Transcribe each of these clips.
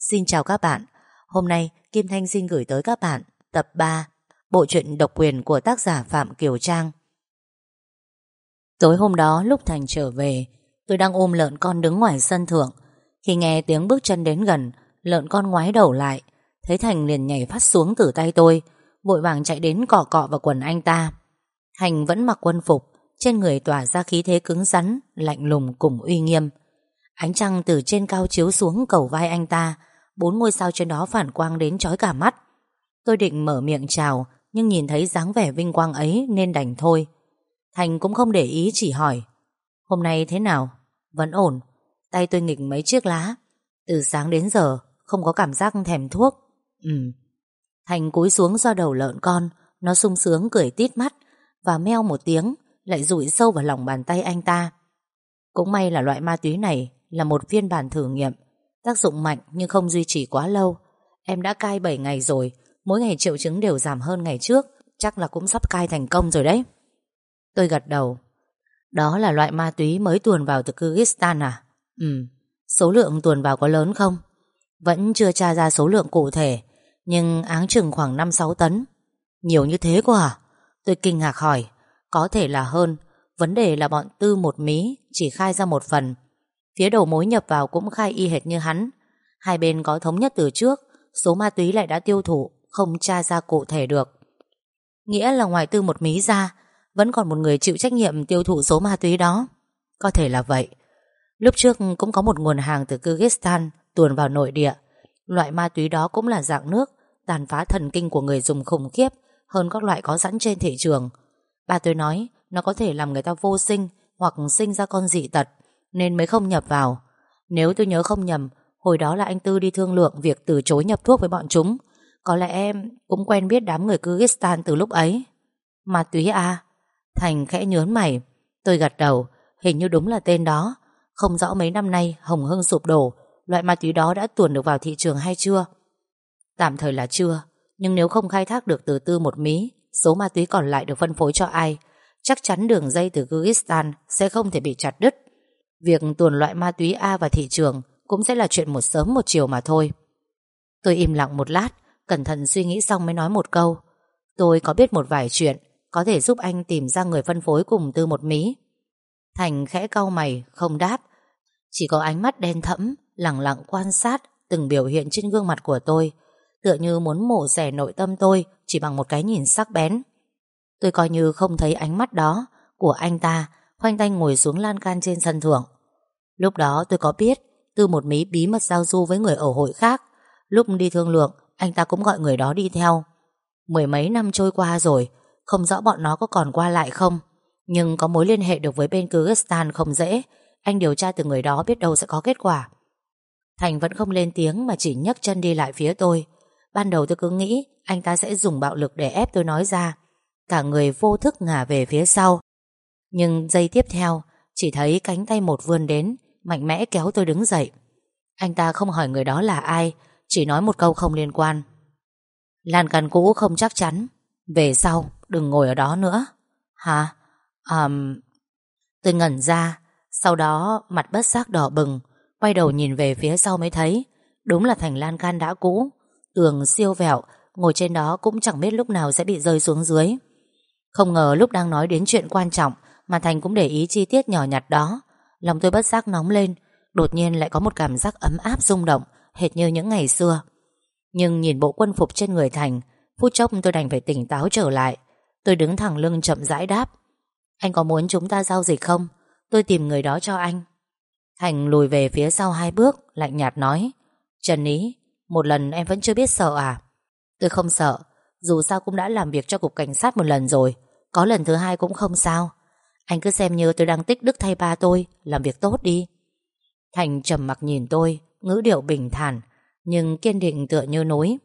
Xin chào các bạn. Hôm nay, Kim Thanh xin gửi tới các bạn Tập 3 Bộ truyện độc quyền của tác giả Phạm Kiều Trang. Tối hôm đó, lúc Thành trở về, Tôi đang ôm lợn con đứng ngoài sân thượng. Khi nghe tiếng bước chân đến gần, Lợn con ngoái đầu lại. Thấy Thành liền nhảy phát xuống từ tay tôi, Vội vàng chạy đến cọ cọ vào quần anh ta. Thành vẫn mặc quân phục, Trên người tỏa ra khí thế cứng rắn, Lạnh lùng cùng uy nghiêm. Ánh trăng từ trên cao chiếu xuống cầu vai anh ta Bốn ngôi sao trên đó phản quang đến chói cả mắt. Tôi định mở miệng chào, Nhưng nhìn thấy dáng vẻ vinh quang ấy Nên đành thôi. Thành cũng không để ý chỉ hỏi, Hôm nay thế nào? Vẫn ổn? Tay tôi nghịch mấy chiếc lá. Từ sáng đến giờ, không có cảm giác thèm thuốc. Ừ Thành cúi xuống do đầu lợn con, Nó sung sướng cười tít mắt Và meo một tiếng, Lại rụi sâu vào lòng bàn tay anh ta. Cũng may là loại ma túy này Là một phiên bản thử nghiệm Tác dụng mạnh nhưng không duy trì quá lâu. Em đã cai 7 ngày rồi, Mỗi ngày triệu chứng đều giảm hơn ngày trước. Chắc là cũng sắp cai thành công rồi đấy. Tôi gật đầu. Đó là loại ma túy mới tuồn vào từ Kyrgyzstan à? Ừ. Số lượng tuồn vào có lớn không? Vẫn chưa tra ra số lượng cụ thể, Nhưng áng chừng khoảng 5-6 tấn. Nhiều như thế quá à? Tôi kinh ngạc hỏi. Có thể là hơn. Vấn đề là bọn tư một mí Chỉ khai ra một phần. Phía đầu mối nhập vào cũng khai y hệt như hắn. Hai bên có thống nhất từ trước, Số ma túy lại đã tiêu thụ, Không tra ra cụ thể được. Nghĩa là ngoài tư một mí ra, Vẫn còn một người chịu trách nhiệm tiêu thụ số ma túy đó. Có thể là vậy. Lúc trước cũng có một nguồn hàng từ Kyrgyzstan Tuồn vào nội địa. Loại ma túy đó cũng là dạng nước, Tàn phá thần kinh của người dùng khủng khiếp, Hơn các loại có sẵn trên thị trường. Bà tôi nói, Nó có thể làm người ta vô sinh Hoặc sinh ra con dị tật nên mới không nhập vào. Nếu tôi nhớ không nhầm, hồi đó là anh Tư đi thương lượng việc từ chối nhập thuốc với bọn chúng. Có lẽ em cũng quen biết đám người Kyrgyzstan từ lúc ấy. Ma túy à? Thành khẽ nhớn mày. Tôi gật đầu, hình như đúng là tên đó. Không rõ mấy năm nay Hồng Hưng sụp đổ, loại ma túy đó đã tuồn được vào thị trường hay chưa? Tạm thời là chưa, nhưng nếu không khai thác được từ tư một mí, số ma túy còn lại được phân phối cho ai, chắc chắn đường dây từ Kyrgyzstan sẽ không thể bị chặt đứt. Việc tuồn loại ma túy A vào thị trường cũng sẽ là chuyện một sớm một chiều mà thôi. Tôi im lặng một lát, cẩn thận suy nghĩ xong mới nói một câu. Tôi có biết một vài chuyện, có thể giúp anh tìm ra người phân phối cùng tư một mí. Thành khẽ cau mày, không đáp. Chỉ có ánh mắt đen thẫm, lặng lặng quan sát từng biểu hiện trên gương mặt của tôi, tựa như muốn mổ xẻ nội tâm tôi chỉ bằng một cái nhìn sắc bén. Tôi coi như không thấy ánh mắt đó của anh ta khoanh tay ngồi xuống lan can trên sân thượng. Lúc đó tôi có biết, Tư một mí bí mật giao du với người ở hội khác. Lúc đi thương lượng, Anh ta cũng gọi người đó đi theo. Mười mấy năm trôi qua rồi, Không rõ bọn nó có còn qua lại không. Nhưng có mối liên hệ được với bên Kyrgyzstan không dễ. Anh điều tra từ người đó biết đâu sẽ có kết quả. Thành vẫn không lên tiếng Mà chỉ nhấc chân đi lại phía tôi. Ban đầu tôi cứ nghĩ Anh ta sẽ dùng bạo lực để ép tôi nói ra. Cả người vô thức ngả về phía sau. Nhưng giây tiếp theo Chỉ thấy cánh tay một vươn đến Mạnh mẽ kéo tôi đứng dậy. Anh ta không hỏi người đó là ai Chỉ nói một câu không liên quan. Lan can cũ không chắc chắn. Về sau đừng ngồi ở đó nữa. Hả? Um, Tôi ngẩn ra Sau đó mặt bất giác đỏ bừng Quay đầu nhìn về phía sau mới thấy Đúng là thành lan can đã cũ. Tường siêu vẹo Ngồi trên đó cũng chẳng biết lúc nào sẽ bị rơi xuống dưới. Không ngờ lúc đang nói đến chuyện quan trọng mà Thành cũng để ý chi tiết nhỏ nhặt đó. Lòng tôi bất giác nóng lên, Đột nhiên lại có một cảm giác ấm áp rung động, Hệt như những ngày xưa. Nhưng nhìn bộ quân phục trên người Thành, Phút chốc tôi đành phải tỉnh táo trở lại. Tôi đứng thẳng lưng chậm rãi đáp, Anh có muốn chúng ta giao dịch không? Tôi tìm người đó cho anh. Thành lùi về phía sau hai bước, Lạnh nhạt nói, Trần Ý, Một lần em vẫn chưa biết sợ à? Tôi không sợ, Dù sao cũng đã làm việc cho cục cảnh sát một lần rồi, Có lần thứ hai cũng không sao anh cứ xem như tôi đang tích đức thay ba tôi Làm việc tốt đi. Thành trầm mặc nhìn tôi Ngữ điệu bình thản Nhưng kiên định tựa như núi.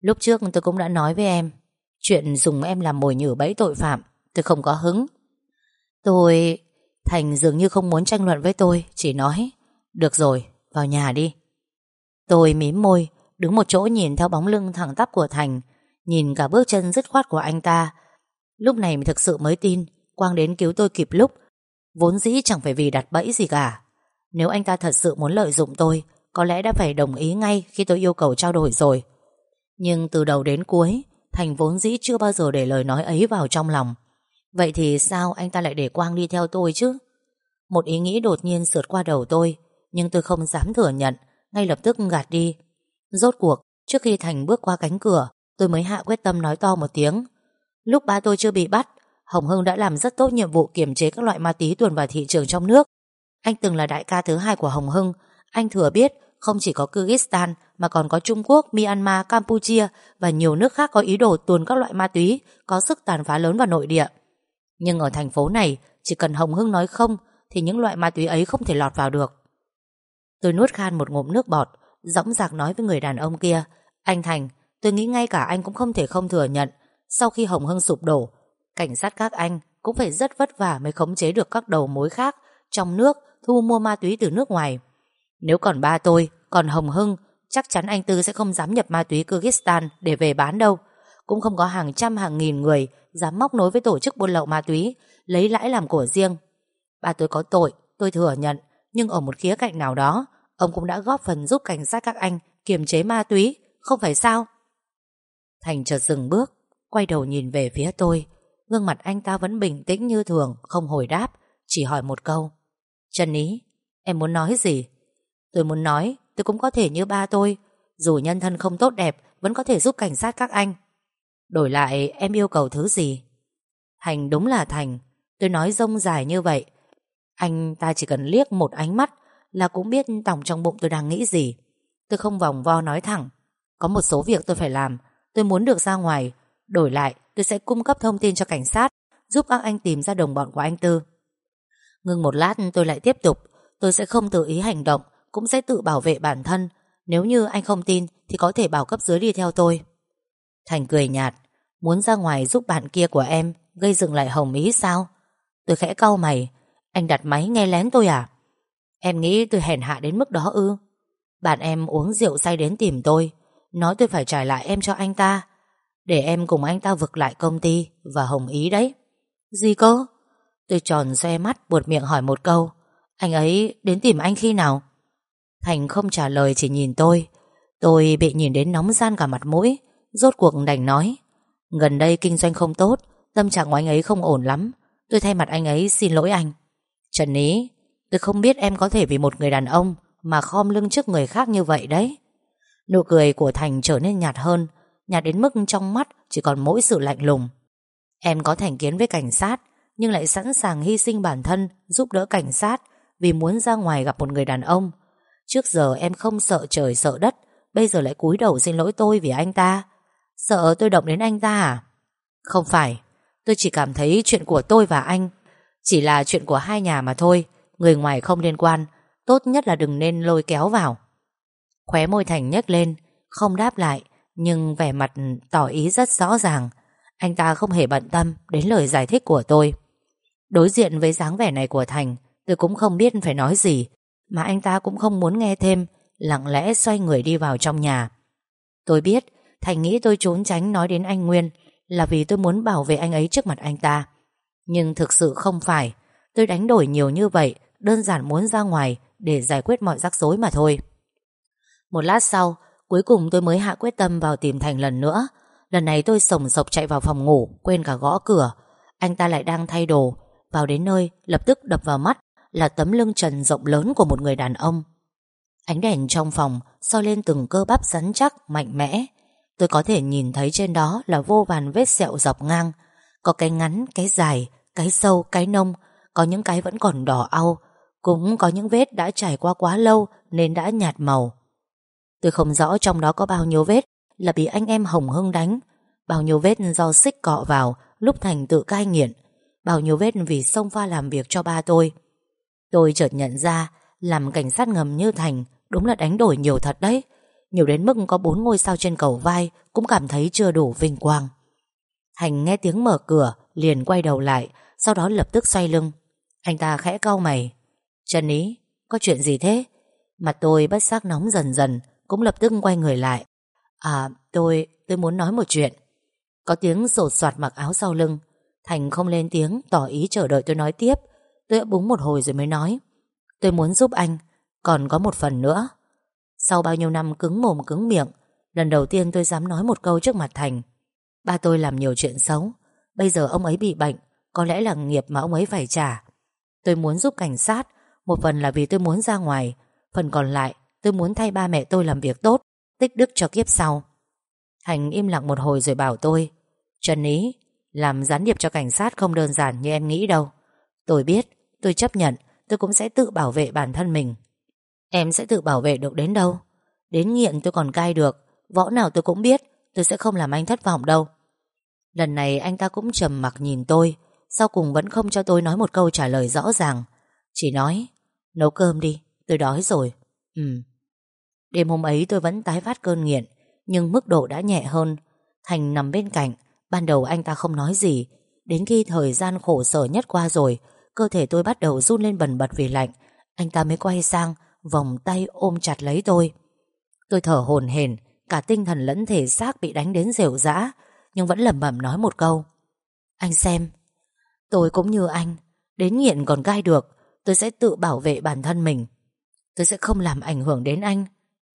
Lúc trước tôi cũng đã nói với em Chuyện dùng em làm mồi nhử bẫy tội phạm Tôi không có hứng. Tôi... Thành dường như không muốn tranh luận với tôi Chỉ nói Được rồi, vào nhà đi. Tôi mím môi Đứng một chỗ nhìn theo bóng lưng thẳng tắp của Thành Nhìn cả bước chân dứt khoát của anh ta. Lúc này mình thực sự mới tin Quang đến cứu tôi kịp lúc, Vốn dĩ chẳng phải vì đặt bẫy gì cả. Nếu anh ta thật sự muốn lợi dụng tôi, Có lẽ đã phải đồng ý ngay Khi tôi yêu cầu trao đổi rồi. Nhưng từ đầu đến cuối, Thành vốn dĩ chưa bao giờ để lời nói ấy vào trong lòng. Vậy thì sao anh ta lại để Quang đi theo tôi chứ? Một ý nghĩ đột nhiên sượt qua đầu tôi, Nhưng tôi không dám thừa nhận, Ngay lập tức gạt đi. Rốt cuộc, trước khi Thành bước qua cánh cửa, Tôi mới hạ quyết tâm nói to một tiếng. Lúc ba tôi chưa bị bắt Hồng Hưng đã làm rất tốt nhiệm vụ kiểm chế các loại ma túy tuồn vào thị trường trong nước Anh từng là đại ca thứ hai của Hồng Hưng Anh thừa biết không chỉ có Kyrgyzstan mà còn có Trung Quốc, Myanmar, Campuchia và nhiều nước khác có ý đồ tuồn các loại ma túy có sức tàn phá lớn vào nội địa. Nhưng ở thành phố này, chỉ cần Hồng Hưng nói không thì những loại ma túy ấy không thể lọt vào được. Tôi nuốt khan một ngụm nước bọt, dõng dạc nói với người đàn ông kia, anh Thành, tôi nghĩ ngay cả anh cũng không thể không thừa nhận, sau khi Hồng Hưng sụp đổ, cảnh sát các anh cũng phải rất vất vả mới khống chế được các đầu mối khác trong nước thu mua ma túy từ nước ngoài. Nếu còn ba tôi, còn Hồng Hưng, chắc chắn anh Tư sẽ không dám nhập ma túy Kyrgyzstan để về bán đâu. Cũng không có hàng trăm hàng nghìn người dám móc nối với tổ chức buôn lậu ma túy, lấy lãi làm của riêng. Ba tôi có tội, tôi thừa nhận, nhưng ở một khía cạnh nào đó, ông cũng đã góp phần giúp cảnh sát các anh kiềm chế ma túy, không phải sao? Thành chợt dừng bước, quay đầu nhìn về phía tôi. Gương mặt anh ta vẫn bình tĩnh như thường, không hồi đáp, chỉ hỏi một câu. Trần Ý, em muốn nói gì? Tôi muốn nói tôi cũng có thể như ba tôi. Dù nhân thân không tốt đẹp Vẫn có thể giúp cảnh sát các anh. Đổi lại em yêu cầu thứ gì? Thành đúng là Thành. Tôi nói rông dài như vậy. Anh ta chỉ cần liếc một ánh mắt Là cũng biết tòng trong bụng tôi đang nghĩ gì. Tôi không vòng vo nói thẳng. Có một số việc tôi phải làm. Tôi muốn được ra ngoài. Đổi lại tôi sẽ cung cấp thông tin cho cảnh sát Giúp các anh tìm ra đồng bọn của anh Tư Ngưng một lát tôi lại tiếp tục Tôi sẽ không tự ý hành động cũng sẽ tự bảo vệ bản thân. Nếu như anh không tin thì có thể bảo cấp dưới đi theo tôi. Thành cười nhạt, muốn ra ngoài giúp bạn kia của em gây dựng lại hồng ý sao? Tôi khẽ cau mày, anh đặt máy nghe lén tôi à? Em nghĩ tôi hèn hạ đến mức đó ư? Bạn em uống rượu say đến tìm tôi, nói tôi phải trả lại em cho anh ta, để em cùng anh ta vực lại công ty và hồng ý đấy. Gì cơ? Tôi tròn xoe mắt, buột miệng hỏi một câu. Anh ấy đến tìm anh khi nào? Thành không trả lời, chỉ nhìn tôi Tôi bị nhìn đến nóng gian cả mặt mũi, Rốt cuộc đành nói Gần đây kinh doanh không tốt, Tâm trạng của anh ấy không ổn lắm Tôi thay mặt anh ấy xin lỗi anh Trần Ý, Tôi không biết em có thể vì một người đàn ông Mà khom lưng trước người khác như vậy đấy Nụ cười của Thành trở nên nhạt hơn Nhạt đến mức trong mắt Chỉ còn mỗi sự lạnh lùng. Em có thành kiến với cảnh sát, Nhưng lại sẵn sàng hy sinh bản thân Giúp đỡ cảnh sát Vì muốn ra ngoài gặp một người đàn ông. Trước giờ em không sợ trời sợ đất, Bây giờ lại cúi đầu xin lỗi tôi vì anh ta. Sợ tôi động đến anh ta à? Không phải, Tôi chỉ cảm thấy chuyện của tôi và anh Chỉ là chuyện của hai nhà mà thôi, Người ngoài không liên quan, Tốt nhất là đừng nên lôi kéo vào. Khóe môi Thành nhếch lên, Không đáp lại. Nhưng vẻ mặt tỏ ý rất rõ ràng. Anh ta không hề bận tâm Đến lời giải thích của tôi. Đối diện với dáng vẻ này của Thành, Tôi cũng không biết phải nói gì, mà anh ta cũng không muốn nghe thêm, Lặng lẽ xoay người đi vào trong nhà. Tôi biết Thành nghĩ tôi trốn tránh nói đến anh Nguyên Là vì tôi muốn bảo vệ anh ấy trước mặt anh ta. Nhưng thực sự không phải, Tôi đánh đổi nhiều như vậy, Đơn giản muốn ra ngoài Để giải quyết mọi rắc rối mà thôi. Một lát sau Cuối cùng tôi mới hạ quyết tâm vào tìm Thành lần nữa Lần này tôi sồng sộc chạy vào phòng ngủ Quên cả gõ cửa Anh ta lại đang thay đồ Vào đến nơi lập tức đập vào mắt là tấm lưng trần rộng lớn của một người đàn ông. Ánh đèn trong phòng soi lên từng cơ bắp rắn chắc, mạnh mẽ. Tôi có thể nhìn thấy trên đó là vô vàn vết sẹo dọc ngang. Có cái ngắn, cái dài, cái sâu, cái nông, có những cái vẫn còn đỏ au, cũng có những vết đã trải qua quá lâu nên đã nhạt màu. Tôi không rõ trong đó có bao nhiêu vết là bị anh em Hồng Hưng đánh, bao nhiêu vết do xích cọ vào lúc Thành tự cai nghiện, bao nhiêu vết vì xông pha làm việc cho ba tôi. Tôi chợt nhận ra Làm cảnh sát ngầm như Thành Đúng là đánh đổi nhiều thật đấy. Nhiều đến mức có bốn ngôi sao trên cầu vai Cũng cảm thấy chưa đủ vinh quang. Thành nghe tiếng mở cửa Liền quay đầu lại Sau đó lập tức xoay lưng. Anh ta khẽ cau mày. Trần Ý, có chuyện gì thế? Mặt tôi bất giác nóng dần dần cũng lập tức quay người lại. À, tôi, tôi muốn nói một chuyện. Có tiếng sột soạt mặc áo sau lưng. Thành không lên tiếng Tỏ ý chờ đợi tôi nói tiếp. Tôi đã búng một hồi rồi mới nói. Tôi muốn giúp anh Còn có một phần nữa. Sau bao nhiêu năm cứng mồm cứng miệng Lần đầu tiên tôi dám nói một câu trước mặt Thành. Ba tôi làm nhiều chuyện xấu. Bây giờ ông ấy bị bệnh Có lẽ là nghiệp mà ông ấy phải trả. Tôi muốn giúp cảnh sát Một phần là vì tôi muốn ra ngoài Phần còn lại tôi muốn thay ba mẹ tôi làm việc tốt Tích đức cho kiếp sau. Thành im lặng một hồi rồi bảo tôi Trần Ý Làm gián điệp cho cảnh sát không đơn giản như em nghĩ đâu. Tôi biết Tôi chấp nhận Tôi cũng sẽ tự bảo vệ bản thân mình. Em sẽ tự bảo vệ được đến đâu? Đến nghiện tôi còn cai được Võ nào tôi cũng biết Tôi sẽ không làm anh thất vọng đâu. Lần này anh ta cũng trầm mặc nhìn tôi Sau cùng vẫn không cho tôi nói một câu trả lời rõ ràng Chỉ nói Nấu cơm đi, tôi đói rồi. Ừ Đêm hôm ấy tôi vẫn tái phát cơn nghiện, Nhưng mức độ đã nhẹ hơn. Thành nằm bên cạnh, Ban đầu anh ta không nói gì. Đến khi thời gian khổ sở nhất qua rồi, Cơ thể tôi bắt đầu run lên bần bật vì lạnh. Anh ta mới quay sang, Vòng tay ôm chặt lấy tôi. Tôi thở hổn hển, Cả tinh thần lẫn thể xác bị đánh đến rệu rã, Nhưng vẫn lẩm bẩm nói một câu. Anh xem, Tôi cũng như anh, Đến nghiện còn gai được, Tôi sẽ tự bảo vệ bản thân mình. Tôi sẽ không làm ảnh hưởng đến anh.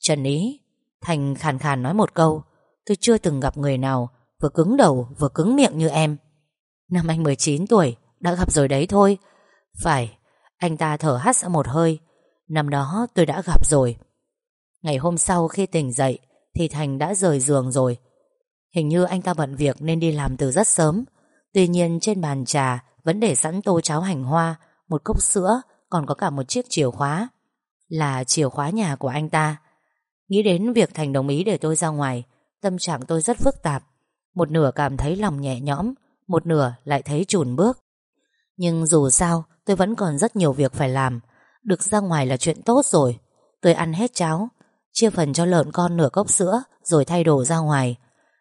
Trần Ý, Thành khàn khàn nói một câu, Tôi chưa từng gặp người nào Vừa cứng đầu vừa cứng miệng như em. Năm anh 19 tuổi, Đã gặp rồi đấy thôi. Phải, Anh ta thở hắt ra một hơi. Năm đó tôi đã gặp rồi. Ngày hôm sau khi tỉnh dậy Thì Thành đã rời giường rồi. Hình như anh ta bận việc nên đi làm từ rất sớm. Tuy nhiên trên bàn trà Vẫn để sẵn tô cháo hành hoa, Một cốc sữa, Còn có cả một chiếc chìa khóa. Là chìa khóa nhà của anh ta. Nghĩ đến việc Thành đồng ý để tôi ra ngoài, Tâm trạng tôi rất phức tạp. Một nửa cảm thấy lòng nhẹ nhõm, Một nửa lại thấy chùn bước. Nhưng dù sao, tôi vẫn còn rất nhiều việc phải làm. Được ra ngoài là chuyện tốt rồi. Tôi ăn hết cháo, Chia phần cho lợn con nửa cốc sữa, Rồi thay đồ ra ngoài.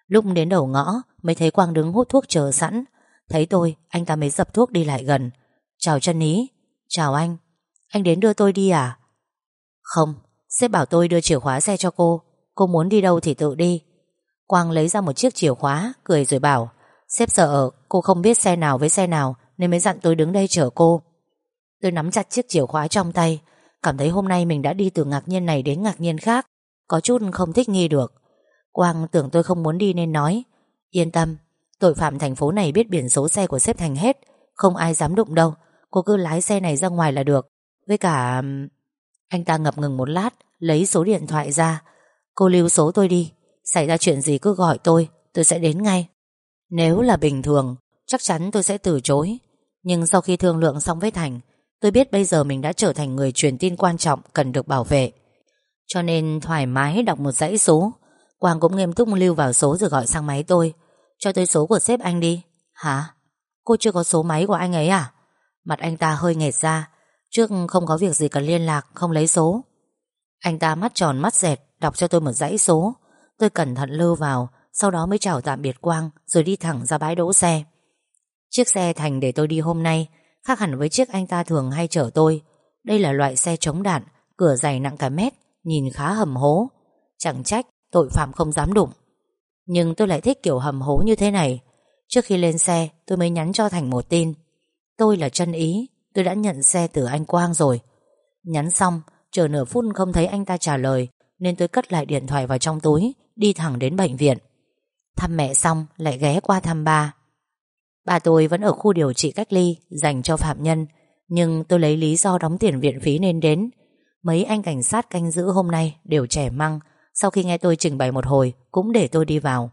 Lúc đến đầu ngõ, mới thấy Quang đứng hút thuốc chờ sẵn. Thấy tôi, anh ta mới dập thuốc đi lại gần. Chào chân ý. Chào anh. Anh đến đưa tôi đi à? Không. Sếp bảo tôi đưa chìa khóa xe cho cô. Cô muốn đi đâu thì tự đi. Quang lấy ra một chiếc chìa khóa, Cười rồi bảo, Sếp sợ, cô không biết xe nào với xe nào Nên mới dặn tôi đứng đây chở cô. Tôi nắm chặt chiếc chìa khóa trong tay, Cảm thấy hôm nay mình đã đi từ ngạc nhiên này đến ngạc nhiên khác, Có chút không thích nghi được. Quang tưởng tôi không muốn đi nên nói, Yên tâm, Tội phạm thành phố này biết biển số xe của sếp Thành hết, Không ai dám đụng đâu, Cô cứ lái xe này ra ngoài là được. Với cả... Anh ta ngập ngừng một lát Lấy số điện thoại ra. Cô lưu số tôi đi. Xảy ra chuyện gì cứ gọi tôi Tôi sẽ đến ngay. Nếu là bình thường, Chắc chắn tôi sẽ từ chối. Nhưng sau khi thương lượng xong với Thành, Tôi biết bây giờ mình đã trở thành người truyền tin quan trọng, Cần được bảo vệ. Cho nên thoải mái đọc một dãy số. Quang cũng nghiêm túc lưu vào số rồi gọi sang máy tôi. Cho tôi số của sếp anh đi. Hả? Cô chưa có số máy của anh ấy à? Mặt anh ta hơi nghẹt ra. Trước không có việc gì cần liên lạc, Không lấy số. Anh ta mắt tròn mắt dẹt, Đọc cho tôi một dãy số. Tôi cẩn thận lưu vào, Sau đó mới chào tạm biệt Quang, Rồi đi thẳng ra bãi đỗ xe. Chiếc xe Thành để tôi đi hôm nay, Khác hẳn với chiếc anh ta thường hay chở tôi. Đây là loại xe chống đạn, Cửa dày nặng cả mét, Nhìn khá hầm hố. Chẳng trách, tội phạm không dám đụng. Nhưng tôi lại thích kiểu hầm hố như thế này. Trước khi lên xe, tôi mới nhắn cho Thành một tin. Tôi là chân ý, Tôi đã nhận xe từ anh Quang rồi. Nhắn xong Chờ nửa phút không thấy anh ta trả lời, Nên tôi cất lại điện thoại vào trong túi, Đi thẳng đến bệnh viện. Thăm mẹ xong, lại ghé qua thăm ba. Bà tôi vẫn ở khu điều trị cách ly, Dành cho phạm nhân, Nhưng tôi lấy lý do đóng tiền viện phí nên đến. Mấy anh cảnh sát canh giữ hôm nay Đều trẻ măng, Sau khi nghe tôi trình bày một hồi, Cũng để tôi đi vào.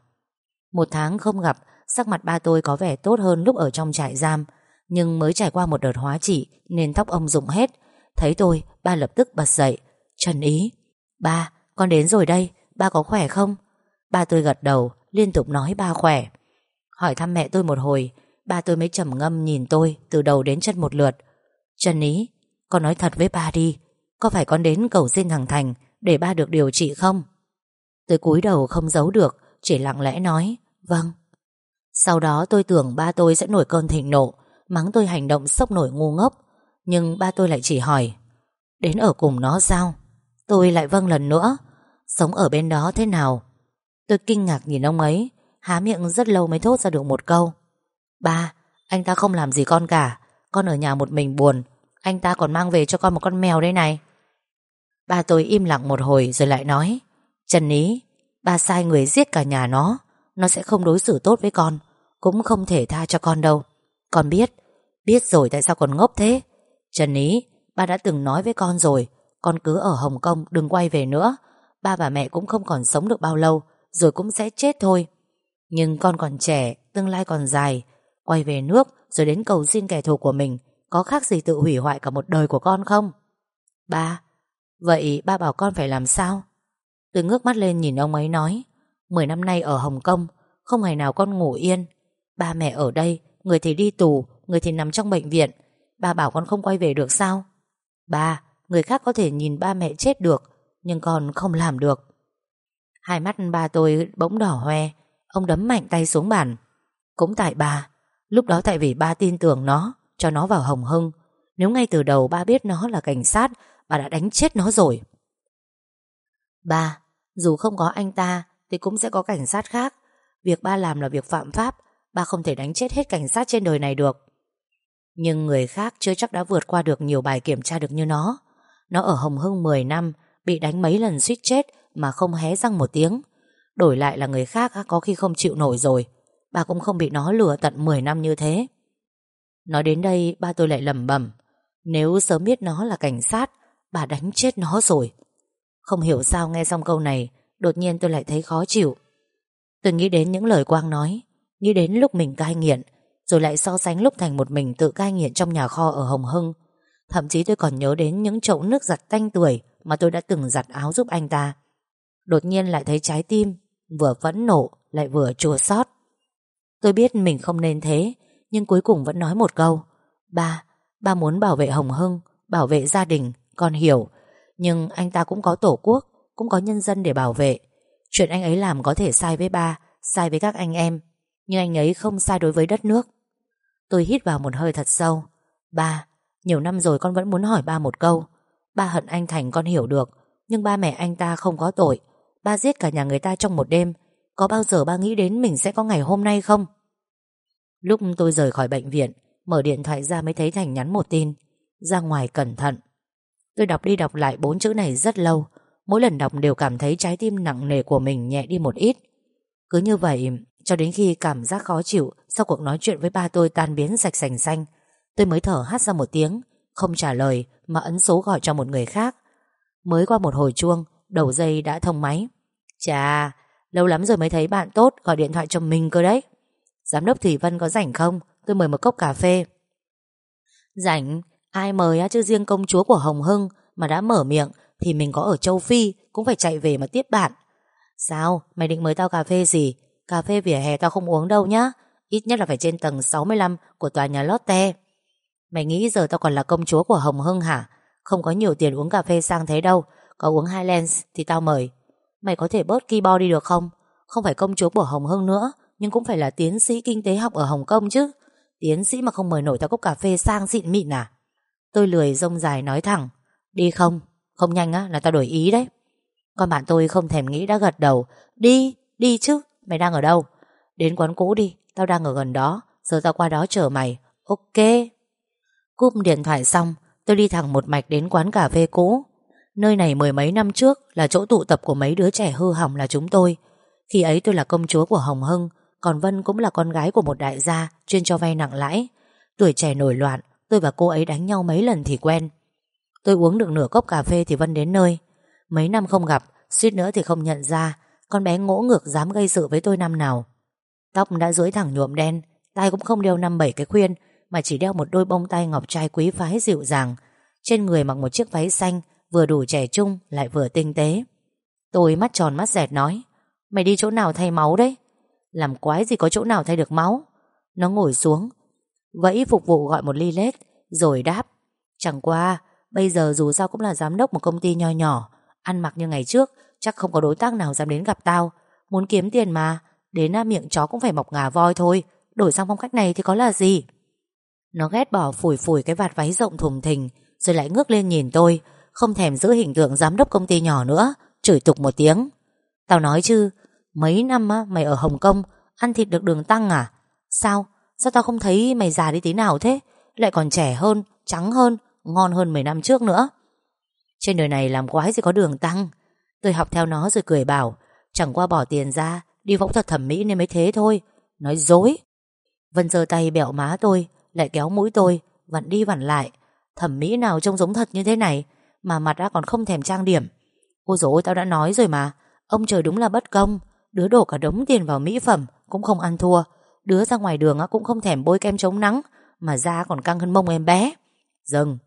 Một tháng không gặp, Sắc mặt ba tôi có vẻ tốt hơn lúc ở trong trại giam, Nhưng mới trải qua một đợt hóa trị, Nên tóc ông rụng hết Thấy tôi, ba lập tức bật dậy. Trần ý, Ba, con đến rồi đây, Ba có khỏe không? Ba tôi gật đầu, liên tục nói ba khỏe. Hỏi thăm mẹ tôi một hồi, Ba tôi mới trầm ngâm nhìn tôi Từ đầu đến chân một lượt. Trần ý, Con nói thật với ba đi, Có phải con đến cầu xin thằng Thành Để ba được điều trị không? Tôi cúi đầu không giấu được, Chỉ lặng lẽ nói Vâng. Sau đó tôi tưởng ba tôi sẽ nổi cơn thịnh nộ, Mắng tôi hành động sốc nổi ngu ngốc. Nhưng ba tôi lại chỉ hỏi Đến ở cùng nó sao? Tôi lại vâng lần nữa. Sống ở bên đó thế nào? Tôi kinh ngạc nhìn ông ấy Há miệng rất lâu mới thốt ra được một câu. Ba, anh ta không làm gì con cả. Con ở nhà một mình buồn. Anh ta còn mang về cho con một con mèo đây này. Ba tôi im lặng một hồi rồi lại nói Trần Ý Ba sai người giết cả nhà nó. Nó sẽ không đối xử tốt với con Cũng không thể tha cho con đâu. Con biết Biết rồi tại sao còn ngốc thế. Trần Ý, Ba đã từng nói với con rồi, Con cứ ở Hồng Kông, đừng quay về nữa. Ba và mẹ cũng không còn sống được bao lâu, Rồi cũng sẽ chết thôi. Nhưng con còn trẻ, Tương lai còn dài. Quay về nước, rồi đến cầu xin kẻ thù của mình, Có khác gì tự hủy hoại cả một đời của con không? Ba, Vậy ba bảo con phải làm sao? Tôi ngước mắt lên nhìn ông ấy nói, Mười năm nay ở Hồng Kông, Không ngày nào con ngủ yên. Ba mẹ ở đây, Người thì đi tù, Người thì nằm trong bệnh viện Ba bảo con không quay về được sao? Ba, Người khác có thể nhìn ba mẹ chết được, Nhưng con không làm được. Hai mắt ba tôi bỗng đỏ hoe, Ông đấm mạnh tay xuống bàn. Cũng tại ba, Lúc đó tại vì ba tin tưởng nó, Cho nó vào Hồng Hưng. Nếu ngay từ đầu ba biết nó là cảnh sát Bà đã đánh chết nó rồi. Ba, Dù không có anh ta Thì cũng sẽ có cảnh sát khác. Việc ba làm là việc phạm pháp, Ba không thể đánh chết hết cảnh sát trên đời này được. Nhưng người khác chưa chắc đã vượt qua được nhiều bài kiểm tra được như nó. Nó ở Hồng Hưng 10 năm, Bị đánh mấy lần suýt chết Mà không hé răng một tiếng. Đổi lại là người khác có khi không chịu nổi rồi. Bà cũng không bị nó lừa tận 10 năm như thế. Nói đến đây, ba tôi lại lầm bẩm. Nếu sớm biết nó là cảnh sát, Bà đánh chết nó rồi. Không hiểu sao nghe xong câu này, Đột nhiên tôi lại thấy khó chịu. Tôi nghĩ đến những lời Quang nói. Nghĩ đến lúc mình cai nghiện rồi lại so sánh lúc Thành một mình tự cai nghiện Trong nhà kho ở Hồng Hưng. Thậm chí tôi còn nhớ đến những chậu nước giặt tanh tuổi Mà tôi đã từng giặt áo giúp anh ta. Đột nhiên lại thấy trái tim Vừa phẫn nộ lại vừa chua xót. Tôi biết mình không nên thế Nhưng cuối cùng vẫn nói một câu. Ba, ba muốn bảo vệ Hồng Hưng Bảo vệ gia đình, con hiểu. Nhưng anh ta cũng có tổ quốc Cũng có nhân dân để bảo vệ. Chuyện anh ấy làm có thể sai với ba Sai với các anh em. Nhưng anh ấy không sai đối với đất nước. Tôi hít vào một hơi thật sâu. Ba, nhiều năm rồi con vẫn muốn hỏi ba một câu. Ba hận anh Thành con hiểu được Nhưng ba mẹ anh ta không có tội. Ba giết cả nhà người ta trong một đêm. Có bao giờ ba nghĩ đến mình sẽ có ngày hôm nay không? Lúc tôi rời khỏi bệnh viện Mở điện thoại ra mới thấy Thành nhắn một tin. Ra ngoài cẩn thận. Tôi đọc đi đọc lại bốn chữ này rất lâu. Mỗi lần đọc đều cảm thấy trái tim nặng nề của mình nhẹ đi một ít. Cứ như vậy Cho đến khi cảm giác khó chịu sau cuộc nói chuyện với ba tôi tan biến sạch sành xanh, Tôi mới thở hát ra một tiếng, Không trả lời mà ấn số gọi cho một người khác. Mới qua một hồi chuông, Đầu dây đã thông máy. Chà, Lâu lắm rồi mới thấy bạn tốt, gọi điện thoại cho mình cơ đấy. Giám đốc Thủy Vân có rảnh không? Tôi mời một cốc cà phê. Rảnh, Ai mời á chứ? Riêng công chúa của Hồng Hưng Mà đã mở miệng Thì mình có ở châu Phi, Cũng phải chạy về mà tiếp bạn. Sao? Mày định mời tao cà phê gì? Cà phê vỉa hè tao không uống đâu nhá. Ít nhất là phải trên tầng 65 Của tòa nhà Lotte. Mày nghĩ giờ tao còn là công chúa của Hồng Hưng hả? Không có nhiều tiền uống cà phê sang thế đâu. Có uống Highlands thì tao mời. Mày có thể bớt keyboard đi được không? Không phải công chúa của Hồng Hưng nữa Nhưng cũng phải là tiến sĩ kinh tế học ở Hồng Kông chứ. Tiến sĩ mà không mời nổi tao cốc cà phê sang xịn mịn à? Tôi lười rông dài nói thẳng. Đi không? Không nhanh á là tao đổi ý đấy. Con bạn tôi không thèm nghĩ đã gật đầu. Đi, đi chứ Mày đang ở đâu? Đến quán cũ đi, tao đang ở gần đó, Giờ tao qua đó chờ mày. Ok. Cúp điện thoại xong Tôi đi thẳng một mạch đến quán cà phê cũ. Nơi này mười mấy năm trước Là chỗ tụ tập của mấy đứa trẻ hư hỏng là chúng tôi. Khi ấy tôi là công chúa của Hồng Hưng, Còn Vân cũng là con gái của một đại gia Chuyên cho vay nặng lãi. Tuổi trẻ nổi loạn, Tôi và cô ấy đánh nhau mấy lần thì quen. Tôi uống được nửa cốc cà phê thì Vân đến nơi. Mấy năm không gặp, Suýt nữa thì không nhận ra, Con bé ngỗ ngược dám gây sự với tôi năm nào. Tóc đã rối thẳng nhuộm đen, Tai cũng không đeo năm bảy cái khuyên, Mà chỉ đeo một đôi bông tai ngọc trai quý phái dịu dàng. Trên người mặc một chiếc váy xanh, Vừa đủ trẻ trung, lại vừa tinh tế. Tôi mắt tròn mắt dẹt nói, Mày đi chỗ nào thay máu đấy? Làm quái gì có chỗ nào thay được máu? Nó ngồi xuống Vẫy phục vụ gọi một ly lết, Rồi đáp, Chẳng qua, Bây giờ dù sao cũng là giám đốc một công ty nho nhỏ, Ăn mặc như ngày trước, Chắc không có đối tác nào dám đến gặp tao. Muốn kiếm tiền mà Đến à, miệng chó cũng phải mọc ngà voi thôi. Đổi sang phong cách này thì có là gì? Nó ghét bỏ phủi phủi cái vạt váy rộng thùng thình Rồi lại ngước lên nhìn tôi Không thèm giữ hình tượng giám đốc công ty nhỏ nữa Chửi tục một tiếng. Tao nói chứ Mấy năm á, mày ở Hồng Kông Ăn thịt được đường tăng à? Sao? Sao tao không thấy mày già đi tí nào thế? Lại còn trẻ hơn, trắng hơn Ngon hơn 10 năm trước nữa. Trên đời này làm quái gì có đường tăng? Tôi học theo nó rồi cười bảo Chẳng qua bỏ tiền ra Đi phẫu thuật thẩm mỹ nên mới thế thôi. Nói dối. Vân giơ tay bẹo má tôi, Lại kéo mũi tôi, Vặn đi vặn lại. Thẩm mỹ nào trông giống thật như thế này, Mà mặt đã còn không thèm trang điểm. Ôi dồi tao đã nói rồi mà. Ông trời đúng là bất công. Đứa đổ cả đống tiền vào mỹ phẩm, Cũng không ăn thua. Đứa ra ngoài đường cũng không thèm bôi kem chống nắng, Mà da còn căng hơn mông em bé. Dừng.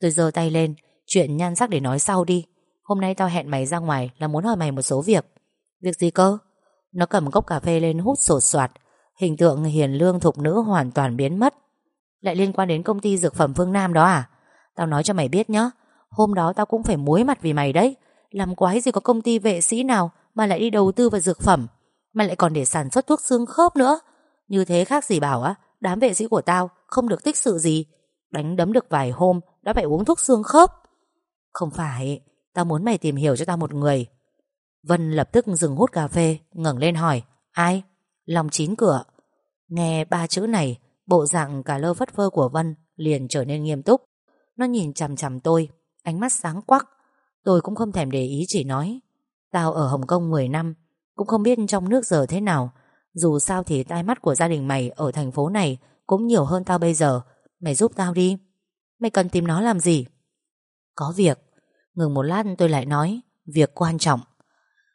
Tôi giơ tay lên, Chuyện nhan sắc để nói sau đi. Hôm nay tao hẹn mày ra ngoài là muốn hỏi mày một số việc. Việc gì cơ? Nó cầm cốc cà phê lên hút sột soạt. Hình tượng hiền lương thục nữ hoàn toàn biến mất. Lại liên quan đến công ty dược phẩm phương Nam đó à? Tao nói cho mày biết nhá. Hôm đó tao cũng phải muối mặt vì mày đấy. Làm quái gì có công ty vệ sĩ nào Mà lại đi đầu tư vào dược phẩm, Mà lại còn để sản xuất thuốc xương khớp nữa. Như thế khác gì bảo á, Đám vệ sĩ của tao không được tích sự gì. Đánh đấm được vài hôm, Đã phải uống thuốc xương khớp. Không phải, Tao muốn mày tìm hiểu cho tao một người. Vân lập tức dừng hút cà phê, ngẩng lên hỏi, Ai? Long chín cửa. Nghe ba chữ này, Bộ dạng cả lơ phất phơ của Vân Liền trở nên nghiêm túc. Nó nhìn chằm chằm tôi, Ánh mắt sáng quắc. Tôi cũng không thèm để ý chỉ nói, Tao ở Hồng Kông 10 năm, Cũng không biết trong nước giờ thế nào. Dù sao thì tai mắt của gia đình mày Ở thành phố này cũng nhiều hơn tao bây giờ. Mày giúp tao đi. Mày cần tìm nó làm gì? Có việc. Ngừng một lát, tôi lại nói, Việc quan trọng.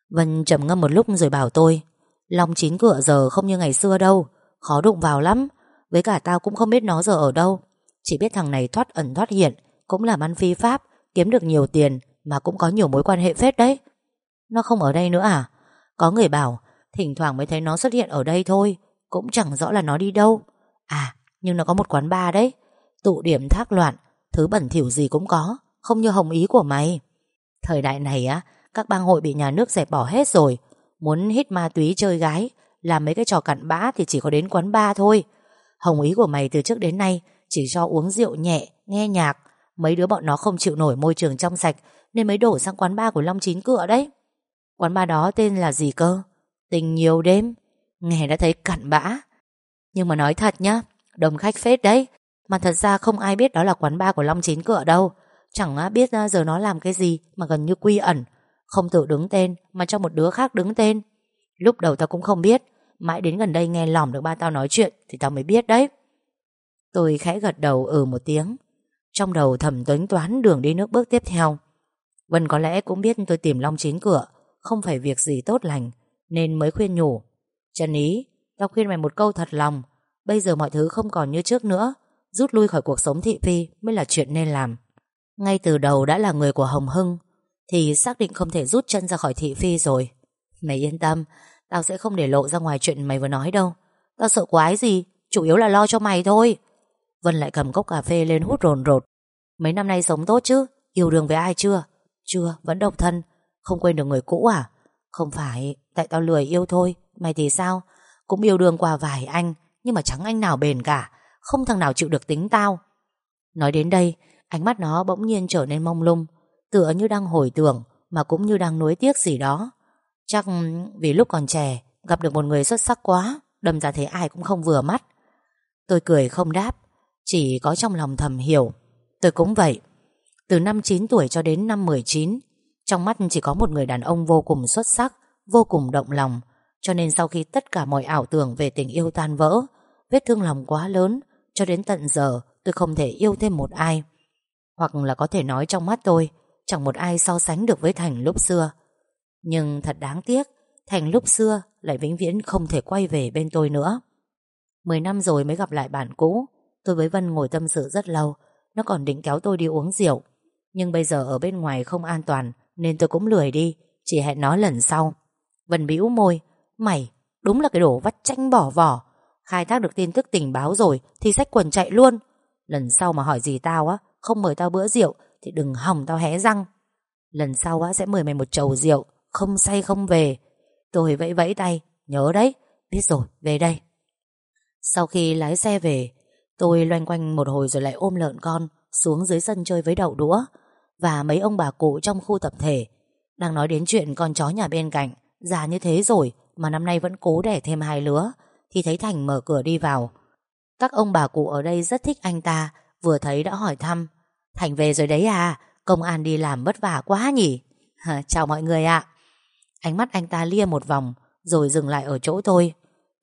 Vân trầm ngâm một lúc rồi bảo tôi, Long chín cửa giờ không như ngày xưa đâu, Khó đụng vào lắm, Với cả tao cũng không biết nó giờ ở đâu. Chỉ biết thằng này thoát ẩn thoát hiện, Cũng làm ăn phi pháp, Kiếm được nhiều tiền Mà cũng có nhiều mối quan hệ phết đấy. Nó không ở đây nữa à? Có người bảo, Thỉnh thoảng mới thấy nó xuất hiện ở đây thôi, Cũng chẳng rõ là nó đi đâu. À nhưng nó có một quán bar đấy, Tụ điểm thác loạn, Thứ bẩn thỉu gì cũng có, Không như hồng ý của mày. Thời đại này á các bang hội bị nhà nước dẹp bỏ hết rồi. Muốn hít ma túy chơi gái, Làm mấy cái trò cặn bã thì chỉ có đến quán bar thôi. Hồng ý của mày từ trước đến nay Chỉ cho uống rượu nhẹ, Nghe nhạc. Mấy đứa bọn nó không chịu nổi môi trường trong sạch, Nên mới đổ sang quán bar của Long Chín Cựa đấy. Quán bar đó tên là gì cơ? Tình nhiều đêm. Nghe đã thấy cặn bã. Nhưng mà nói thật nhá, Đông khách phết đấy. Mà thật ra không ai biết đó là quán bar của Long Chín Cựa đâu. Chẳng biết giờ nó làm cái gì Mà gần như quy ẩn. Không tự đứng tên, mà cho một đứa khác đứng tên. Lúc đầu tao cũng không biết, Mãi đến gần đây nghe lỏm được ba tao nói chuyện Thì tao mới biết đấy. Tôi khẽ gật đầu ừ một tiếng. Trong đầu thầm tính toán đường đi nước bước tiếp theo. Vân có lẽ cũng biết tôi tìm Long Chín Cửa, Không phải việc gì tốt lành, Nên mới khuyên nhủ. Trần Ý, Tao khuyên mày một câu thật lòng, Bây giờ mọi thứ không còn như trước nữa, Rút lui khỏi cuộc sống thị phi Mới là chuyện nên làm. Ngay từ đầu đã là người của Hồng Hưng thì xác định không thể rút chân ra khỏi thị phi rồi. Mày yên tâm, Tao sẽ không để lộ ra ngoài chuyện mày vừa nói đâu. Tao sợ quái gì, Chủ yếu là lo cho mày thôi. Vân lại cầm cốc cà phê lên hút rồn rột. Mấy năm nay sống tốt chứ, Yêu đương với ai chưa? Chưa, vẫn độc thân. Không quên được người cũ à? Không phải, Tại tao lười yêu thôi. Mày thì sao? Cũng yêu đương qua vài anh, Nhưng mà chẳng anh nào bền cả. Không thằng nào chịu được tính tao. Nói đến đây, Ánh mắt nó bỗng nhiên trở nên mông lung. Tựa như đang hồi tưởng Mà cũng như đang nuối tiếc gì đó. Chắc vì lúc còn trẻ, Gặp được một người xuất sắc quá, Đâm ra thấy ai cũng không vừa mắt. Tôi cười không đáp, Chỉ có trong lòng thầm hiểu. Tôi cũng vậy. Từ năm 9 tuổi cho đến năm 19 Trong mắt chỉ có một người đàn ông vô cùng xuất sắc, Vô cùng động lòng. Cho nên sau khi tất cả mọi ảo tưởng Về tình yêu tan vỡ, Vết thương lòng quá lớn, Cho đến tận giờ tôi không thể yêu thêm một ai. Hoặc là có thể nói trong mắt tôi Chẳng một ai so sánh được với Thành lúc xưa. Nhưng thật đáng tiếc, Thành lúc xưa lại vĩnh viễn không thể quay về bên tôi nữa. Mười năm rồi mới gặp lại bạn cũ. Tôi với Vân ngồi tâm sự rất lâu. Nó còn định kéo tôi đi uống rượu. Nhưng bây giờ ở bên ngoài không an toàn, Nên tôi cũng lười đi. Chỉ hẹn nó lần sau. Vân bĩu môi. Mày, đúng là cái đồ vắt chanh bỏ vỏ. Khai thác được tin tức tình báo rồi Thì xách quần chạy luôn. Lần sau mà hỏi gì tao á, Không mời tao bữa rượu thì đừng hỏng tao hé răng. Lần sau á, sẽ mời mày một chầu rượu, Không say không về. Tôi vẫy vẫy tay, Nhớ đấy, Biết rồi, về đây. Sau khi lái xe về, Tôi loanh quanh một hồi rồi lại ôm lợn con Xuống dưới sân chơi với đậu đũa Và mấy ông bà cụ trong khu tập thể. Đang nói đến chuyện con chó nhà bên cạnh, Già như thế rồi Mà năm nay vẫn cố đẻ thêm hai lứa, Thì thấy Thành mở cửa đi vào. Các ông bà cụ ở đây rất thích anh ta, Vừa thấy đã hỏi thăm Thành về rồi đấy à Công an đi làm vất vả quá nhỉ? Chào mọi người ạ. Ánh mắt anh ta lia một vòng, Rồi dừng lại ở chỗ tôi.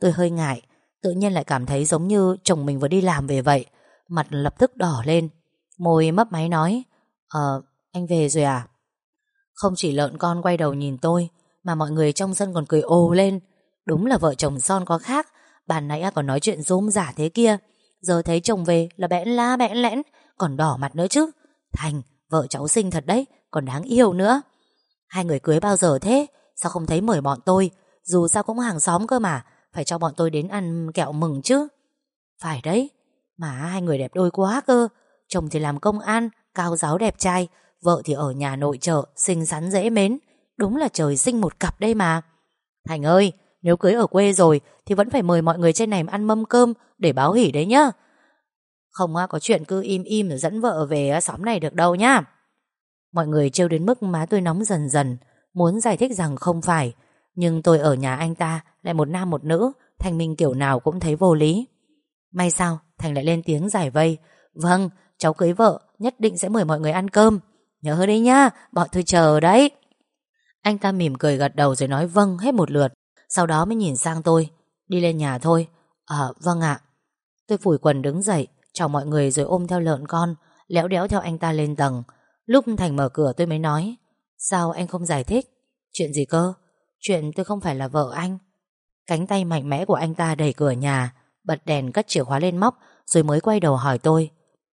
Tôi hơi ngại, Tự nhiên lại cảm thấy giống như chồng mình vừa đi làm về vậy. Mặt lập tức đỏ lên, Môi mấp máy nói Ờ anh về rồi à? Không chỉ lợn con quay đầu nhìn tôi, Mà mọi người trong sân còn cười ồ lên. Đúng là vợ chồng son có khác Bàn nãy còn nói chuyện rôm giả thế kia, Giờ thấy chồng về là bẽn la bẽn lẽn. Còn đỏ mặt nữa chứ. Thành, vợ cháu xinh thật đấy, Còn đáng yêu nữa. Hai người cưới bao giờ thế? Sao không thấy mời bọn tôi? Dù sao cũng hàng xóm cơ mà, Phải cho bọn tôi đến ăn kẹo mừng chứ. Phải đấy, Mà hai người đẹp đôi quá cơ. Chồng thì làm công an, Cao giáo đẹp trai, Vợ thì ở nhà nội trợ, Xinh xắn dễ mến. Đúng là trời sinh một cặp đây mà. Thành ơi, Nếu cưới ở quê rồi Thì vẫn phải mời mọi người trên này ăn mâm cơm Để báo hỉ đấy nhá. Không có chuyện cứ im im rồi dẫn vợ về xóm này được đâu nhá. Mọi người trêu đến mức má tôi nóng dần dần, Muốn giải thích rằng không phải. Nhưng tôi ở nhà anh ta, Lại một nam một nữ, Thành mình kiểu nào cũng thấy vô lý. May sao, Thành lại lên tiếng giải vây. Vâng cháu cưới vợ, Nhất định sẽ mời mọi người ăn cơm. Nhớ đấy nhá, Bọn tôi chờ đấy. Anh ta mỉm cười gật đầu rồi nói vâng hết một lượt. Sau đó mới nhìn sang tôi, Đi lên nhà thôi. Ờ vâng ạ. Tôi phủi quần đứng dậy Chào mọi người rồi ôm theo lợn con, Léo đéo theo anh ta lên tầng. Lúc Thành mở cửa tôi mới nói, Sao anh không giải thích? Chuyện gì cơ? Chuyện tôi không phải là vợ anh. Cánh tay mạnh mẽ của anh ta đẩy cửa nhà, Bật đèn cất chìa khóa lên móc, Rồi mới quay đầu hỏi tôi,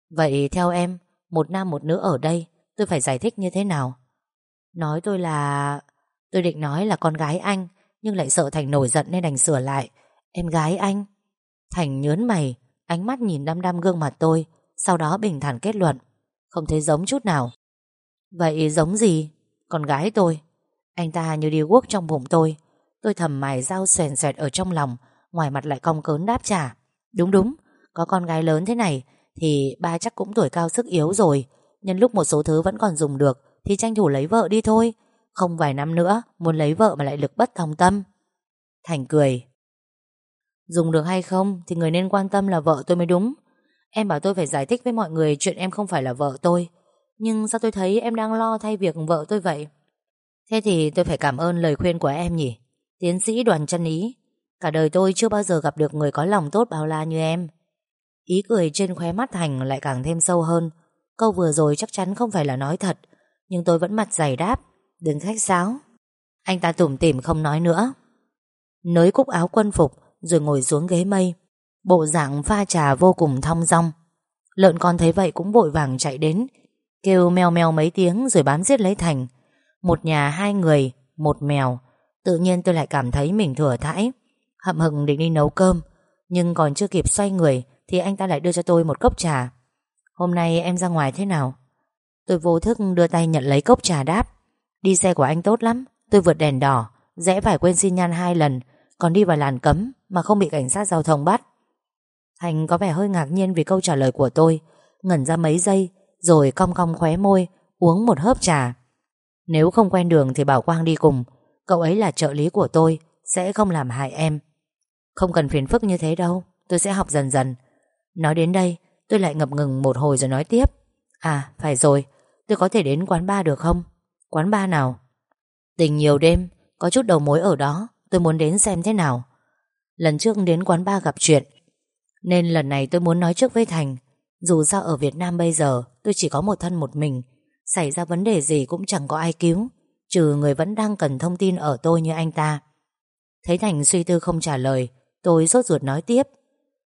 Vậy theo em, Một nam một nữ ở đây, Tôi phải giải thích như thế nào? Nói tôi là, Tôi định nói là con gái anh, Nhưng lại sợ Thành nổi giận nên đành sửa lại, Em gái anh. Thành nhớn mày Ánh mắt nhìn đăm đăm gương mặt tôi Sau đó bình thản kết luận. Không thấy giống chút nào. Vậy giống gì? Con gái tôi. Anh ta như đi guốc trong bụng tôi. Tôi thầm mài dao xoèn xoẹt ở trong lòng Ngoài mặt lại cong cớn đáp trả. Đúng đúng, có con gái lớn thế này Thì ba chắc cũng tuổi cao sức yếu rồi. Nhân lúc một số thứ vẫn còn dùng được Thì tranh thủ lấy vợ đi thôi. Không vài năm nữa Muốn lấy vợ mà lại lực bất thòng tâm. Thành cười. Dùng được hay không Thì người nên quan tâm là vợ tôi mới đúng. Em bảo tôi phải giải thích với mọi người Chuyện em không phải là vợ tôi. Nhưng sao tôi thấy em đang lo thay việc vợ tôi vậy? Thế thì tôi phải cảm ơn lời khuyên của em nhỉ? Tiến sĩ đoàn chân ý, Cả đời tôi chưa bao giờ gặp được người có lòng tốt bao la như em. Ý cười trên khóe mắt Thành lại càng thêm sâu hơn. Câu vừa rồi chắc chắn không phải là nói thật, Nhưng tôi vẫn mặt dày đáp. Đừng khách sáo. Anh ta tủm tỉm không nói nữa. Nới cúc áo quân phục rồi ngồi xuống ghế mây. Bộ dạng pha trà vô cùng thong dong. Lợn con thấy vậy cũng vội vàng chạy đến, Kêu meo meo mấy tiếng rồi bám giết lấy Thành. Một nhà hai người, Một mèo. Tự nhiên tôi lại cảm thấy mình thừa thãi, Hậm hực định đi nấu cơm. Nhưng còn chưa kịp xoay người Thì anh ta lại đưa cho tôi một cốc trà. Hôm nay em ra ngoài thế nào? Tôi vô thức đưa tay nhận lấy cốc trà đáp. Đi xe của anh tốt lắm, Tôi vượt đèn đỏ, Rẽ phải quên xin nhan hai lần. Còn đi vào làn cấm Mà không bị cảnh sát giao thông bắt. Thành có vẻ hơi ngạc nhiên vì câu trả lời của tôi, Ngẩn ra mấy giây, rồi cong cong khóe môi, Uống một hớp trà. Nếu không quen đường thì bảo Quang đi cùng, Cậu ấy là trợ lý của tôi, Sẽ không làm hại em. Không cần phiền phức như thế đâu, Tôi sẽ học dần dần. Nói đến đây, tôi lại ngập ngừng một hồi rồi nói tiếp. À phải rồi, Tôi có thể đến quán bar được không? Quán bar nào? Tình nhiều đêm, Có chút đầu mối ở đó. Tôi muốn đến xem thế nào. Lần trước đến quán ba gặp chuyện, Nên lần này tôi muốn nói trước với Thành. Dù sao ở Việt Nam bây giờ, Tôi chỉ có một thân một mình. Xảy ra vấn đề gì cũng chẳng có ai cứu, Trừ người vẫn đang cần thông tin ở tôi như anh ta. Thấy Thành suy tư không trả lời, Tôi sốt ruột nói tiếp.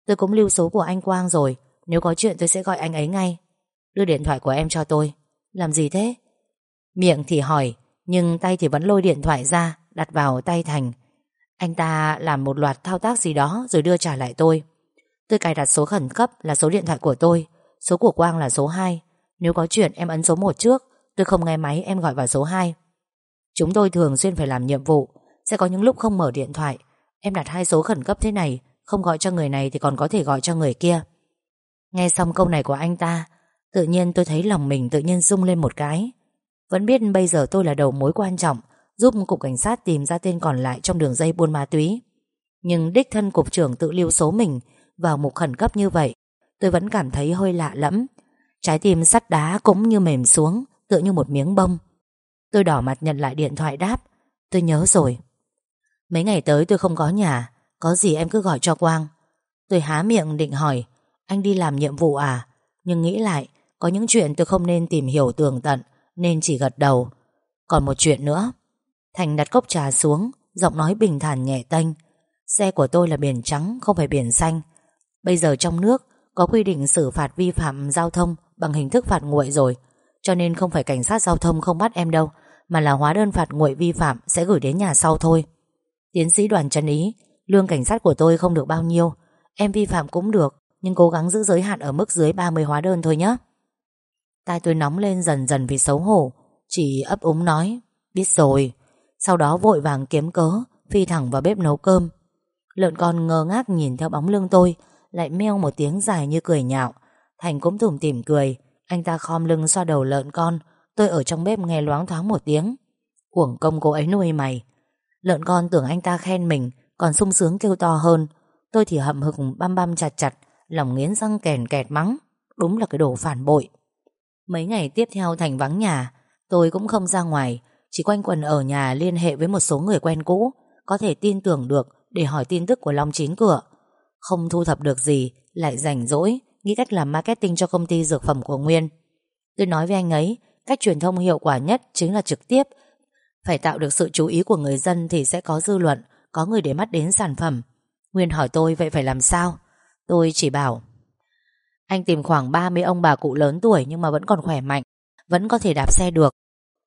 Tôi cũng lưu số của anh Quang rồi, Nếu có chuyện tôi sẽ gọi anh ấy ngay. Đưa điện thoại của em cho tôi. Làm gì thế? Miệng thì hỏi, Nhưng tay thì vẫn lôi điện thoại ra, Đặt vào tay Thành. Anh ta làm một loạt thao tác gì đó Rồi đưa trả lại tôi. Tôi cài đặt số khẩn cấp là số điện thoại của tôi. Số của Quang là số 2 Nếu có chuyện em ấn số 1 trước. Tôi không nghe máy, em gọi vào số 2 Chúng tôi thường xuyên phải làm nhiệm vụ. Sẽ có những lúc không mở điện thoại. Em đặt hai số khẩn cấp thế này, Không gọi cho người này thì còn có thể gọi cho người kia. Nghe xong câu này của anh ta, Tự nhiên tôi thấy lòng mình tự nhiên rung lên một cái. Vẫn biết bây giờ tôi là đầu mối quan trọng Giúp cục cảnh sát tìm ra tên còn lại Trong đường dây buôn ma túy. Nhưng đích thân cục trưởng tự lưu số mình vào mục khẩn cấp như vậy, Tôi vẫn cảm thấy hơi lạ lẫm. Trái tim sắt đá cũng như mềm xuống, Tựa như một miếng bông. Tôi đỏ mặt nhận lại điện thoại đáp. Tôi nhớ rồi. Mấy ngày tới tôi không có nhà, Có gì em cứ gọi cho Quang. Tôi há miệng định hỏi, Anh đi làm nhiệm vụ à? Nhưng nghĩ lại, Có những chuyện tôi không nên tìm hiểu tường tận, Nên chỉ gật đầu. Còn một chuyện nữa. Thành đặt cốc trà xuống, Giọng nói bình thản nhẹ tênh Xe của tôi là biển trắng, không phải biển xanh. Bây giờ trong nước, Có quy định xử phạt vi phạm giao thông Bằng hình thức phạt nguội rồi. Cho nên không phải cảnh sát giao thông không bắt em đâu, Mà là hóa đơn phạt nguội vi phạm Sẽ gửi đến nhà sau thôi. Tiến sĩ đoàn chân ý, Lương cảnh sát của tôi không được bao nhiêu. Em vi phạm cũng được, Nhưng cố gắng giữ giới hạn ở mức dưới 30 hóa đơn thôi nhé Tai tôi nóng lên dần dần vì xấu hổ, Chỉ ấp úng nói, Biết rồi. Sau đó vội vàng kiếm cớ, Phi thẳng vào bếp nấu cơm. Lợn con ngơ ngác nhìn theo bóng lưng tôi, Lại meo một tiếng dài như cười nhạo. Thành cũng tủm tỉm cười. Anh ta khom lưng xoa đầu lợn con. Tôi ở trong bếp nghe loáng thoáng một tiếng. Uổng công cô ấy nuôi mày. Lợn con tưởng anh ta khen mình, Còn sung sướng kêu to hơn. Tôi thì hậm hực băm băm chặt chặt, Lòng nghiến răng kèn kẹt mắng. Đúng là cái đồ phản bội. Mấy ngày tiếp theo Thành vắng nhà, Tôi cũng không ra ngoài. Chỉ quanh quần ở nhà liên hệ với một số người quen cũ, Có thể tin tưởng được Để hỏi tin tức của Long Chín Cửa. Không thu thập được gì, Lại rảnh rỗi, Nghĩ cách làm marketing cho công ty dược phẩm của Nguyên. Tôi nói với anh ấy, Cách truyền thông hiệu quả nhất chính là trực tiếp. Phải tạo được sự chú ý của người dân Thì sẽ có dư luận, Có người để mắt đến sản phẩm. Nguyên hỏi tôi, vậy phải làm sao? Tôi chỉ bảo, Anh tìm khoảng 30 ông bà cụ lớn tuổi Nhưng mà vẫn còn khỏe mạnh, Vẫn có thể đạp xe được.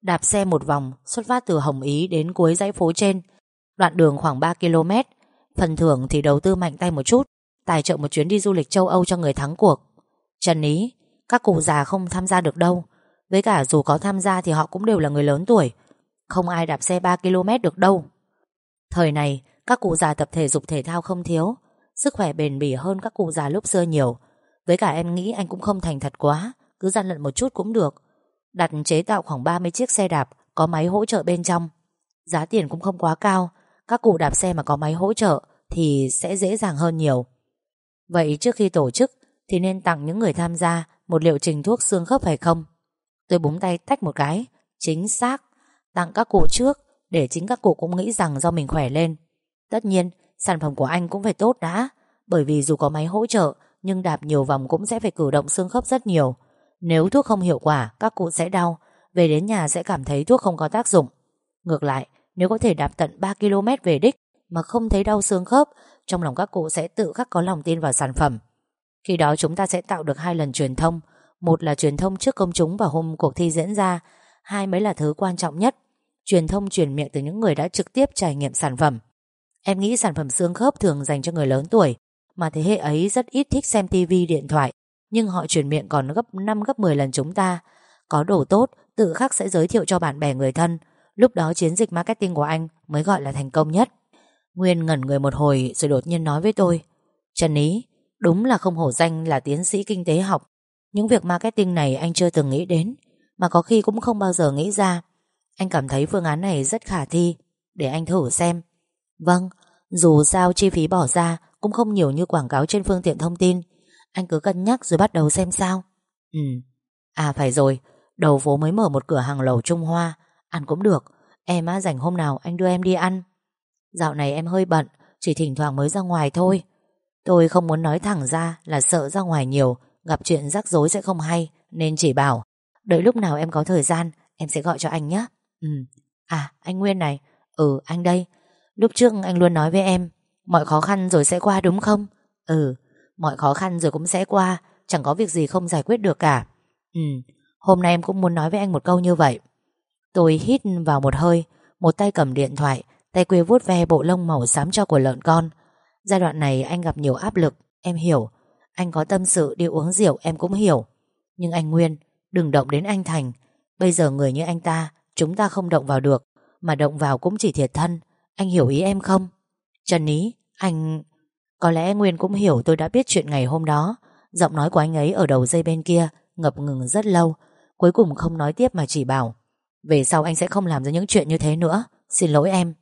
Đạp xe một vòng, xuất phát từ Hồng Ý đến cuối dãy phố trên. Đoạn đường khoảng 3 km, Phần thưởng thì đầu tư mạnh tay một chút, Tài trợ một chuyến đi du lịch châu Âu cho người thắng cuộc. Trần Ý, Các cụ già không tham gia được đâu, Với cả dù có tham gia thì họ cũng đều là người lớn tuổi, Không ai đạp xe 3 km được đâu. Thời này, Các cụ già tập thể dục thể thao không thiếu, Sức khỏe bền bỉ hơn các cụ già lúc xưa nhiều. Với cả em nghĩ anh cũng không thành thật quá, Cứ gian lận một chút cũng được. Đặt chế tạo khoảng 30 chiếc xe đạp Có máy hỗ trợ bên trong. Giá tiền cũng không quá cao, Các cụ đạp xe mà có máy hỗ trợ Thì sẽ dễ dàng hơn nhiều. Vậy trước khi tổ chức Thì nên tặng những người tham gia Một liệu trình thuốc xương khớp phải không? Tôi búng tay tách một cái, Chính xác, Tặng các cụ trước Để chính các cụ cũng nghĩ rằng do mình khỏe lên. Tất nhiên, sản phẩm của anh cũng phải tốt đã, Bởi vì dù có máy hỗ trợ, Nhưng đạp nhiều vòng cũng sẽ phải cử động xương khớp rất nhiều. Nếu thuốc không hiệu quả, Các cụ sẽ đau Về đến nhà sẽ cảm thấy thuốc không có tác dụng Ngược lại, nếu có thể đạp tận 3 km về đích Mà không thấy đau xương khớp, trong lòng các cụ sẽ tự khắc có lòng tin vào sản phẩm. Khi đó chúng ta sẽ tạo được hai lần truyền thông. Một là truyền thông trước công chúng vào hôm cuộc thi diễn ra. Hai mới là thứ quan trọng nhất. Truyền thông truyền miệng từ những người đã trực tiếp trải nghiệm sản phẩm. Em nghĩ sản phẩm xương khớp thường dành cho người lớn tuổi. Mà thế hệ ấy rất ít thích xem tivi điện thoại. Nhưng họ truyền miệng còn gấp 5 gấp 10 lần chúng ta. Có đồ tốt, tự khắc sẽ giới thiệu cho bạn bè người thân. Lúc đó chiến dịch marketing của anh mới gọi là thành công nhất. Nguyên ngẩn người một hồi rồi đột nhiên nói với tôi Trần Ý Đúng là không hổ danh là tiến sĩ kinh tế học Những việc marketing này anh chưa từng nghĩ đến Mà có khi cũng không bao giờ nghĩ ra Anh cảm thấy phương án này rất khả thi Để anh thử xem Vâng Dù sao chi phí bỏ ra Cũng không nhiều như quảng cáo trên phương tiện thông tin anh cứ cân nhắc rồi bắt đầu xem sao. Ừ. À phải rồi. Đầu phố mới mở một cửa hàng lẩu Trung Hoa. Ăn cũng được. Em á rảnh hôm nào anh đưa em đi ăn. Dạo này em hơi bận Chỉ thỉnh thoảng mới ra ngoài thôi. Tôi không muốn nói thẳng ra là sợ ra ngoài nhiều Gặp chuyện rắc rối sẽ không hay Nên chỉ bảo Đợi lúc nào em có thời gian Em sẽ gọi cho anh nhé Ừ. À anh Nguyên này. Ừ anh đây. Lúc trước anh luôn nói với em Mọi khó khăn rồi sẽ qua đúng không? Ừ Mọi khó khăn rồi cũng sẽ qua, Chẳng có việc gì không giải quyết được cả. Ừ Hôm nay em cũng muốn nói với anh một câu như vậy. Tôi hít vào một hơi, Một tay cầm điện thoại, Tay quê vuốt ve bộ lông màu xám cho của lợn con. Giai đoạn này anh gặp nhiều áp lực, Em hiểu. Anh có tâm sự, đi uống rượu, em cũng hiểu. Nhưng anh Nguyên, Đừng động đến anh Thành. Bây giờ người như anh ta, Chúng ta không động vào được, Mà động vào cũng chỉ thiệt thân. Anh hiểu ý em không? Trần Ý, Anh có lẽ Nguyên cũng hiểu tôi đã biết chuyện ngày hôm đó. Giọng nói của anh ấy ở đầu dây bên kia Ngập ngừng rất lâu, Cuối cùng không nói tiếp mà chỉ bảo, Về sau anh sẽ không làm ra những chuyện như thế nữa. Xin lỗi em.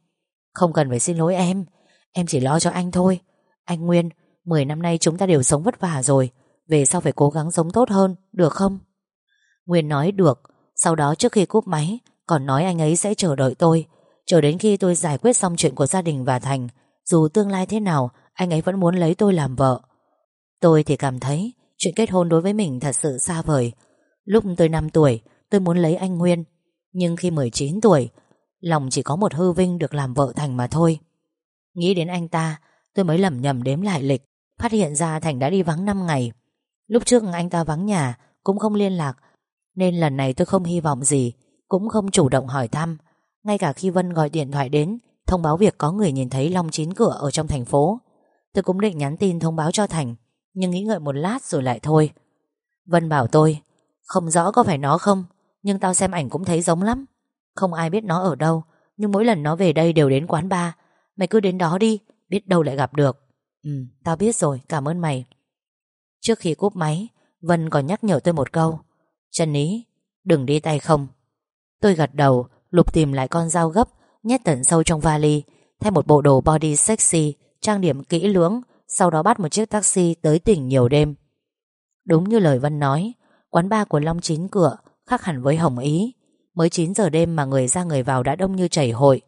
Không cần phải xin lỗi em. Em chỉ lo cho anh thôi. Anh Nguyên 10 năm nay chúng ta đều sống vất vả rồi. Về sau phải cố gắng sống tốt hơn, Được không? Nguyên nói được. Sau đó trước khi cúp máy, Còn nói anh ấy sẽ chờ đợi tôi. Chờ đến khi tôi giải quyết xong chuyện của gia đình và Thành, Dù tương lai thế nào anh ấy vẫn muốn lấy tôi làm vợ. Tôi thì cảm thấy Chuyện kết hôn đối với mình thật sự xa vời. Lúc tôi 5 tuổi, Tôi muốn lấy anh Nguyên. Nhưng khi 19 tuổi, Lòng chỉ có một hư vinh được làm vợ Thành mà thôi. Nghĩ đến anh ta, Tôi mới lầm nhầm đếm lại lịch, Phát hiện ra Thành đã đi vắng 5 ngày. Lúc trước anh ta vắng nhà, Cũng không liên lạc, Nên lần này tôi không hy vọng gì, Cũng không chủ động hỏi thăm. Ngay cả khi Vân gọi điện thoại đến, Thông báo việc có người nhìn thấy Long chín cửa ở trong thành phố Tôi cũng định nhắn tin thông báo cho Thành, Nhưng nghĩ ngợi một lát rồi lại thôi. Vân bảo tôi, Không rõ có phải nó không, Nhưng tao xem ảnh cũng thấy giống lắm. Không ai biết nó ở đâu, Nhưng mỗi lần nó về đây đều đến quán bar. Mày cứ đến đó đi, Biết đâu lại gặp được. Ừ tao biết rồi, cảm ơn mày. Trước khi cúp máy, Vân còn nhắc nhở tôi một câu, Trần Ý, đừng đi tay không. Tôi gật đầu, lục tìm lại con dao gấp, Nhét tận sâu trong vali, Thay một bộ đồ body sexy Trang điểm kỹ lưỡng, Sau đó bắt một chiếc taxi tới tỉnh nhiều đêm. Đúng như lời Vân nói, Quán bar của Long Chín cửa Khác hẳn với Hồng Ý. Mới 9 giờ đêm mà người ra người vào đã đông như chảy hội.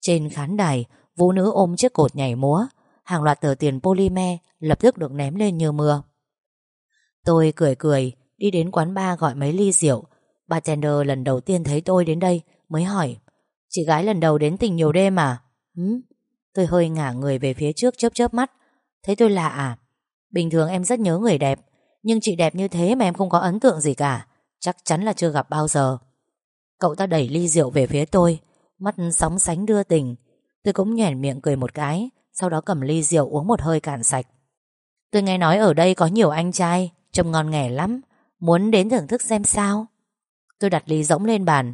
Trên khán đài, Vũ nữ ôm chiếc cột nhảy múa, Hàng loạt tờ tiền polymer Lập tức được ném lên như mưa. Tôi cười cười, Đi đến quán bar gọi mấy ly rượu. Bartender lần đầu tiên thấy tôi đến đây Mới hỏi, Chị gái lần đầu đến tỉnh nhiều đêm à? Hứ? Tôi hơi ngả người về phía trước chớp chớp mắt. Thấy tôi lạ à? Bình thường em rất nhớ người đẹp, Nhưng chị đẹp như thế mà em không có ấn tượng gì cả. Chắc chắn là chưa gặp bao giờ. Cậu ta đẩy ly rượu về phía tôi, Mắt sóng sánh đưa tình. Tôi cũng nhoẻn miệng cười một cái, Sau đó cầm ly rượu uống một hơi cạn sạch. Tôi nghe nói ở đây có nhiều anh trai, Trông ngon nghẻ lắm. Muốn đến thưởng thức xem sao? Tôi đặt ly rỗng lên bàn,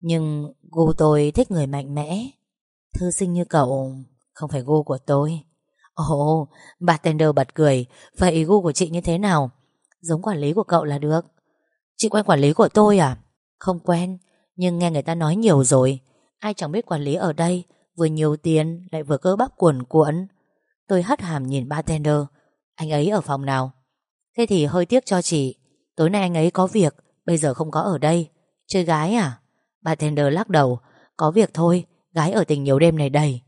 Nhưng gu tôi thích người mạnh mẽ. Thư sinh như cậu. Không phải gu của tôi. Ồ, oh, bartender bật cười. Vậy gu của chị như thế nào? Giống quản lý của cậu là được. Chị quen quản lý của tôi à? Không quen, nhưng nghe người ta nói nhiều rồi. Ai chẳng biết quản lý ở đây Vừa nhiều tiền lại vừa cơ bắp cuồn cuộn. Tôi hất hàm nhìn bartender. Anh ấy ở phòng nào? Thế thì hơi tiếc cho chị. Tối nay anh ấy có việc Bây giờ không có ở đây. Chơi gái à? Bartender lắc đầu. Có việc thôi Gái ở tỉnh nhiều đêm này đầy.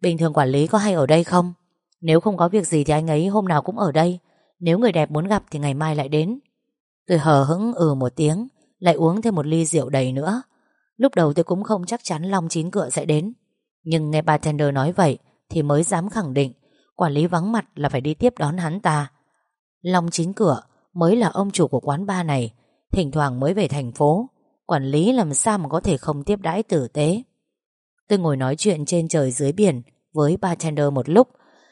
Bình thường quản lý có hay ở đây không? Nếu không có việc gì thì anh ấy hôm nào cũng ở đây. Nếu người đẹp muốn gặp thì ngày mai lại đến. Tôi hờ hững ừ một tiếng Lại uống thêm một ly rượu đầy nữa. Lúc đầu tôi cũng không chắc chắn Long chín cựa sẽ đến. Nhưng nghe bartender nói vậy Thì mới dám khẳng định Quản lý vắng mặt là phải đi tiếp đón hắn ta. Long chín cửa mới là ông chủ của quán bar này, thỉnh thoảng mới về thành phố, quản lý làm sao mà có thể không tiếp đãi tử tế. Tôi ngồi nói chuyện trên trời dưới biển với bartender một lúc,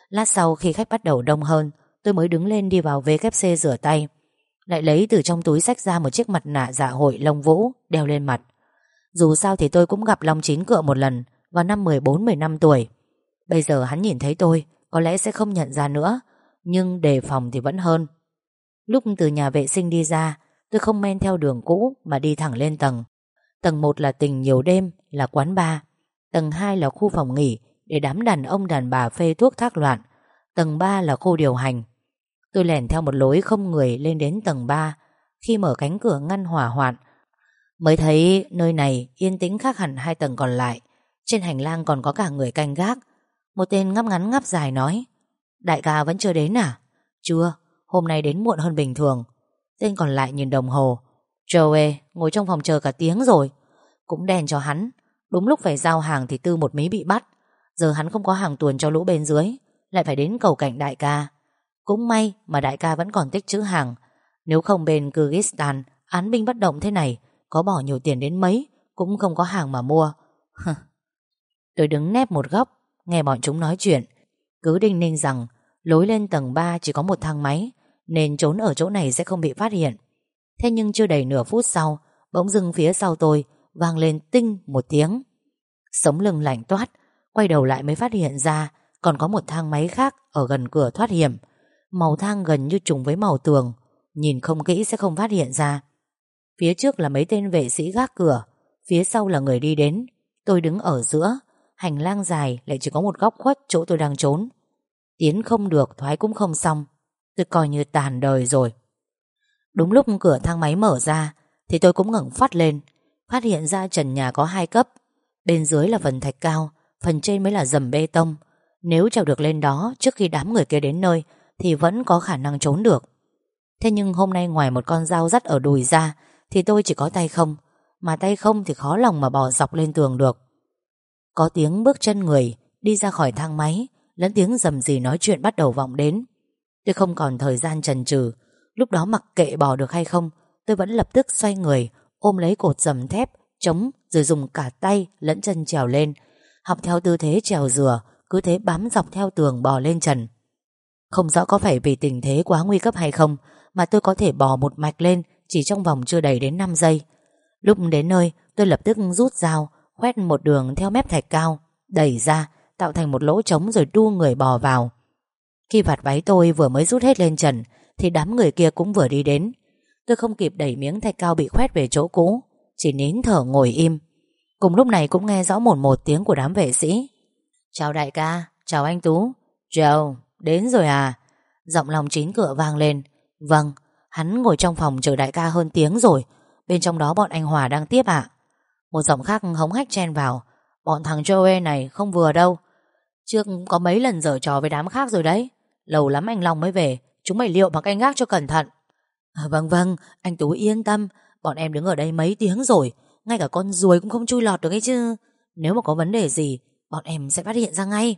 lát sau khi khách bắt đầu đông hơn, tôi mới đứng lên đi vào WC rửa tay, lại lấy từ trong túi sách ra một chiếc mặt nạ dạ hội lông vũ đeo lên mặt. Dù sao thì tôi cũng gặp Long Chín Cựa một lần vào năm 14-15 tuổi. Bây giờ hắn nhìn thấy tôi, có lẽ sẽ không nhận ra nữa, nhưng đề phòng thì vẫn hơn. Lúc từ nhà vệ sinh đi ra, tôi không men theo đường cũ mà đi thẳng lên tầng. Tầng 1 là tình nhiều đêm, là quán bar. Tầng 2 là khu phòng nghỉ để đám đàn ông đàn bà phê thuốc thác loạn. Tầng 3 là khu điều hành. Tôi lẻn theo một lối không người lên đến tầng 3 khi mở cánh cửa ngăn hỏa hoạn. Mới thấy nơi này yên tĩnh khác hẳn hai tầng còn lại. Trên hành lang còn có cả người canh gác. Một tên ngắp ngắn ngắp dài nói Đại ca vẫn chưa đến à? Chưa, hôm nay đến muộn hơn bình thường. Tên còn lại nhìn đồng hồ. Joe, ngồi trong phòng chờ cả tiếng rồi. Cũng đèn cho hắn. Đúng lúc phải giao hàng thì tư một mí bị bắt. Giờ hắn không có hàng tuần cho lũ bên dưới. Lại phải đến cầu cạnh đại ca. Cũng may mà đại ca vẫn còn tích trữ hàng. Nếu không bên Kyrgyzstan, án binh bất động thế này, có bỏ nhiều tiền đến mấy, cũng không có hàng mà mua. Tôi đứng nép một góc, nghe bọn chúng nói chuyện. Cứ đinh ninh rằng Lối lên tầng 3 chỉ có một thang máy Nên trốn ở chỗ này sẽ không bị phát hiện Thế nhưng chưa đầy nửa phút sau Bỗng dưng phía sau tôi Vang lên tinh một tiếng. Sống lưng lạnh toát, Quay đầu lại mới phát hiện ra Còn có một thang máy khác ở gần cửa thoát hiểm. Màu thang gần như trùng với màu tường, Nhìn không kỹ sẽ không phát hiện ra. Phía trước là mấy tên vệ sĩ gác cửa, Phía sau là người đi đến. Tôi đứng ở giữa, Hành lang dài lại chỉ có một góc khuất chỗ tôi đang trốn. Tiến không được, thoái cũng không xong. Tôi coi như tàn đời rồi. Đúng lúc cửa thang máy mở ra, Thì tôi cũng ngẩng phát lên Phát hiện ra trần nhà có hai cấp. Bên dưới là phần thạch cao, Phần trên mới là dầm bê tông. Nếu trèo được lên đó trước khi đám người kia đến nơi, Thì vẫn có khả năng trốn được. Thế nhưng hôm nay ngoài một con dao dắt ở đùi ra, Thì tôi chỉ có tay không. Mà tay không thì khó lòng mà bò dọc lên tường được. Có tiếng bước chân người, Đi ra khỏi thang máy, Lẫn tiếng rầm gì nói chuyện bắt đầu vọng đến. Tôi không còn thời gian chần chừ, Lúc đó mặc kệ bỏ được hay không, Tôi vẫn lập tức xoay người Ôm lấy cột dầm thép, Chống, rồi dùng cả tay lẫn chân trèo lên. Học theo tư thế trèo dừa, Cứ thế bám dọc theo tường bò lên trần. Không rõ có phải vì tình thế quá nguy cấp hay không, Mà tôi có thể bò một mạch lên Chỉ trong vòng chưa đầy đến 5 giây. Lúc đến nơi, tôi lập tức rút dao, Khoét một đường theo mép thạch cao, Đẩy ra, Tạo thành một lỗ trống rồi đu người bò vào. Khi vạt váy tôi vừa mới rút hết lên trần, Thì đám người kia cũng vừa đi đến. Tôi không kịp đẩy miếng thạch cao bị khoét về chỗ cũ Chỉ nín thở ngồi im. Cùng lúc này cũng nghe rõ một một tiếng của đám vệ sĩ. Chào đại ca Chào anh Tú. Joe, đến rồi à? Giọng lòng chín cửa vang lên. Vâng, hắn ngồi trong phòng chờ đại ca hơn tiếng rồi. Bên trong đó bọn anh Hòa đang tiếp ạ. Một giọng khác hống hách chen vào. Bọn thằng Joe này không vừa đâu. Trước có mấy lần dở trò với đám khác rồi đấy. Lâu lắm anh Long mới về. Chúng mày liệu bằng canh gác cho cẩn thận à, Vâng vâng Anh Tú yên tâm Bọn em đứng ở đây mấy tiếng rồi Ngay cả con ruồi cũng không chui lọt được ấy chứ. Nếu mà có vấn đề gì Bọn em sẽ phát hiện ra ngay.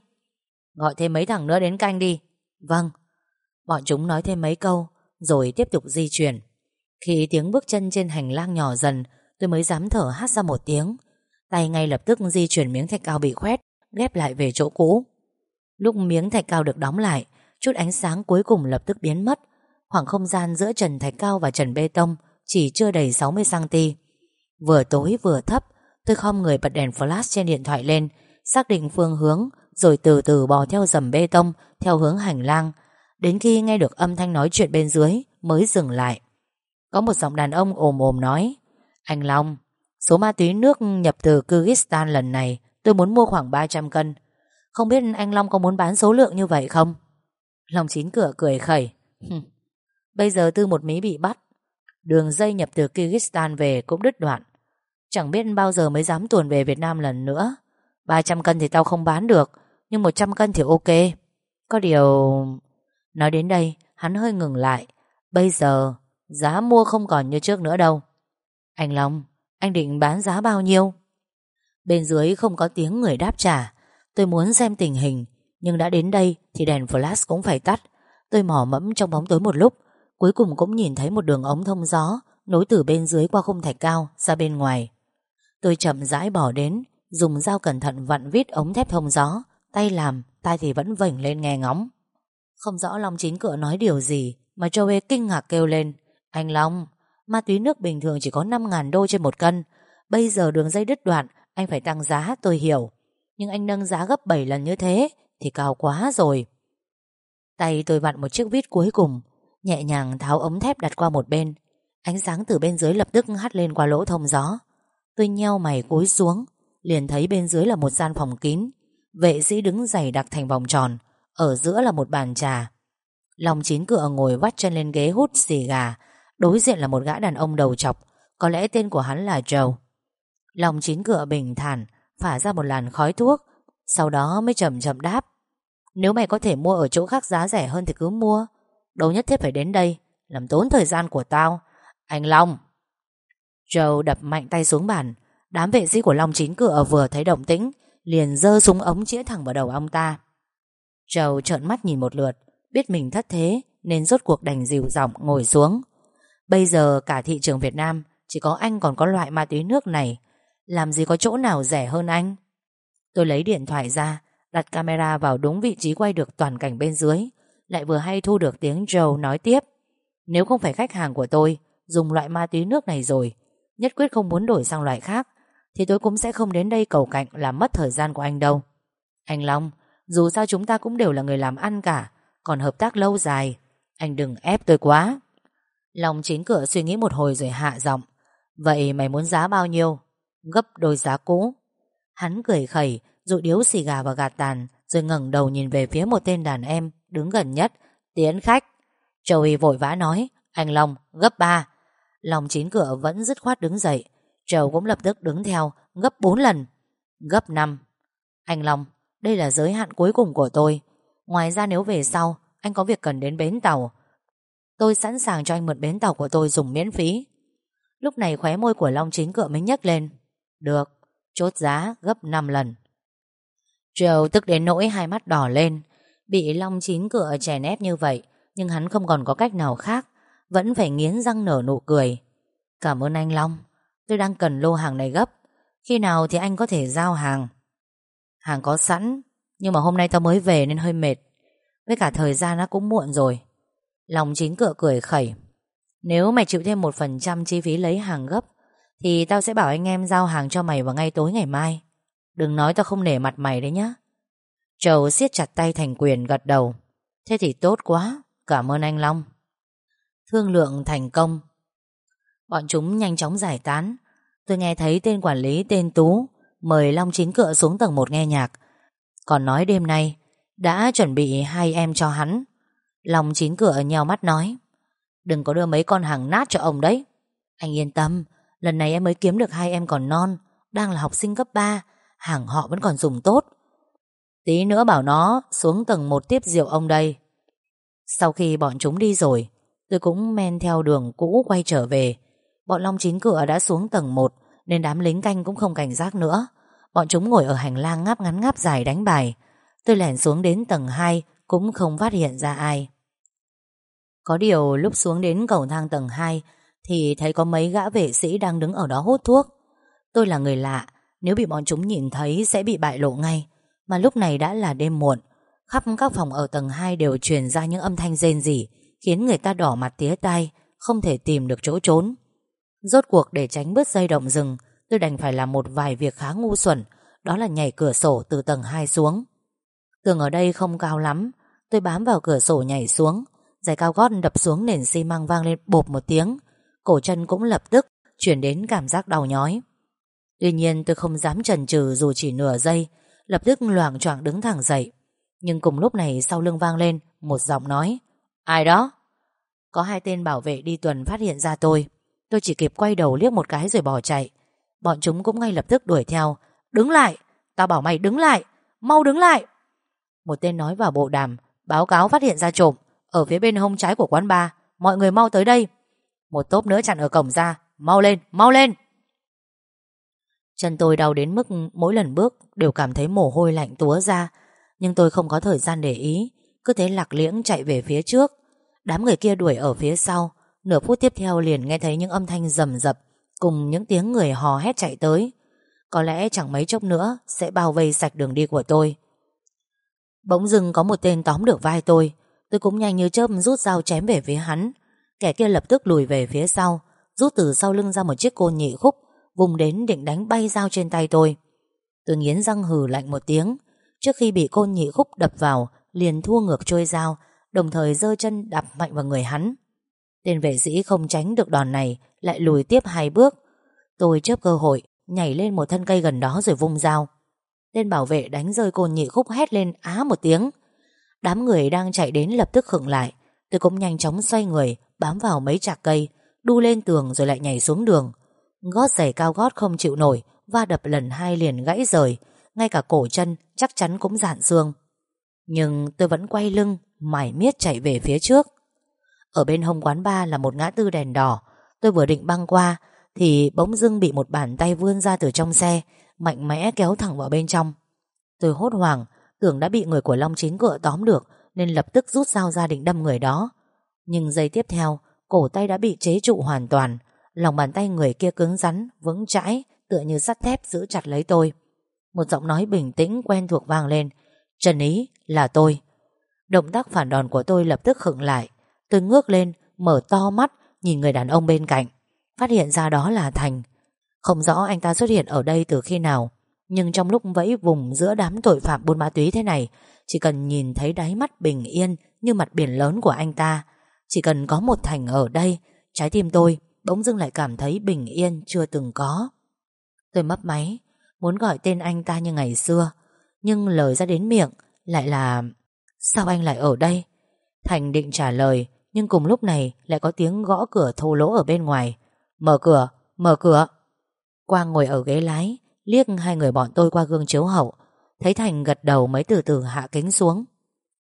Gọi thêm mấy thằng nữa đến canh đi. Vâng Bọn chúng nói thêm mấy câu Rồi tiếp tục di chuyển. Khi tiếng bước chân trên hành lang nhỏ dần Tôi mới dám thở hát ra một tiếng. Tay ngay lập tức di chuyển miếng thạch cao bị khoét Ghép lại về chỗ cũ. Lúc miếng thạch cao được đóng lại Chút ánh sáng cuối cùng lập tức biến mất. Khoảng không gian giữa trần thạch cao và trần bê tông Chỉ chưa đầy 60cm Vừa tối vừa thấp, Tôi khom người bật đèn flash trên điện thoại lên, Xác định phương hướng, Rồi từ từ bò theo dầm bê tông, Theo hướng hành lang. Đến khi nghe được âm thanh nói chuyện bên dưới, Mới dừng lại. Có một giọng đàn ông ồm ồm nói, Anh Long, Số ma túy nước nhập từ Kyrgyzstan lần này, Tôi muốn mua khoảng 300 cân. Không biết anh Long có muốn bán số lượng như vậy không? Long chín cửa cười khẩy Bây giờ tư một mí bị bắt. Đường dây nhập từ Kyrgyzstan về cũng đứt đoạn. Chẳng biết bao giờ mới dám tuồn về Việt Nam lần nữa. 300 cân thì tao không bán được, Nhưng 100 cân thì ok. Có điều... Nói đến đây, Hắn hơi ngừng lại. Bây giờ, giá mua không còn như trước nữa đâu. Anh Long, Anh định bán giá bao nhiêu? Bên dưới không có tiếng người đáp trả. Tôi muốn xem tình hình, Nhưng đã đến đây thì đèn flash cũng phải tắt. Tôi mò mẫm trong bóng tối một lúc. Cuối cùng cũng nhìn thấy một đường ống thông gió Nối từ bên dưới qua khung thạch cao Ra bên ngoài. Tôi chậm rãi bỏ đến Dùng dao cẩn thận vặn vít ống thép thông gió Tay làm, tay thì vẫn vểnh lên nghe ngóng. Không rõ Long chín cửa nói điều gì Mà Joey kinh ngạc kêu lên. Anh Long, ma túy nước bình thường chỉ có 5.000 đô trên một cân. Bây giờ đường dây đứt đoạn Anh phải tăng giá tôi hiểu. Nhưng anh nâng giá gấp 7 lần như thế Thì cao quá rồi. Tay tôi vặn một chiếc vít cuối cùng Nhẹ nhàng tháo ống thép đặt qua một bên. Ánh sáng từ bên dưới lập tức hắt lên qua lỗ thông gió. Tôi nheo mày cúi xuống, Liền thấy bên dưới là một gian phòng kín. Vệ sĩ đứng dày đặc thành vòng tròn, Ở giữa là một bàn trà. Lòng chín cửa ngồi vắt chân lên ghế hút xì gà, Đối diện là một gã đàn ông đầu chọc, Có lẽ tên của hắn là Joe. Lòng chín cửa bình thản, Phả ra một làn khói thuốc, Sau đó mới chậm chậm đáp. Nếu mày có thể mua ở chỗ khác giá rẻ hơn thì cứ mua. Đâu nhất thiết phải đến đây, Làm tốn thời gian của tao. Anh Long. Joe đập mạnh tay xuống bàn. Đám vệ sĩ của Long chín cửa vừa thấy động tĩnh, Liền giơ súng ống chĩa thẳng vào đầu ông ta. Joe trợn mắt nhìn một lượt, Biết mình thất thế, Nên rốt cuộc đành dịu giọng ngồi xuống. Bây giờ cả thị trường Việt Nam, Chỉ có anh còn có loại ma túy nước này. Làm gì có chỗ nào rẻ hơn anh? Tôi lấy điện thoại ra, Đặt camera vào đúng vị trí quay được toàn cảnh bên dưới. Lại vừa hay thu được tiếng Joe nói tiếp. Nếu không phải khách hàng của tôi Dùng loại ma túy nước này rồi, Nhất quyết không muốn đổi sang loại khác, Thì tôi cũng sẽ không đến đây cầu cạnh Làm mất thời gian của anh đâu. Anh Long, Dù sao chúng ta cũng đều là người làm ăn cả, Còn hợp tác lâu dài, Anh đừng ép tôi quá. Long chín cửa suy nghĩ một hồi rồi hạ giọng. Vậy mày muốn giá bao nhiêu? Gấp đôi giá cũ. Hắn cười khẩy, Dụ điếu xì gà vào gạt tàn, Rồi ngẩng đầu nhìn về phía một tên đàn em. Đứng gần nhất, Tiến khách. Joey vội vã nói, Anh Long, gấp ba. Long chín cửa vẫn dứt khoát đứng dậy. Trầu cũng lập tức đứng theo, Gấp 4 lần, Gấp 5 Anh Long, Đây là giới hạn cuối cùng của tôi. Ngoài ra nếu về sau, Anh có việc cần đến bến tàu. Tôi sẵn sàng cho anh mượn bến tàu của tôi dùng miễn phí. Lúc này khóe môi của Long Chín cửa mới nhấc lên. Được, Chốt giá gấp 5 lần. Joe tức đến nỗi hai mắt đỏ lên. Bị Long Chín Cựa chèn ép như vậy, Nhưng hắn không còn có cách nào khác, Vẫn phải nghiến răng nở nụ cười. Cảm ơn anh, Long. Tôi đang cần lô hàng này gấp. Khi nào thì anh có thể giao hàng? Hàng có sẵn, Nhưng mà hôm nay tao mới về nên hơi mệt. Với cả thời gian nó cũng muộn rồi. Lòng chín cựa cười khẩy. Nếu mày chịu thêm một phần trăm chi phí lấy hàng gấp, Thì tao sẽ bảo anh em giao hàng cho mày vào ngay tối ngày mai. Đừng nói tao không nể mặt mày đấy nhá. Châu siết chặt tay thành quyền gật đầu. Thế thì tốt quá, Cảm ơn anh Long. Thương lượng thành công. Bọn chúng nhanh chóng giải tán. Tôi nghe thấy tên quản lý tên Tú Mời Long Chín Cựa xuống tầng 1 nghe nhạc. Còn nói đêm nay, Đã chuẩn bị hai em cho hắn. Long Chín Cựa nheo mắt nói, Đừng có đưa mấy con hàng nát cho ông đấy. Anh yên tâm, Lần này em mới kiếm được hai em còn non, Đang là học sinh cấp 3 Hàng họ vẫn còn dùng tốt. Tí nữa bảo nó xuống tầng một tiếp rượu ông đây. Sau khi bọn chúng đi rồi, Tôi cũng men theo đường cũ quay trở về. Bọn Long chín cửa đã xuống tầng 1 Nên đám lính canh cũng không cảnh giác nữa. Bọn chúng ngồi ở hành lang ngáp ngắn ngáp dài đánh bài. Tôi lẻn xuống đến tầng 2 Cũng không phát hiện ra ai. Có điều lúc xuống đến cầu thang tầng 2 Thì thấy có mấy gã vệ sĩ đang đứng ở đó hút thuốc. Tôi là người lạ, Nếu bị bọn chúng nhìn thấy sẽ bị bại lộ ngay. Mà lúc này đã là đêm muộn, Khắp các phòng ở tầng 2 đều truyền ra những âm thanh rên rỉ, Khiến người ta đỏ mặt tía tai, Không thể tìm được chỗ trốn. Rốt cuộc để tránh bớt dây động rừng, Tôi đành phải làm một vài việc khá ngu xuẩn, Đó là nhảy cửa sổ từ tầng 2 xuống. Tường ở đây không cao lắm, Tôi bám vào cửa sổ nhảy xuống, Giày cao gót đập xuống nền xi măng vang lên bộp một tiếng, Cổ chân cũng lập tức Chuyển đến cảm giác đau nhói. Tuy nhiên tôi không dám chần chừ dù chỉ nửa giây Lập tức loảng choạng đứng thẳng dậy. Nhưng cùng lúc này sau lưng vang lên Một giọng nói Ai đó? Có hai tên bảo vệ đi tuần phát hiện ra tôi. Tôi chỉ kịp quay đầu liếc một cái rồi bỏ chạy. Bọn chúng cũng ngay lập tức đuổi theo Đứng lại! Tao bảo mày đứng lại! Mau đứng lại! Một tên nói vào bộ đàm Báo cáo phát hiện ra trộm Ở phía bên hông trái của quán bar Mọi người mau tới đây. Một tốp nữa chặn ở cổng ra Mau lên, mau lên! Chân tôi đau đến mức mỗi lần bước Đều cảm thấy mồ hôi lạnh túa ra. Nhưng tôi không có thời gian để ý, Cứ thế lạc liễng chạy về phía trước. Đám người kia đuổi ở phía sau. Nửa phút tiếp theo liền nghe thấy những âm thanh rầm rập, Cùng những tiếng người hò hét chạy tới. Có lẽ chẳng mấy chốc nữa Sẽ bao vây sạch đường đi của tôi. Bỗng dưng có một tên tóm được vai tôi. Tôi cũng nhanh như chớp rút dao chém về phía hắn. Kẻ kia lập tức lùi về phía sau, Rút từ sau lưng ra một chiếc côn nhị khúc. Vùng đến định đánh bay dao trên tay tôi. Tôi nghiến răng hừ lạnh một tiếng, Trước khi bị côn nhị khúc đập vào, Liền thua ngược trôi dao, Đồng thời giơ chân đạp mạnh vào người hắn. Tên vệ sĩ không tránh được đòn này, Lại lùi tiếp hai bước. Tôi chớp cơ hội, Nhảy lên một thân cây gần đó rồi vung dao. Tên bảo vệ đánh rơi côn nhị khúc hét lên á một tiếng. Đám người đang chạy đến lập tức khựng lại. Tôi cũng nhanh chóng xoay người, Bám vào mấy chạc cây, Đu lên tường rồi lại nhảy xuống đường. Gót giày cao gót không chịu nổi, Va đập lần hai liền gãy rời. Ngay cả cổ chân chắc chắn cũng dạn xương. Nhưng tôi vẫn quay lưng, Mải miết chạy về phía trước. Ở bên hông quán ba là một ngã tư đèn đỏ. Tôi vừa định băng qua, Thì bỗng dưng bị một bàn tay vươn ra từ trong xe, Mạnh mẽ kéo thẳng vào bên trong. Tôi hốt hoảng, Tưởng đã bị người của Long Chín cựa tóm được, Nên lập tức rút dao ra định đâm người đó. Nhưng giây tiếp theo, Cổ tay đã bị chế trụ hoàn toàn. Lòng bàn tay người kia cứng rắn, vững chãi Tựa như sắt thép giữ chặt lấy tôi. Một giọng nói bình tĩnh quen thuộc vang lên. Trần Ý là tôi. Động tác phản đòn của tôi lập tức khựng lại. Tôi ngước lên Mở to mắt Nhìn người đàn ông bên cạnh. Phát hiện ra đó là Thành. Không rõ anh ta xuất hiện ở đây từ khi nào Nhưng trong lúc vẫy vùng giữa đám tội phạm buôn ma túy thế này Chỉ cần nhìn thấy đáy mắt bình yên Như mặt biển lớn của anh ta Chỉ cần có một Thành ở đây Trái tim tôi bỗng dưng lại cảm thấy bình yên chưa từng có. Tôi mấp máy Muốn gọi tên anh ta như ngày xưa Nhưng lời ra đến miệng Lại là Sao anh lại ở đây? Thành định trả lời nhưng cùng lúc này lại có tiếng gõ cửa thô lỗ ở bên ngoài. Mở cửa, mở cửa. Quang ngồi ở ghế lái Liếc hai người bọn tôi qua gương chiếu hậu Thấy Thành gật đầu mới từ từ hạ kính xuống.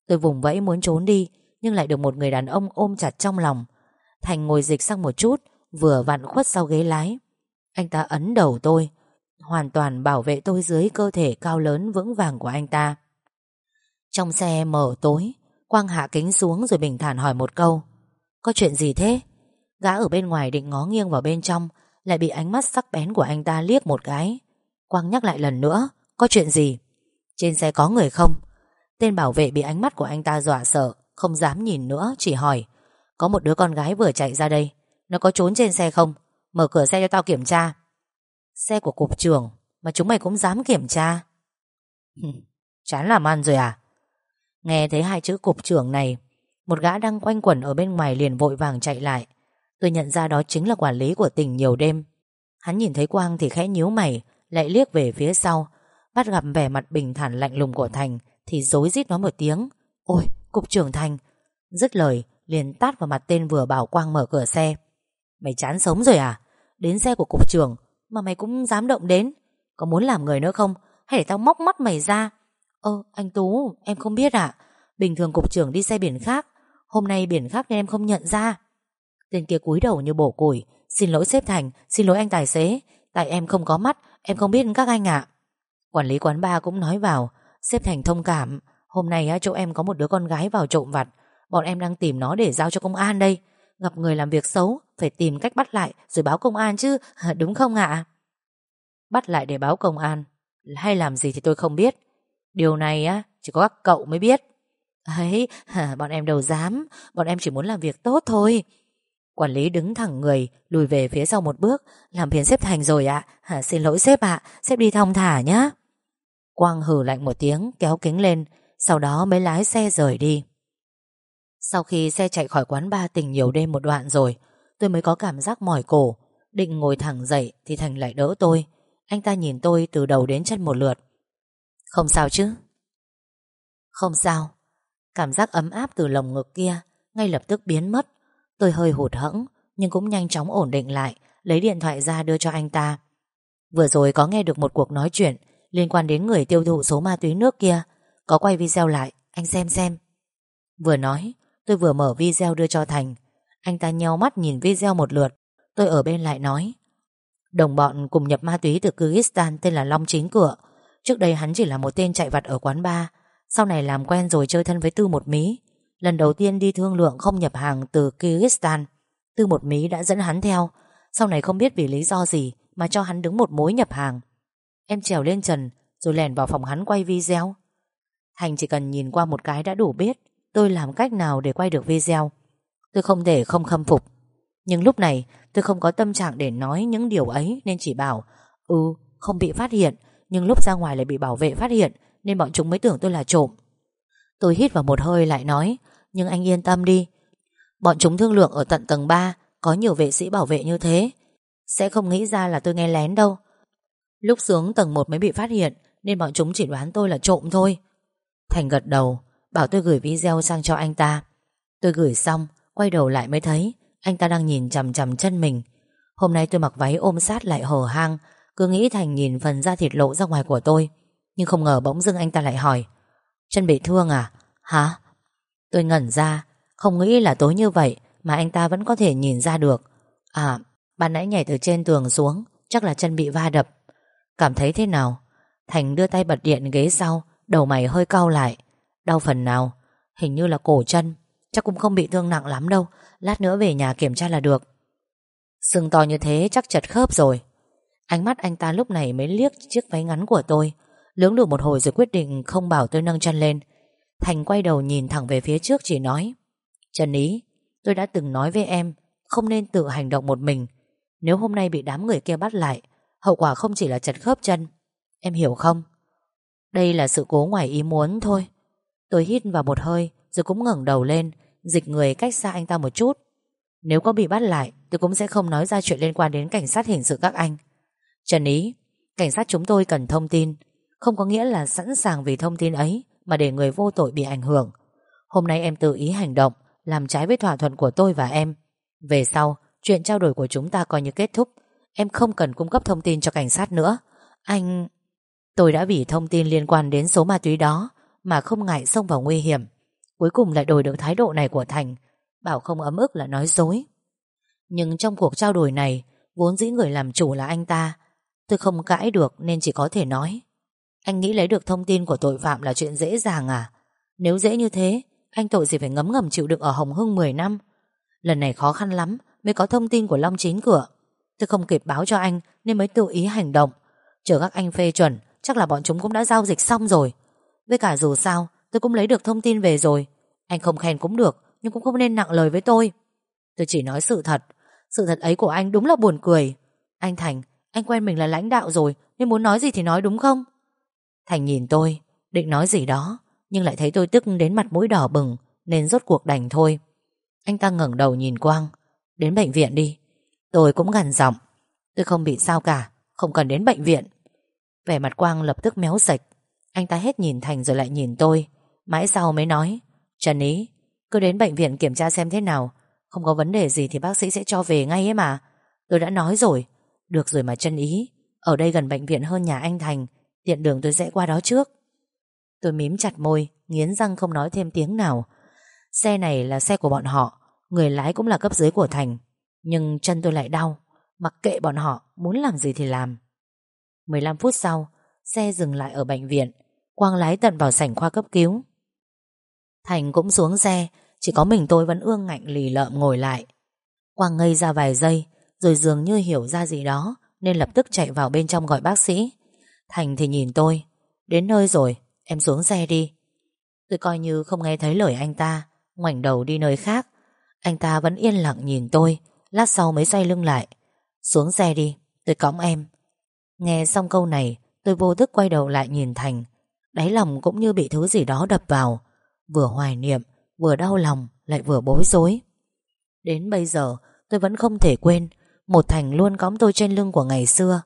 Tôi vùng vẫy muốn trốn đi Nhưng lại được một người đàn ông ôm chặt trong lòng. Thành ngồi dịch sang một chút Vừa vặn khuất sau ghế lái Anh ta ấn đầu tôi, Hoàn toàn bảo vệ tôi dưới cơ thể cao lớn vững vàng của anh ta Trong xe mở tối, Quang hạ kính xuống rồi bình thản hỏi một câu Có chuyện gì thế? Gã ở bên ngoài định ngó nghiêng vào bên trong, Lại bị ánh mắt sắc bén của anh ta liếc một cái Quang nhắc lại lần nữa, Có chuyện gì? Trên xe có người không? Tên bảo vệ bị ánh mắt của anh ta dọa sợ, Không dám nhìn nữa, Chỉ hỏi, Có một đứa con gái vừa chạy ra đây nó có trốn trên xe không? Mở cửa xe cho tao kiểm tra. Xe của cục trưởng, Mà chúng mày cũng dám kiểm tra. Chán làm ăn rồi à? Nghe thấy hai chữ cục trưởng này, Một gã đang quanh quẩn ở bên ngoài liền vội vàng chạy lại. Tôi nhận ra đó chính là quản lý của tỉnh nhiều đêm. Hắn nhìn thấy Quang thì khẽ nhíu mày, Lại liếc về phía sau. Bắt gặp vẻ mặt bình thản lạnh lùng của Thành Thì dối rít nói một tiếng. Ôi, cục trưởng Thành! Dứt lời, liền tát vào mặt tên vừa bảo Quang mở cửa xe. Mày chán sống rồi à? Đến xe của cục trưởng Mà mày cũng dám động đến. Có muốn làm người nữa không? Hay để tao móc mắt mày ra? Ơ anh Tú em không biết ạ. Bình thường cục trưởng đi xe biển khác. Hôm nay biển khác nên em không nhận ra. Tên kia cúi đầu như bổ củi. Xin lỗi sếp Thành, xin lỗi anh tài xế. Tại em không có mắt, em không biết các anh ạ. Quản lý quán bar cũng nói vào. Sếp Thành thông cảm. Hôm nay chỗ em có một đứa con gái vào trộm vặt. Bọn em đang tìm nó để giao cho công an đây. Gặp người làm việc xấu Phải tìm cách bắt lại rồi báo công an chứ Đúng không ạ? Bắt lại để báo công an Hay làm gì thì tôi không biết. Điều này á chỉ có các cậu mới biết. Ấy bọn em đâu dám Bọn em chỉ muốn làm việc tốt thôi. Quản lý đứng thẳng người Lùi về phía sau một bước Làm phiền xếp Thành rồi ạ. À. Xin lỗi xếp ạ à, đi thong thả nhá. Quang hử lạnh một tiếng kéo kính lên Sau đó mới lái xe rời đi. Sau khi xe chạy khỏi quán ba tỉnh nhiều đêm một đoạn rồi, Tôi mới có cảm giác mỏi cổ, Định ngồi thẳng dậy Thì Thành lại đỡ tôi. Anh ta nhìn tôi từ đầu đến chân một lượt. Không sao chứ? Không sao. Cảm giác ấm áp từ lồng ngực kia Ngay lập tức biến mất. Tôi hơi hụt hẫng, Nhưng cũng nhanh chóng ổn định lại, Lấy điện thoại ra đưa cho anh ta. Vừa rồi có nghe được một cuộc nói chuyện Liên quan đến người tiêu thụ số ma túy nước kia. Có quay video lại, Anh xem xem. Vừa nói tôi vừa mở video đưa cho Thành. Anh ta nheo mắt nhìn video một lượt. Tôi ở bên lại nói, Đồng bọn cùng nhập ma túy từ Kyrgyzstan Tên là Long Chính Cửa. Trước đây hắn chỉ là một tên chạy vặt ở quán bar, Sau này làm quen rồi chơi thân với Tư Một Mí. Lần đầu tiên đi thương lượng không nhập hàng từ Kyrgyzstan, Tư Một Mí đã dẫn hắn theo. Sau này không biết vì lý do gì Mà cho hắn đứng một mối nhập hàng. Em trèo lên trần, Rồi lèn vào phòng hắn quay video. Thành chỉ cần nhìn qua một cái đã đủ biết. Tôi làm cách nào để quay được video? Tôi không thể không khâm phục. Nhưng lúc này, tôi không có tâm trạng để nói những điều ấy, Nên chỉ bảo Ừ không bị phát hiện, Nhưng lúc ra ngoài lại bị bảo vệ phát hiện, Nên bọn chúng mới tưởng tôi là trộm. Tôi hít vào một hơi lại nói, Nhưng anh yên tâm đi. Bọn chúng thương lượng ở tận tầng 3 Có nhiều vệ sĩ bảo vệ như thế. Sẽ không nghĩ ra là tôi nghe lén đâu. Lúc xuống tầng 1 mới bị phát hiện, Nên bọn chúng chỉ đoán tôi là trộm thôi. Thành gật đầu. Bảo tôi gửi video sang cho anh ta Tôi gửi xong Quay đầu lại mới thấy Anh ta đang nhìn chằm chằm chân mình Hôm nay tôi mặc váy ôm sát lại hở hang Cứ nghĩ Thành nhìn phần da thịt lộ ra ngoài của tôi Nhưng không ngờ bỗng dưng anh ta lại hỏi Chân bị thương à? Hả? Tôi ngẩn ra Không nghĩ là tối như vậy Mà anh ta vẫn có thể nhìn ra được À, ban nãy nhảy từ trên tường xuống Chắc là chân bị va đập Cảm thấy thế nào? Thành đưa tay bật điện ghế sau Đầu mày hơi cau lại Đau phần nào? Hình như là cổ chân. Chắc cũng không bị thương nặng lắm đâu. Lát nữa về nhà kiểm tra là được. Sưng to như thế chắc chật khớp rồi. Ánh mắt anh ta lúc này mới liếc chiếc váy ngắn của tôi. Lưỡng được một hồi rồi quyết định không bảo tôi nâng chân lên. Thành quay đầu nhìn thẳng về phía trước chỉ nói, Trần Ý, Tôi đã từng nói với em, Không nên tự hành động một mình. Nếu hôm nay bị đám người kia bắt lại, Hậu quả không chỉ là chật khớp chân. Em hiểu không? Đây là sự cố ngoài ý muốn thôi. Tôi hít vào một hơi, Rồi cũng ngẩng đầu lên, Dịch người cách xa anh ta một chút. Nếu có bị bắt lại, Tôi cũng sẽ không nói ra chuyện liên quan đến cảnh sát hình sự các anh. Trần Ý, Cảnh sát chúng tôi cần thông tin. Không có nghĩa là sẵn sàng vì thông tin ấy Mà để người vô tội bị ảnh hưởng. Hôm nay em tự ý hành động, Làm trái với thỏa thuận của tôi và em. Về sau, Chuyện trao đổi của chúng ta coi như kết thúc. Em không cần cung cấp thông tin cho cảnh sát nữa. Anh... Tôi đã vì thông tin liên quan đến số ma túy đó. Mà không ngại xông vào nguy hiểm. Cuối cùng lại đổi được thái độ này của Thành, Bảo không ấm ức là nói dối. Nhưng trong cuộc trao đổi này, Vốn dĩ người làm chủ là anh ta. Tôi không cãi được nên chỉ có thể nói, Anh nghĩ lấy được thông tin của tội phạm là chuyện dễ dàng à? Nếu dễ như thế, Anh tội gì phải ngấm ngầm chịu đựng ở Hồng Hưng 10 năm? Lần này khó khăn lắm Mới có thông tin của Long Chín Cửa. Tôi không kịp báo cho anh Nên mới tự ý hành động. Chờ các anh phê chuẩn, Chắc là bọn chúng cũng đã giao dịch xong rồi. Với cả dù sao, tôi cũng lấy được thông tin về rồi. Anh không khen cũng được, Nhưng cũng không nên nặng lời với tôi. Tôi chỉ nói sự thật. Sự thật ấy của anh đúng là buồn cười. Anh Thành, Anh quen mình là lãnh đạo rồi Nên muốn nói gì thì nói đúng không? Thành nhìn tôi, Định nói gì đó, Nhưng lại thấy tôi tức đến mặt mũi đỏ bừng, Nên rốt cuộc đành thôi. Anh ta ngẩng đầu nhìn Quang. Đến bệnh viện đi. Tôi cũng gằn giọng. Tôi không bị sao cả, Không cần đến bệnh viện. Vẻ mặt Quang lập tức méo sạch. Anh ta hết nhìn Thành rồi lại nhìn tôi. Mãi sau mới nói, Trần Ý, Cứ đến bệnh viện kiểm tra xem thế nào. Không có vấn đề gì thì bác sĩ sẽ cho về ngay ấy mà. Tôi đã nói rồi. Được rồi mà chân ý, Ở đây gần bệnh viện hơn nhà anh Thành, Tiện đường tôi sẽ qua đó trước. Tôi mím chặt môi, Nghiến răng không nói thêm tiếng nào. Xe này là xe của bọn họ, Người lái cũng là cấp dưới của Thành. Nhưng chân tôi lại đau, Mặc kệ bọn họ, muốn làm gì thì làm. 15 phút sau, Xe dừng lại ở bệnh viện. Quang lái tận vào sảnh khoa cấp cứu. Thành cũng xuống xe Chỉ có mình tôi vẫn ương ngạnh lì lợm ngồi lại. Quang ngây ra vài giây Rồi dường như hiểu ra gì đó Nên lập tức chạy vào bên trong gọi bác sĩ. Thành thì nhìn tôi Đến nơi rồi, em xuống xe đi. Tôi coi như không nghe thấy lời anh ta Ngoảnh đầu đi nơi khác. Anh ta vẫn yên lặng nhìn tôi Lát sau mới xoay lưng lại. Xuống xe đi, tôi cõng em. Nghe xong câu này Tôi vô thức quay đầu lại nhìn Thành Đáy lòng cũng như bị thứ gì đó đập vào. Vừa hoài niệm, Vừa đau lòng, lại vừa bối rối. Đến bây giờ, tôi vẫn không thể quên, Một Thành luôn cõng tôi trên lưng của ngày xưa.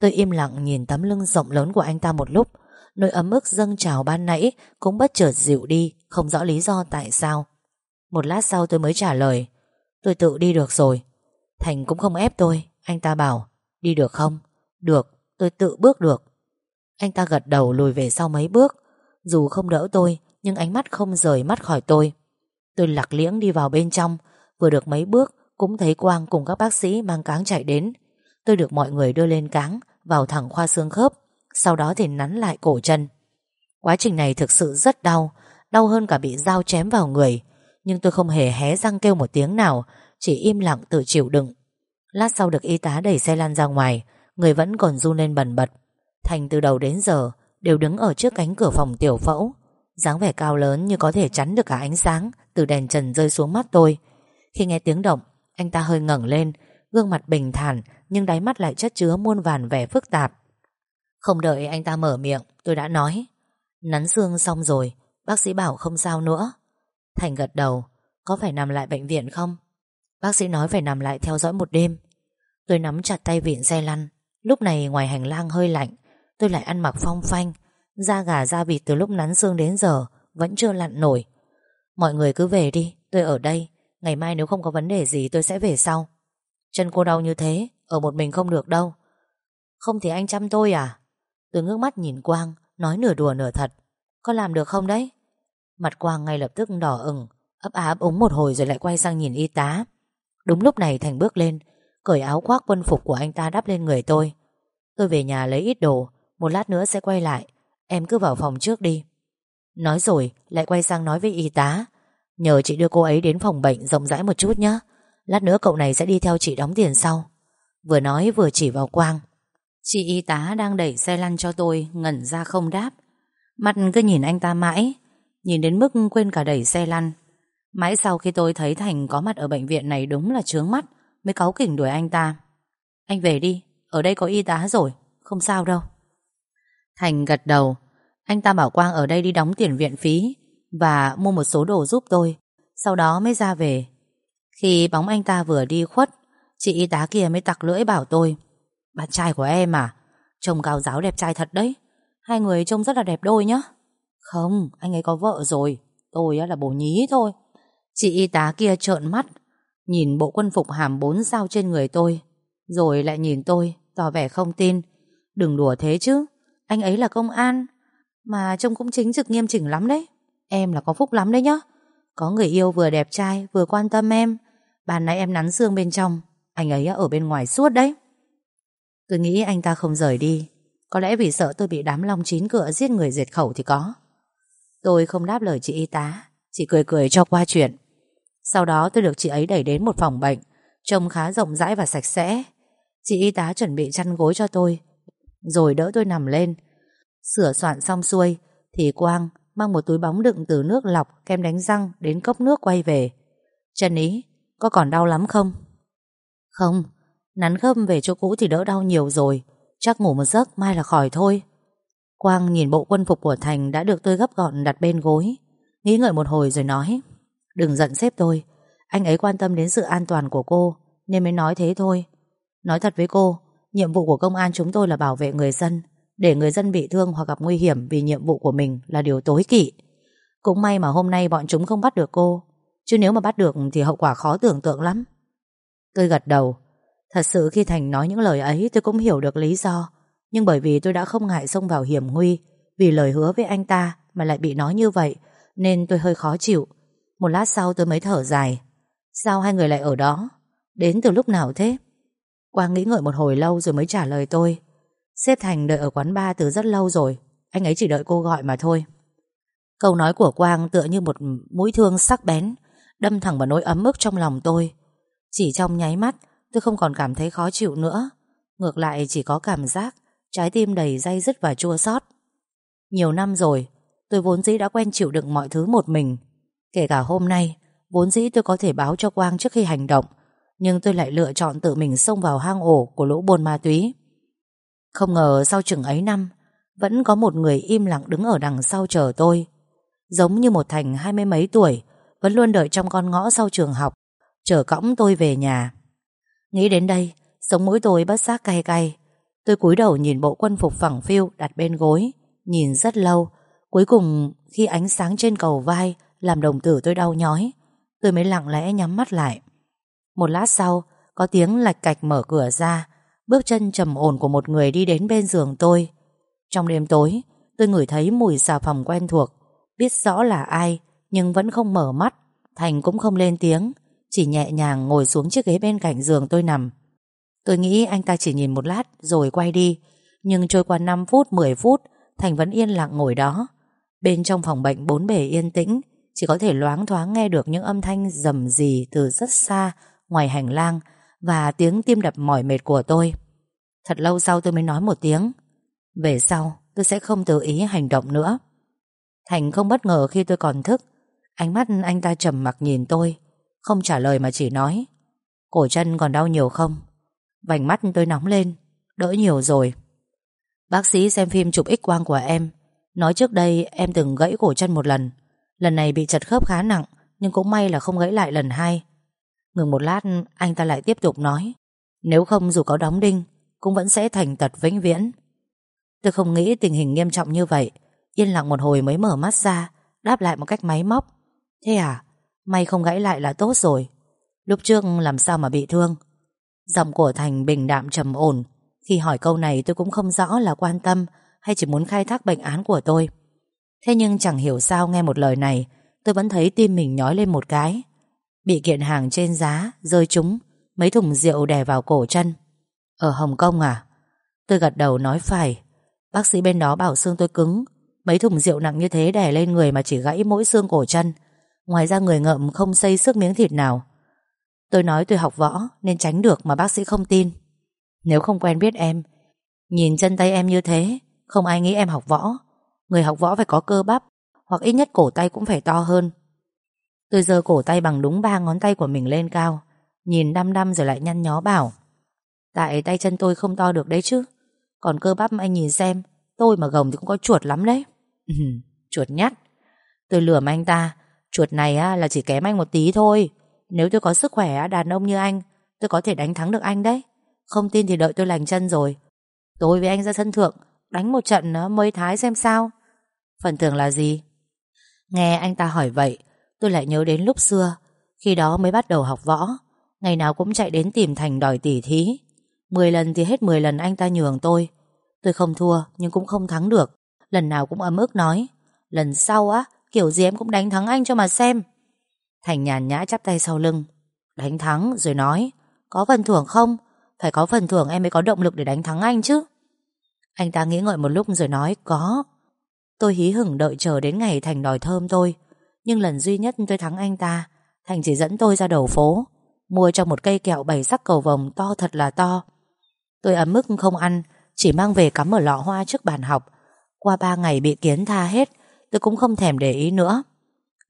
Tôi im lặng nhìn tấm lưng rộng lớn của anh ta một lúc. Nỗi ấm ức dâng trào ban nãy Cũng bất chợt dịu đi, Không rõ lý do tại sao. Một lát sau tôi mới trả lời, Tôi tự đi được rồi. Thành cũng không ép tôi. Anh ta bảo, Đi được không? Được, tôi tự bước được. Anh ta gật đầu lùi về sau mấy bước. Dù không đỡ tôi, Nhưng ánh mắt không rời mắt khỏi tôi. Tôi lạc liễng đi vào bên trong. Vừa được mấy bước, Cũng thấy Quang cùng các bác sĩ mang cáng chạy đến. Tôi được mọi người đưa lên cáng, Vào thẳng khoa xương khớp, Sau đó thì nắn lại cổ chân. Quá trình này thực sự rất đau Đau hơn cả bị dao chém vào người. Nhưng tôi không hề hé răng kêu một tiếng nào, Chỉ im lặng tự chịu đựng. Lát sau được y tá đẩy xe lăn ra ngoài, Người vẫn còn run lên bần bật. Thành từ đầu đến giờ Đều đứng ở trước cánh cửa phòng tiểu phẫu. Dáng vẻ cao lớn như có thể chắn được cả ánh sáng Từ đèn trần rơi xuống mắt tôi. Khi nghe tiếng động, Anh ta hơi ngẩng lên, Gương mặt bình thản Nhưng đáy mắt lại chất chứa muôn vàn vẻ phức tạp. Không đợi anh ta mở miệng, Tôi đã nói, Nắn xương xong rồi, Bác sĩ bảo không sao nữa. Thành gật đầu, Có phải nằm lại bệnh viện không? Bác sĩ nói phải nằm lại theo dõi một đêm. Tôi nắm chặt tay vịn xe lăn, Lúc này ngoài hành lang hơi lạnh Tôi lại ăn mặc phong phanh. Da gà da vịt từ lúc nắn xương đến giờ Vẫn chưa lặn nổi. Mọi người cứ về đi, tôi ở đây. Ngày mai nếu không có vấn đề gì tôi sẽ về sau. Chân cô đau như thế Ở một mình không được đâu. Không thì anh chăm tôi à? Tôi ngước mắt nhìn Quang Nói nửa đùa nửa thật. Có làm được không đấy? Mặt Quang ngay lập tức đỏ ửng ấp áp úng một hồi rồi lại quay sang nhìn y tá. Đúng lúc này Thành bước lên Cởi áo khoác quân phục của anh ta đắp lên người tôi. Tôi về nhà lấy ít đồ một lát nữa sẽ quay lại. Em cứ vào phòng trước đi. Nói rồi, lại quay sang nói với y tá. Nhờ chị đưa cô ấy đến phòng bệnh, rộng rãi một chút nhé Lát nữa cậu này sẽ đi theo chị đóng tiền sau. Vừa nói, vừa chỉ vào Quang. Chị y tá đang đẩy xe lăn cho tôi, Ngẩn ra không đáp. Mặt cứ nhìn anh ta mãi, Nhìn đến mức quên cả đẩy xe lăn. Mãi sau khi tôi thấy Thành có mặt ở bệnh viện này đúng là trướng mắt, Mới cáu kỉnh đuổi anh ta. Anh về đi, Ở đây có y tá rồi, Không sao đâu. Thành gật đầu. Anh ta bảo Quang ở đây đi đóng tiền viện phí Và mua một số đồ giúp tôi Sau đó mới ra về. Khi bóng anh ta vừa đi khuất Chị y tá kia mới tặc lưỡi bảo tôi Bạn trai của em à Trông cao giáo đẹp trai thật đấy. Hai người trông rất là đẹp đôi nhá. Không, anh ấy có vợ rồi Tôi là bồ nhí thôi. Chị y tá kia trợn mắt Nhìn bộ quân phục hàm bốn sao trên người tôi Rồi lại nhìn tôi Tỏ vẻ không tin. Đừng đùa thế chứ anh ấy là công an, Mà trông cũng chính trực nghiêm chỉnh lắm đấy. Em là có phúc lắm đấy nhá. Có người yêu vừa đẹp trai, vừa quan tâm em. Bàn nãy em nắn xương bên trong, Anh ấy ở bên ngoài suốt đấy. Tôi nghĩ anh ta không rời đi, Có lẽ vì sợ tôi bị đám long chín cửa Giết người diệt khẩu thì có. Tôi không đáp lời chị y tá, Chỉ cười cười cho qua chuyện. Sau đó tôi được chị ấy đẩy đến một phòng bệnh, Trông khá rộng rãi và sạch sẽ. Chị y tá chuẩn bị chăn gối cho tôi rồi đỡ tôi nằm lên. Sửa soạn xong xuôi Thì Quang mang một túi bóng đựng từ nước lọc Kem đánh răng đến cốc nước quay về. Trần ý, Có còn đau lắm không? Không, Nắn khớp về chỗ cũ thì đỡ đau nhiều rồi, Chắc ngủ một giấc mai là khỏi thôi. Quang nhìn bộ quân phục của Thành Đã được tôi gấp gọn đặt bên gối, Nghĩ ngợi một hồi rồi nói, Đừng giận sếp tôi, Anh ấy quan tâm đến sự an toàn của cô, Nên mới nói thế thôi. Nói thật với cô Nhiệm vụ của công an chúng tôi là bảo vệ người dân, Để người dân bị thương hoặc gặp nguy hiểm Vì nhiệm vụ của mình là điều tối kỵ. Cũng may mà hôm nay bọn chúng không bắt được cô, Chứ nếu mà bắt được Thì hậu quả khó tưởng tượng lắm. Tôi gật đầu. Thật sự khi Thành nói những lời ấy, tôi cũng hiểu được lý do. Nhưng bởi vì tôi đã không ngại xông vào hiểm nguy, Vì lời hứa với anh ta Mà lại bị nói như vậy, Nên tôi hơi khó chịu. Một lát sau tôi mới thở dài. Sao hai người lại ở đó? Đến từ lúc nào thế? Quang nghĩ ngợi một hồi lâu rồi mới trả lời tôi. Xếp Thành đợi ở quán bar từ rất lâu rồi. Anh ấy chỉ đợi cô gọi mà thôi. Câu nói của Quang tựa như một mũi thương sắc bén, Đâm thẳng vào nỗi ấm ức trong lòng tôi. Chỉ trong nháy mắt, Tôi không còn cảm thấy khó chịu nữa. Ngược lại, chỉ có cảm giác Trái tim đầy dây dứt và chua xót. Nhiều năm rồi, Tôi vốn dĩ đã quen chịu đựng mọi thứ một mình. Kể cả hôm nay, Vốn dĩ tôi có thể báo cho Quang trước khi hành động nhưng tôi lại lựa chọn tự mình xông vào hang ổ Của lũ buôn ma túy. Không ngờ sau chừng ấy năm, Vẫn có một người im lặng đứng ở đằng sau chờ tôi. Giống như một thành hai mươi mấy tuổi, Vẫn luôn đợi trong con ngõ sau trường học, Chờ cõng tôi về nhà. Nghĩ đến đây, Sống mũi tôi bất giác cay cay. Tôi cúi đầu nhìn bộ quân phục phẳng phiu đặt bên gối, Nhìn rất lâu. Cuối cùng, khi ánh sáng trên cầu vai Làm đồng tử tôi đau nhói, Tôi mới lặng lẽ nhắm mắt lại. Một lát sau, Có tiếng lạch cạch mở cửa ra. Bước chân trầm ổn của một người đi đến bên giường tôi. Trong đêm tối, Tôi ngửi thấy mùi xà phòng quen thuộc. Biết rõ là ai, Nhưng vẫn không mở mắt. Thành cũng không lên tiếng, Chỉ nhẹ nhàng ngồi xuống chiếc ghế bên cạnh giường tôi nằm. Tôi nghĩ anh ta chỉ nhìn một lát, Rồi quay đi. Nhưng trôi qua 5 phút 10 phút, Thành vẫn yên lặng ngồi đó. Bên trong phòng bệnh bốn bề yên tĩnh, Chỉ có thể loáng thoáng nghe được những âm thanh rầm rì Từ rất xa Ngoài hành lang Và tiếng tim đập mỏi mệt của tôi. Thật lâu sau tôi mới nói một tiếng, Về sau, tôi sẽ không tự ý hành động nữa. Thành không bất ngờ khi tôi còn thức, Ánh mắt anh ta trầm mặc nhìn tôi, Không trả lời mà chỉ nói, Cổ chân còn đau nhiều không? Vành mắt tôi nóng lên, Đỡ nhiều rồi. Bác sĩ xem phim chụp x quang của em, Nói trước đây em từng gãy cổ chân một lần Lần này bị chật khớp khá nặng, Nhưng cũng may là không gãy lại lần hai. Ngừng một lát, anh ta lại tiếp tục nói. Nếu không dù có đóng đinh, Cũng vẫn sẽ thành tật vĩnh viễn. Tôi không nghĩ tình hình nghiêm trọng như vậy. Yên lặng một hồi mới mở mắt ra, Đáp lại một cách máy móc. Thế à May không gãy lại là tốt rồi. Lúc trước làm sao mà bị thương? Giọng của Thành bình đạm trầm ổn. Khi hỏi câu này tôi cũng không rõ là quan tâm Hay chỉ muốn khai thác bệnh án của tôi. Thế nhưng chẳng hiểu sao nghe một lời này, Tôi vẫn thấy tim mình nhói lên một cái. Bị kiện hàng trên giá, Rơi trúng, Mấy thùng rượu đè vào cổ chân. Ở Hồng Kông à? Tôi gật đầu nói phải. Bác sĩ bên đó bảo xương tôi cứng, Mấy thùng rượu nặng như thế đè lên người mà chỉ gãy mỗi xương cổ chân. Ngoài ra người ngợm không xây sức miếng thịt nào. Tôi nói tôi học võ Nên tránh được mà bác sĩ không tin. Nếu không quen biết em, Nhìn chân tay em như thế, Không ai nghĩ em học võ. Người học võ phải có cơ bắp, Hoặc ít nhất cổ tay cũng phải to hơn. Tôi giơ cổ tay bằng đúng ba ngón tay của mình lên cao Nhìn đăm đăm rồi lại nhăn nhó bảo Tại tay chân tôi không to được đấy chứ. Còn cơ bắp anh nhìn xem Tôi mà gồng thì cũng có chuột lắm đấy. Ừ, chuột nhắt Tôi lườm anh ta Chuột này á, là chỉ kém anh một tí thôi. Nếu tôi có sức khỏe đàn ông như anh Tôi có thể đánh thắng được anh đấy. Không tin thì đợi tôi lành chân rồi. Tôi với anh ra sân thượng Đánh một trận mới thái xem sao. Phần thưởng là gì? Nghe anh ta hỏi vậy Tôi lại nhớ đến lúc xưa, Khi đó mới bắt đầu học võ. Ngày nào cũng chạy đến tìm Thành đòi tỉ thí. 10 lần thì hết 10 lần anh ta nhường tôi. Tôi không thua, nhưng cũng không thắng được. Lần nào cũng ấm ức nói, Lần sau á, Kiểu gì em cũng đánh thắng anh cho mà xem. Thành nhàn nhã chắp tay sau lưng, Đánh thắng rồi nói, Có phần thưởng không? Phải có phần thưởng em mới có động lực để đánh thắng anh chứ. Anh ta nghĩ ngợi một lúc rồi nói, Có. Tôi hí hửng đợi chờ đến ngày Thành đòi thơm tôi. Nhưng lần duy nhất tôi thắng anh ta, Thành chỉ dẫn tôi ra đầu phố, Mua cho một cây kẹo bảy sắc cầu vồng To thật là to. Tôi ấm mức không ăn, Chỉ mang về cắm ở lọ hoa trước bàn học. Qua ba ngày bị kiến tha hết, Tôi cũng không thèm để ý nữa.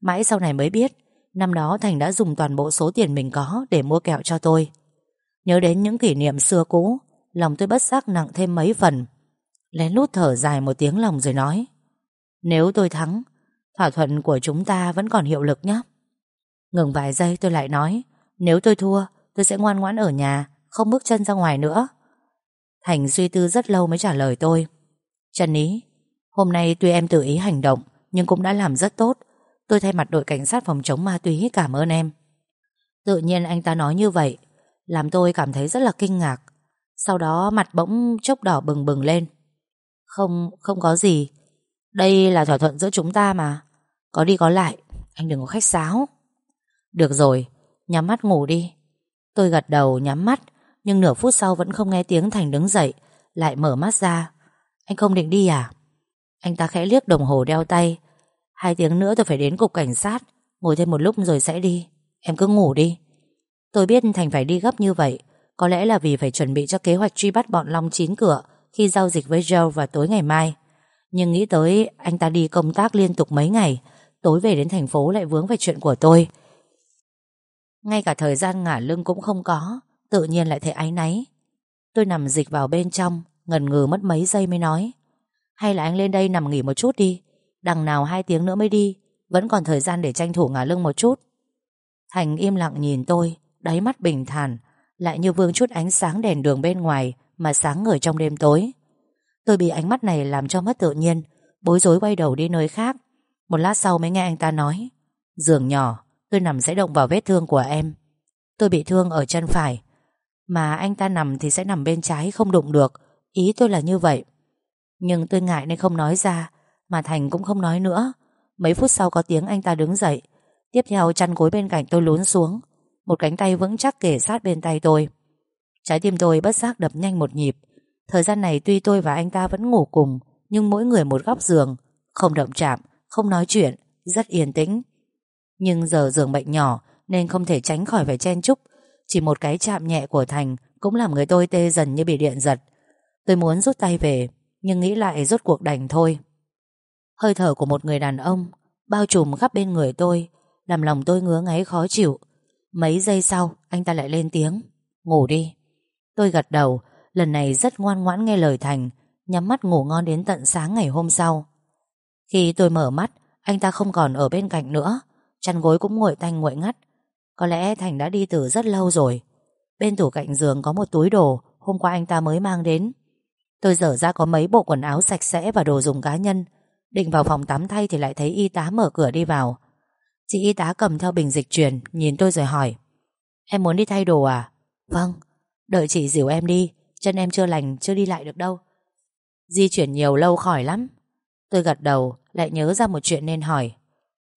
Mãi sau này mới biết, Năm đó Thành đã dùng toàn bộ số tiền mình có Để mua kẹo cho tôi. Nhớ đến những kỷ niệm xưa cũ, Lòng tôi bất giác nặng thêm mấy phần. Lén lút thở dài một tiếng lòng rồi nói, Nếu tôi thắng Thỏa thuận của chúng ta vẫn còn hiệu lực nhé. Ngừng vài giây tôi lại nói Nếu tôi thua Tôi sẽ ngoan ngoãn ở nhà Không bước chân ra ngoài nữa. Thành suy tư rất lâu mới trả lời tôi Trần Ý Hôm nay tuy em tự ý hành động Nhưng cũng đã làm rất tốt. Tôi thay mặt đội cảnh sát phòng chống ma túy cảm ơn em. Tự nhiên anh ta nói như vậy Làm tôi cảm thấy rất là kinh ngạc. Sau đó mặt bỗng chốc đỏ bừng bừng lên. Không, không có gì. Đây là thỏa thuận giữa chúng ta mà. Có đi có lại Anh đừng có khách sáo. Được rồi, nhắm mắt ngủ đi. Tôi gật đầu nhắm mắt Nhưng nửa phút sau vẫn không nghe tiếng Thành đứng dậy Lại mở mắt ra. Anh không định đi à? Anh ta khẽ liếc đồng hồ đeo tay. Hai tiếng nữa tôi phải đến cục cảnh sát. Ngồi thêm một lúc rồi sẽ đi. Em cứ ngủ đi. Tôi biết Thành phải đi gấp như vậy. Có lẽ là vì phải chuẩn bị cho kế hoạch truy bắt bọn Long chín cửa Khi giao dịch với Joe vào tối ngày mai. Nhưng nghĩ tới anh ta đi công tác liên tục mấy ngày Tối về đến thành phố lại vướng về chuyện của tôi. Ngay cả thời gian ngả lưng cũng không có, Tự nhiên lại thấy áy náy. Tôi nằm dịch vào bên trong, Ngần ngừ mất mấy giây mới nói. Hay là anh lên đây nằm nghỉ một chút đi, Đằng nào hai tiếng nữa mới đi, Vẫn còn thời gian để tranh thủ ngả lưng một chút. Thành im lặng nhìn tôi, Đáy mắt bình thản, Lại như vương chút ánh sáng đèn đường bên ngoài Mà sáng ngời trong đêm tối. Tôi bị ánh mắt này làm cho mất tự nhiên, Bối rối quay đầu đi nơi khác. Một lát sau mới nghe anh ta nói Giường nhỏ Tôi nằm sẽ động vào vết thương của em. Tôi bị thương ở chân phải Mà anh ta nằm thì sẽ nằm bên trái không đụng được. Ý tôi là như vậy. Nhưng tôi ngại nên không nói ra mà Thành cũng không nói nữa. Mấy phút sau có tiếng anh ta đứng dậy. Tiếp theo chăn gối bên cạnh tôi lún xuống. Một cánh tay vững chắc kể sát bên tay tôi. Trái tim tôi bất giác đập nhanh một nhịp. Thời gian này tuy tôi và anh ta vẫn ngủ cùng Nhưng mỗi người một góc giường Không động chạm, không nói chuyện, Rất yên tĩnh. Nhưng giờ giường bệnh nhỏ Nên không thể tránh khỏi phải chen chúc. Chỉ một cái chạm nhẹ của Thành Cũng làm người tôi tê dần như bị điện giật. Tôi muốn rút tay về, Nhưng nghĩ lại rốt cuộc đành thôi. Hơi thở của một người đàn ông Bao trùm khắp bên người tôi, Làm lòng tôi ngứa ngáy khó chịu. Mấy giây sau, anh ta lại lên tiếng. Ngủ đi. Tôi gật đầu, Lần này rất ngoan ngoãn nghe lời Thành, Nhắm mắt ngủ ngon đến tận sáng ngày hôm sau. Khi tôi mở mắt, Anh ta không còn ở bên cạnh nữa. Chăn gối cũng nguội tanh, nguội ngắt. Có lẽ Thành đã đi từ rất lâu rồi. Bên tủ cạnh giường có một túi đồ, Hôm qua anh ta mới mang đến. Tôi dở ra có mấy bộ quần áo sạch sẽ Và đồ dùng cá nhân. Định vào phòng tắm thay thì lại thấy y tá mở cửa đi vào. Chị y tá cầm theo bình dịch truyền, Nhìn tôi rồi hỏi. Em muốn đi thay đồ à? Vâng. Đợi chị dìu em đi. Chân em chưa lành, chưa đi lại được đâu. Di chuyển nhiều lâu khỏi lắm. Tôi gật đầu, lại nhớ ra một chuyện nên hỏi.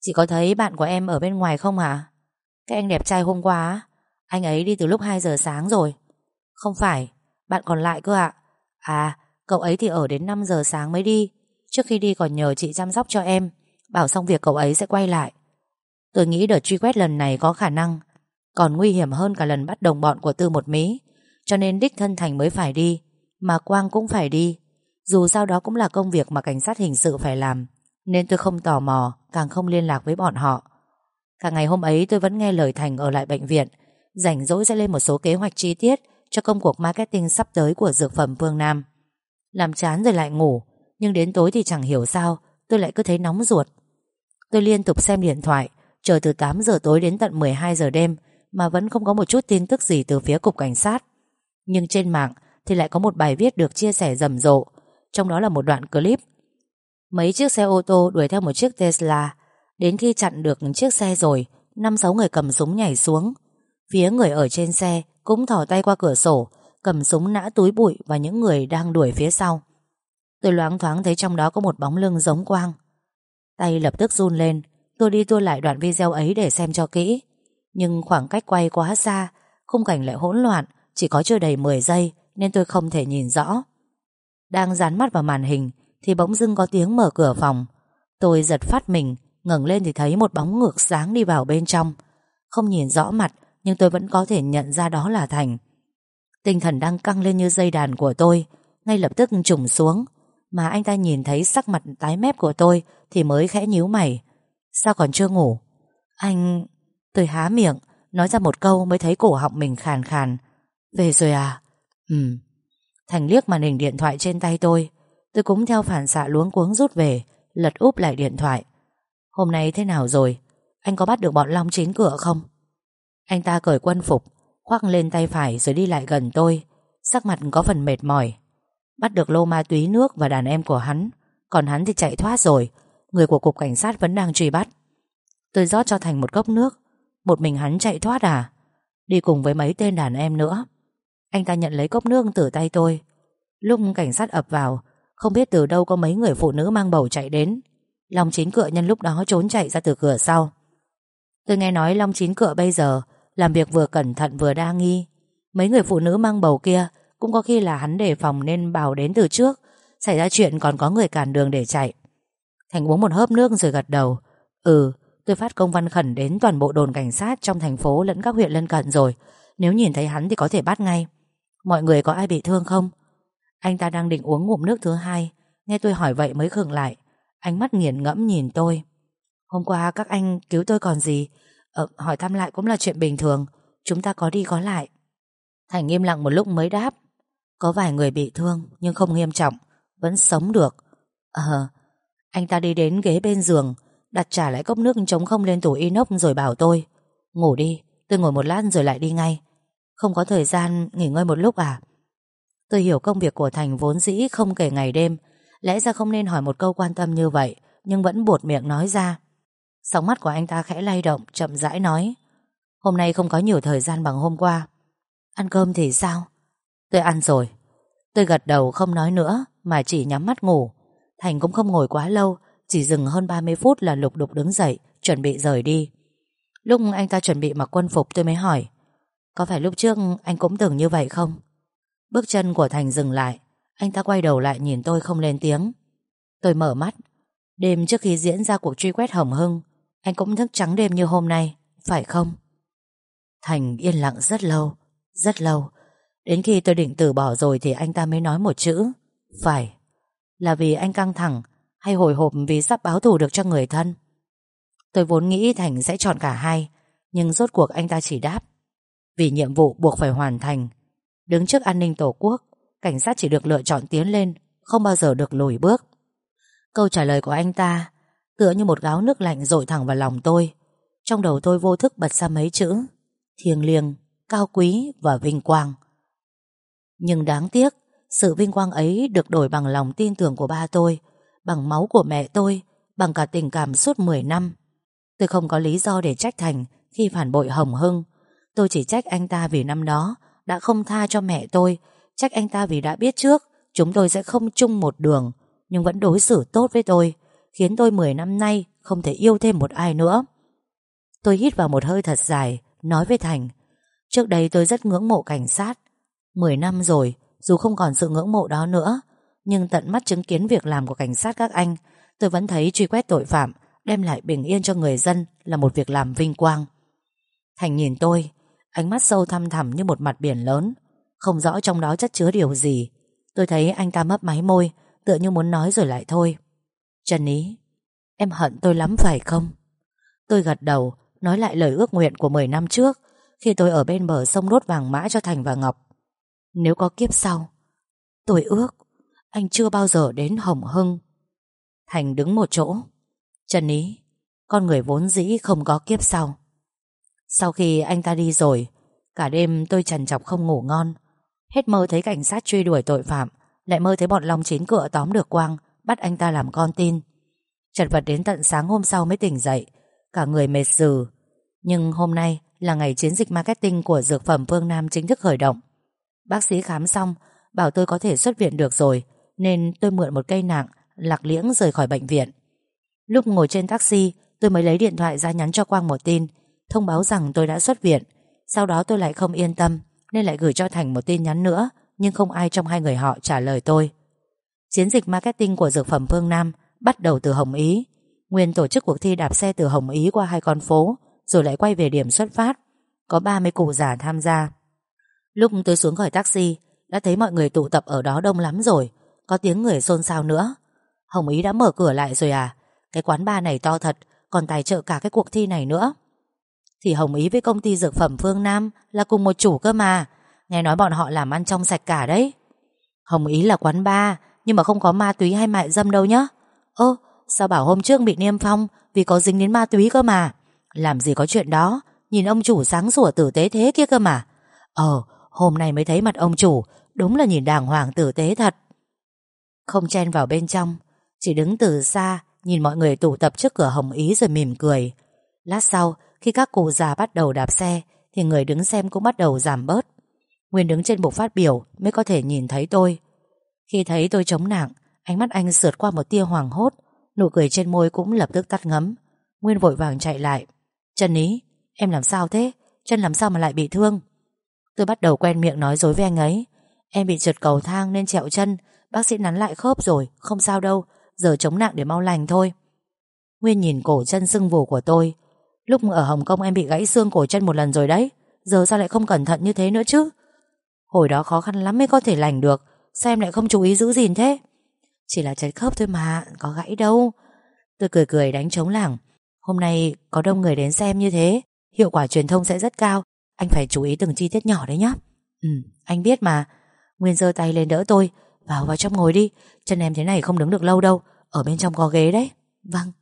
Chị có thấy bạn của em ở bên ngoài không hả? Cái anh đẹp trai hôm qua Anh ấy đi từ lúc 2 giờ sáng rồi. Không phải, Bạn còn lại cơ ạ. À cậu ấy thì ở đến 5 giờ sáng mới đi. Trước khi đi còn nhờ chị chăm sóc cho em, Bảo xong việc cậu ấy sẽ quay lại. Tôi nghĩ đợt truy quét lần này có khả năng, Còn nguy hiểm hơn cả lần bắt đồng bọn của Tư một mí Cho nên đích thân Thành mới phải đi, Mà Quang cũng phải đi. Dù sao đó cũng là công việc mà cảnh sát hình sự phải làm, Nên tôi không tò mò, Càng không liên lạc với bọn họ. Cả ngày hôm ấy tôi vẫn nghe lời Thành ở lại bệnh viện, Rảnh rỗi sẽ lên một số kế hoạch chi tiết Cho công cuộc marketing sắp tới của dược phẩm Phương Nam. Làm chán rồi lại ngủ, nhưng đến tối thì chẳng hiểu sao Tôi lại cứ thấy nóng ruột. Tôi liên tục xem điện thoại, Chờ từ 8 giờ tối đến tận 12 giờ đêm Mà vẫn không có một chút tin tức gì từ phía cục cảnh sát. Nhưng trên mạng Thì lại có một bài viết được chia sẻ rầm rộ trong đó là một đoạn clip. Mấy chiếc xe ô tô đuổi theo một chiếc Tesla, Đến khi chặn được chiếc xe rồi, năm sáu người cầm súng nhảy xuống. Phía người ở trên xe Cũng thò tay qua cửa sổ, Cầm súng nã túi bụi Và những người đang đuổi phía sau. Tôi loáng thoáng thấy trong đó có một bóng lưng giống Quang. Tay lập tức run lên, Tôi đi tua lại đoạn video ấy để xem cho kỹ. Nhưng khoảng cách quay quá xa, Khung cảnh lại hỗn loạn, Chỉ có chưa đầy 10 giây Nên tôi không thể nhìn rõ. Đang dán mắt vào màn hình Thì bỗng dưng có tiếng mở cửa phòng. Tôi giật phát mình, ngẩng lên thì thấy một bóng ngược sáng đi vào bên trong. Không nhìn rõ mặt, Nhưng tôi vẫn có thể nhận ra đó là Thành. Tinh thần đang căng lên như dây đàn của tôi, Ngay lập tức trùng xuống. Mà anh ta nhìn thấy sắc mặt tái mép của tôi Thì mới khẽ nhíu mày. Sao còn chưa ngủ? Anh... Tôi há miệng, Nói ra một câu mới thấy cổ họng mình khàn khàn. Về rồi à? Ừ Thành liếc màn hình điện thoại trên tay tôi. Tôi cũng theo phản xạ luống cuống rút về, Lật úp lại điện thoại. Hôm nay thế nào rồi? Anh có bắt được bọn Long chín cửa không? Anh ta cởi quân phục, Khoác lên tay phải rồi đi lại gần tôi. Sắc mặt có phần mệt mỏi. Bắt được lô ma túy nước và đàn em của hắn, Còn hắn thì chạy thoát rồi. Người của cục cảnh sát vẫn đang truy bắt. Tôi rót cho Thành một cốc nước. Một mình hắn chạy thoát à? Đi cùng với mấy tên đàn em nữa. Anh ta nhận lấy cốc nước từ tay tôi. Lúc cảnh sát ập vào, Không biết từ đâu có mấy người phụ nữ mang bầu chạy đến. Long chín cựa nhân lúc đó trốn chạy ra từ cửa sau. Tôi nghe nói Long chín cựa bây giờ Làm việc vừa cẩn thận vừa đa nghi. Mấy người phụ nữ mang bầu kia Cũng có khi là hắn đề phòng nên bảo đến từ trước. Xảy ra chuyện còn có người cản đường để chạy. Thành uống một hớp nước rồi gật đầu. Ừ tôi phát công văn khẩn đến toàn bộ đồn cảnh sát Trong thành phố lẫn các huyện lân cận rồi. Nếu nhìn thấy hắn thì có thể bắt ngay. Mọi người có ai bị thương không? Anh ta đang định uống ngụm nước thứ hai. Nghe tôi hỏi vậy mới khựng lại. Ánh mắt nghiền ngẫm nhìn tôi. Hôm qua các anh cứu tôi còn gì? Ờ, Hỏi thăm lại cũng là chuyện bình thường. Chúng ta có đi có lại. Thành im lặng một lúc mới đáp. Có vài người bị thương nhưng không nghiêm trọng. Vẫn sống được. Ờ Anh ta đi đến ghế bên giường Đặt trả lại cốc nước trống không lên tủ inox Rồi bảo tôi Ngủ đi tôi ngồi một lát rồi lại đi ngay. Không có thời gian nghỉ ngơi một lúc à? Tôi hiểu công việc của Thành vốn dĩ không kể ngày đêm. Lẽ ra không nên hỏi một câu quan tâm như vậy, Nhưng vẫn buột miệng nói ra. Sóng mắt của anh ta khẽ lay động, Chậm rãi nói, Hôm nay không có nhiều thời gian bằng hôm qua. Ăn cơm thì sao? Tôi ăn rồi. Tôi gật đầu không nói nữa, Mà chỉ nhắm mắt ngủ. Thành cũng không ngồi quá lâu, Chỉ dừng hơn 30 phút là lục đục đứng dậy, Chuẩn bị rời đi. Lúc anh ta chuẩn bị mặc quân phục tôi mới hỏi có phải lúc trước anh cũng tưởng như vậy không? Bước chân của Thành dừng lại. Anh ta quay đầu lại nhìn tôi không lên tiếng. Tôi mở mắt. Đêm trước khi diễn ra cuộc truy quét Hồng Hưng, Anh cũng thức trắng đêm như hôm nay, Phải không? Thành yên lặng rất lâu Rất lâu. Đến khi tôi định từ bỏ rồi Thì anh ta mới nói một chữ, Phải. Là vì anh căng thẳng Hay hồi hộp vì sắp báo thù được cho người thân? Tôi vốn nghĩ Thành sẽ chọn cả hai, Nhưng rốt cuộc anh ta chỉ đáp vì nhiệm vụ buộc phải hoàn thành Đứng trước an ninh tổ quốc cảnh sát chỉ được lựa chọn tiến lên, không bao giờ được lùi bước. Câu trả lời của anh ta tựa như một gáo nước lạnh dội thẳng vào lòng tôi. Trong đầu tôi vô thức bật ra mấy chữ thiêng liêng, cao quý và vinh quang. Nhưng đáng tiếc, sự vinh quang ấy được đổi bằng lòng tin tưởng của ba tôi, bằng máu của mẹ tôi, bằng cả tình cảm suốt 10 năm. Tôi không có lý do để trách Thành khi phản bội Hồng Hưng. Tôi chỉ trách anh ta vì năm đó, đã không tha cho mẹ tôi. Trách anh ta vì đã biết trước, Chúng tôi sẽ không chung một đường, Nhưng vẫn đối xử tốt với tôi, Khiến tôi 10 năm nay không thể yêu thêm một ai nữa. Tôi hít vào một hơi thật dài, Nói với Thành, Trước đây tôi rất ngưỡng mộ cảnh sát. 10 năm rồi, Dù không còn sự ngưỡng mộ đó nữa, Nhưng tận mắt chứng kiến việc làm của cảnh sát các anh, Tôi vẫn thấy truy quét tội phạm, Đem lại bình yên cho người dân Là một việc làm vinh quang. Thành nhìn tôi Ánh mắt sâu thăm thẳm như một mặt biển lớn. Không rõ trong đó chất chứa điều gì. Tôi thấy anh ta mấp máy môi, Tựa như muốn nói rồi lại thôi. Trần Ý, Em hận tôi lắm phải không? Tôi gật đầu, Nói lại lời ước nguyện của 10 năm trước, Khi tôi ở bên bờ sông đốt vàng mã cho Thành và Ngọc. Nếu có kiếp sau, Tôi ước Anh chưa bao giờ đến Hồng Hưng. Thành đứng một chỗ. Trần Ý, Con người vốn dĩ không có kiếp sau. Sau khi anh ta đi rồi, Cả đêm tôi trần chọc không ngủ ngon. Hết mơ thấy cảnh sát truy đuổi tội phạm, Lại mơ thấy bọn Long chín cựa tóm được Quang, Bắt anh ta làm con tin. Chật vật đến tận sáng hôm sau mới tỉnh dậy, Cả người mệt dừ. Nhưng hôm nay là ngày chiến dịch marketing Của dược phẩm Phương Nam chính thức khởi động. Bác sĩ khám xong, Bảo tôi có thể xuất viện được rồi, Nên tôi mượn một cây nặng Lạc liễng rời khỏi bệnh viện. Lúc ngồi trên taxi, Tôi mới lấy điện thoại ra nhắn cho Quang một tin. Thông báo rằng tôi đã xuất viện. Sau đó tôi lại không yên tâm, Nên lại gửi cho Thành một tin nhắn nữa, Nhưng không ai trong hai người họ trả lời tôi. Chiến dịch marketing của dược phẩm Phương Nam Bắt đầu từ Hồng Ý. Nguyên tổ chức cuộc thi đạp xe từ Hồng Ý qua hai con phố, Rồi lại quay về điểm xuất phát. Có 30 cụ già tham gia. Lúc tôi xuống khỏi taxi, Đã thấy mọi người tụ tập ở đó đông lắm rồi, Có tiếng người xôn xao nữa. Hồng Ý đã mở cửa lại rồi à? Cái quán bar này to thật, Còn tài trợ cả cái cuộc thi này nữa. Thì Hồng Ý với công ty dược phẩm Phương Nam Là cùng một chủ cơ mà. Nghe nói bọn họ làm ăn trong sạch cả đấy. Hồng Ý là quán bar, Nhưng mà không có ma túy hay mại dâm đâu nhá. Ơ, sao bảo hôm trước bị niêm phong Vì có dính đến ma túy cơ mà? Làm gì có chuyện đó, Nhìn ông chủ sáng sủa tử tế thế kia cơ mà. Ờ hôm nay mới thấy mặt ông chủ, Đúng là nhìn đàng hoàng tử tế thật. Không chen vào bên trong, Chỉ đứng từ xa, Nhìn mọi người tụ tập trước cửa Hồng Ý rồi mỉm cười. Lát sau khi các cụ già bắt đầu đạp xe Thì người đứng xem cũng bắt đầu giảm bớt. Nguyên đứng trên bục phát biểu Mới có thể nhìn thấy tôi. Khi thấy tôi chống nặng Ánh mắt anh sượt qua một tia hoàng hốt Nụ cười trên môi cũng lập tức tắt ngấm. Nguyên vội vàng chạy lại. Trần Ý, em làm sao thế? Chân làm sao mà lại bị thương? Tôi bắt đầu quen miệng nói dối với anh ấy. Em bị trượt cầu thang nên trẹo chân Bác sĩ nắn lại khớp rồi Không sao đâu Giờ chống nặng để mau lành thôi. Nguyên nhìn cổ chân sưng vù của tôi. Lúc ở Hồng Kông em bị gãy xương cổ chân một lần rồi đấy. Giờ sao lại không cẩn thận như thế nữa chứ? Hồi đó khó khăn lắm mới có thể lành được. Sao em lại không chú ý giữ gìn thế? Chỉ là chật khớp thôi mà, Có gãy đâu. Tôi cười cười đánh trống lảng. Hôm nay có đông người đến xem như thế, Hiệu quả truyền thông sẽ rất cao. Anh phải chú ý từng chi tiết nhỏ đấy nhá. Ừ anh biết mà. Nguyên giơ tay lên đỡ tôi. Vào vào trong ngồi đi. Chân em thế này không đứng được lâu đâu. Ở bên trong có ghế đấy. Vâng.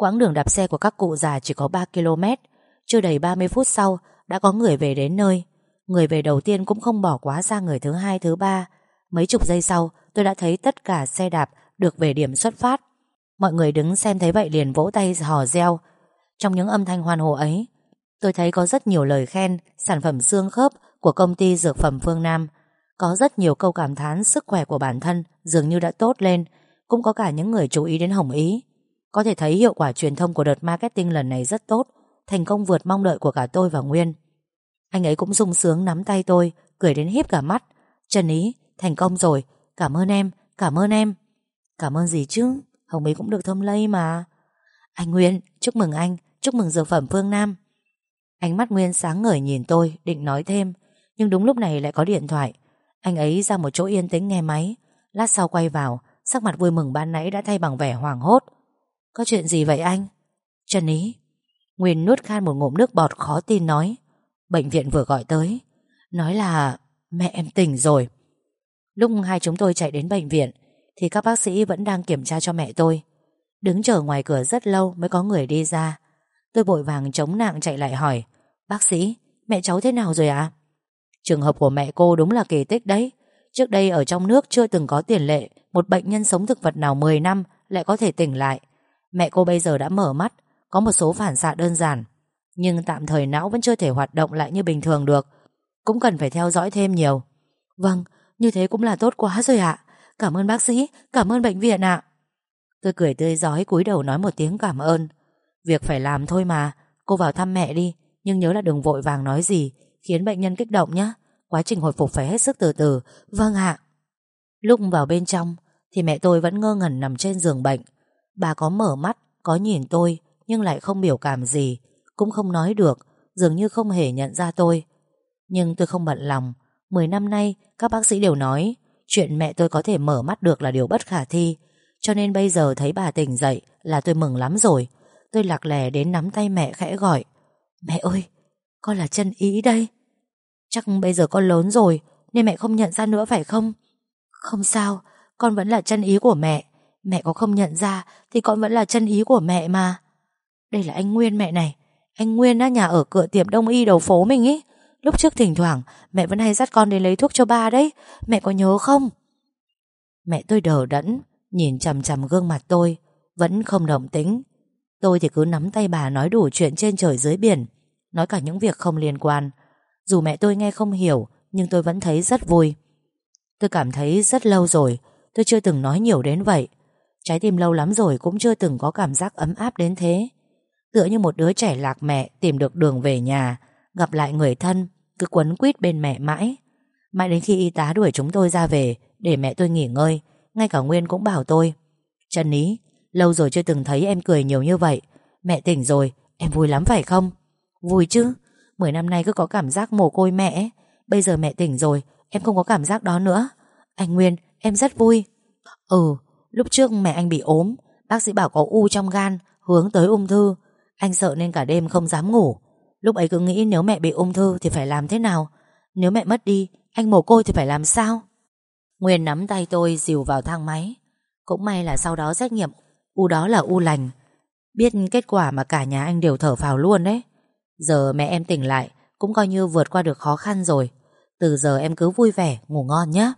Quãng đường đạp xe của các cụ già chỉ có 3 km. Chưa đầy 30 phút sau, Đã có người về đến nơi. Người về đầu tiên cũng không bỏ quá xa người thứ hai, thứ ba. Mấy chục giây sau, Tôi đã thấy tất cả xe đạp Được về điểm xuất phát. Mọi người đứng xem thấy vậy liền vỗ tay hò reo. Trong những âm thanh hoan hô ấy, Tôi thấy có rất nhiều lời khen, Sản phẩm xương khớp của công ty Dược phẩm Phương Nam. Có rất nhiều câu cảm thán Sức khỏe của bản thân dường như đã tốt lên. Cũng có cả những người chú ý đến Hồng Ý. Có thể thấy hiệu quả truyền thông của đợt marketing lần này rất tốt Thành công vượt mong đợi của cả tôi và Nguyên. Anh ấy cũng sung sướng nắm tay tôi Cười đến hiếp cả mắt. Trần Ý, thành công rồi. Cảm ơn em, cảm ơn em. Cảm ơn gì chứ? Hồng Ý cũng được thơm lây mà. Anh Nguyên, chúc mừng anh. Chúc mừng dược phẩm Phương Nam. Ánh mắt Nguyên sáng ngời nhìn tôi Định nói thêm. Nhưng đúng lúc này lại có điện thoại. Anh ấy ra một chỗ yên tĩnh nghe máy. Lát sau quay vào Sắc mặt vui mừng ban nãy đã thay bằng vẻ hoảng hốt. Có chuyện gì vậy anh? Trần Ý. Nguyên nuốt khan một ngụm nước bọt khó tin nói. Bệnh viện vừa gọi tới. Nói là mẹ em tỉnh rồi. Lúc hai chúng tôi chạy đến bệnh viện Thì các bác sĩ vẫn đang kiểm tra cho mẹ tôi. Đứng chờ ngoài cửa rất lâu Mới có người đi ra. Tôi vội vàng chống nạng chạy lại hỏi Bác sĩ, mẹ cháu thế nào rồi ạ? Trường hợp của mẹ cô đúng là kỳ tích đấy. Trước đây ở trong nước chưa từng có tiền lệ Một bệnh nhân sống thực vật nào 10 năm Lại có thể tỉnh lại. Mẹ cô bây giờ đã mở mắt Có một số phản xạ đơn giản Nhưng tạm thời não vẫn chưa thể hoạt động lại như bình thường được. Cũng cần phải theo dõi thêm nhiều. Vâng, như thế cũng là tốt quá rồi ạ. Cảm ơn bác sĩ, cảm ơn bệnh viện ạ. Tôi cười tươi giói cúi đầu nói một tiếng cảm ơn. Việc phải làm thôi mà Cô vào thăm mẹ đi Nhưng nhớ là đừng vội vàng nói gì Khiến bệnh nhân kích động nhé Quá trình hồi phục phải hết sức từ từ. Vâng ạ. Lúc vào bên trong Thì mẹ tôi vẫn ngơ ngẩn nằm trên giường bệnh. Bà có mở mắt, có nhìn tôi Nhưng lại không biểu cảm gì Cũng không nói được Dường như không hề nhận ra tôi. Nhưng tôi không bận lòng. Mười năm nay các bác sĩ đều nói Chuyện mẹ tôi có thể mở mắt được là điều bất khả thi. Cho nên bây giờ thấy bà tỉnh dậy Là tôi mừng lắm rồi. Tôi lạc lè đến nắm tay mẹ khẽ gọi Mẹ ơi Con là chân ý đây. Chắc bây giờ con lớn rồi Nên mẹ không nhận ra nữa phải không? Không sao Con vẫn là chân ý của mẹ. Mẹ có không nhận ra Thì con vẫn là chân ý của mẹ mà. Đây là anh Nguyên mẹ này. Anh Nguyên á, nhà ở cửa tiệm đông y đầu phố mình ý. Lúc trước thỉnh thoảng, Mẹ vẫn hay dắt con đến lấy thuốc cho ba đấy. Mẹ có nhớ không? Mẹ tôi đờ đẫn, Nhìn chằm chằm gương mặt tôi, Vẫn không động tính Tôi thì cứ nắm tay bà nói đủ chuyện trên trời dưới biển, Nói cả những việc không liên quan. Dù mẹ tôi nghe không hiểu, Nhưng tôi vẫn thấy rất vui. Tôi cảm thấy rất lâu rồi, Tôi chưa từng nói nhiều đến vậy. Trái tim lâu lắm rồi cũng chưa từng có cảm giác ấm áp đến thế. Tựa như một đứa trẻ lạc mẹ Tìm được đường về nhà, Gặp lại người thân, Cứ quấn quýt bên mẹ mãi. Mãi đến khi y tá đuổi chúng tôi ra về, Để mẹ tôi nghỉ ngơi, Ngay cả Nguyên cũng bảo tôi, Trần Ý, Lâu rồi chưa từng thấy em cười nhiều như vậy. Mẹ tỉnh rồi, Em vui lắm phải không? Vui chứ. Mười năm nay cứ có cảm giác mồ côi mẹ Bây giờ mẹ tỉnh rồi, Em không có cảm giác đó nữa. Anh Nguyên, em rất vui. Ừ lúc trước mẹ anh bị ốm, Bác sĩ bảo có u trong gan, Hướng tới ung thư. Anh sợ nên cả đêm không dám ngủ. Lúc ấy cứ nghĩ nếu mẹ bị ung thư thì phải làm thế nào? Nếu mẹ mất đi, Anh mồ côi thì phải làm sao? Nguyên nắm tay tôi dìu vào thang máy. Cũng may là sau đó xét nghiệm, U đó là u lành. Biết kết quả mà cả nhà anh đều thở phào luôn đấy. Giờ mẹ em tỉnh lại, Cũng coi như vượt qua được khó khăn rồi. Từ giờ em cứ vui vẻ, ngủ ngon nhé.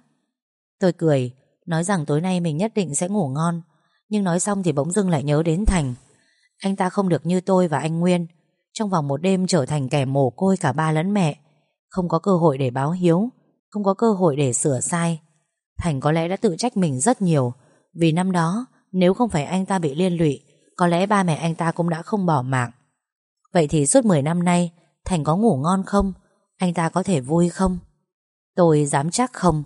Tôi cười Nói rằng tối nay mình nhất định sẽ ngủ ngon. Nhưng nói xong thì bỗng dưng lại nhớ đến Thành. Anh ta không được như tôi và anh Nguyên. Trong vòng một đêm trở thành kẻ mồ côi cả ba lẫn mẹ. Không có cơ hội để báo hiếu, Không có cơ hội để sửa sai. Thành có lẽ đã tự trách mình rất nhiều. Vì năm đó, Nếu không phải anh ta bị liên lụy, Có lẽ ba mẹ anh ta cũng đã không bỏ mạng. Vậy thì suốt 10 năm nay, Thành có ngủ ngon không? Anh ta có thể vui không? Tôi dám chắc không.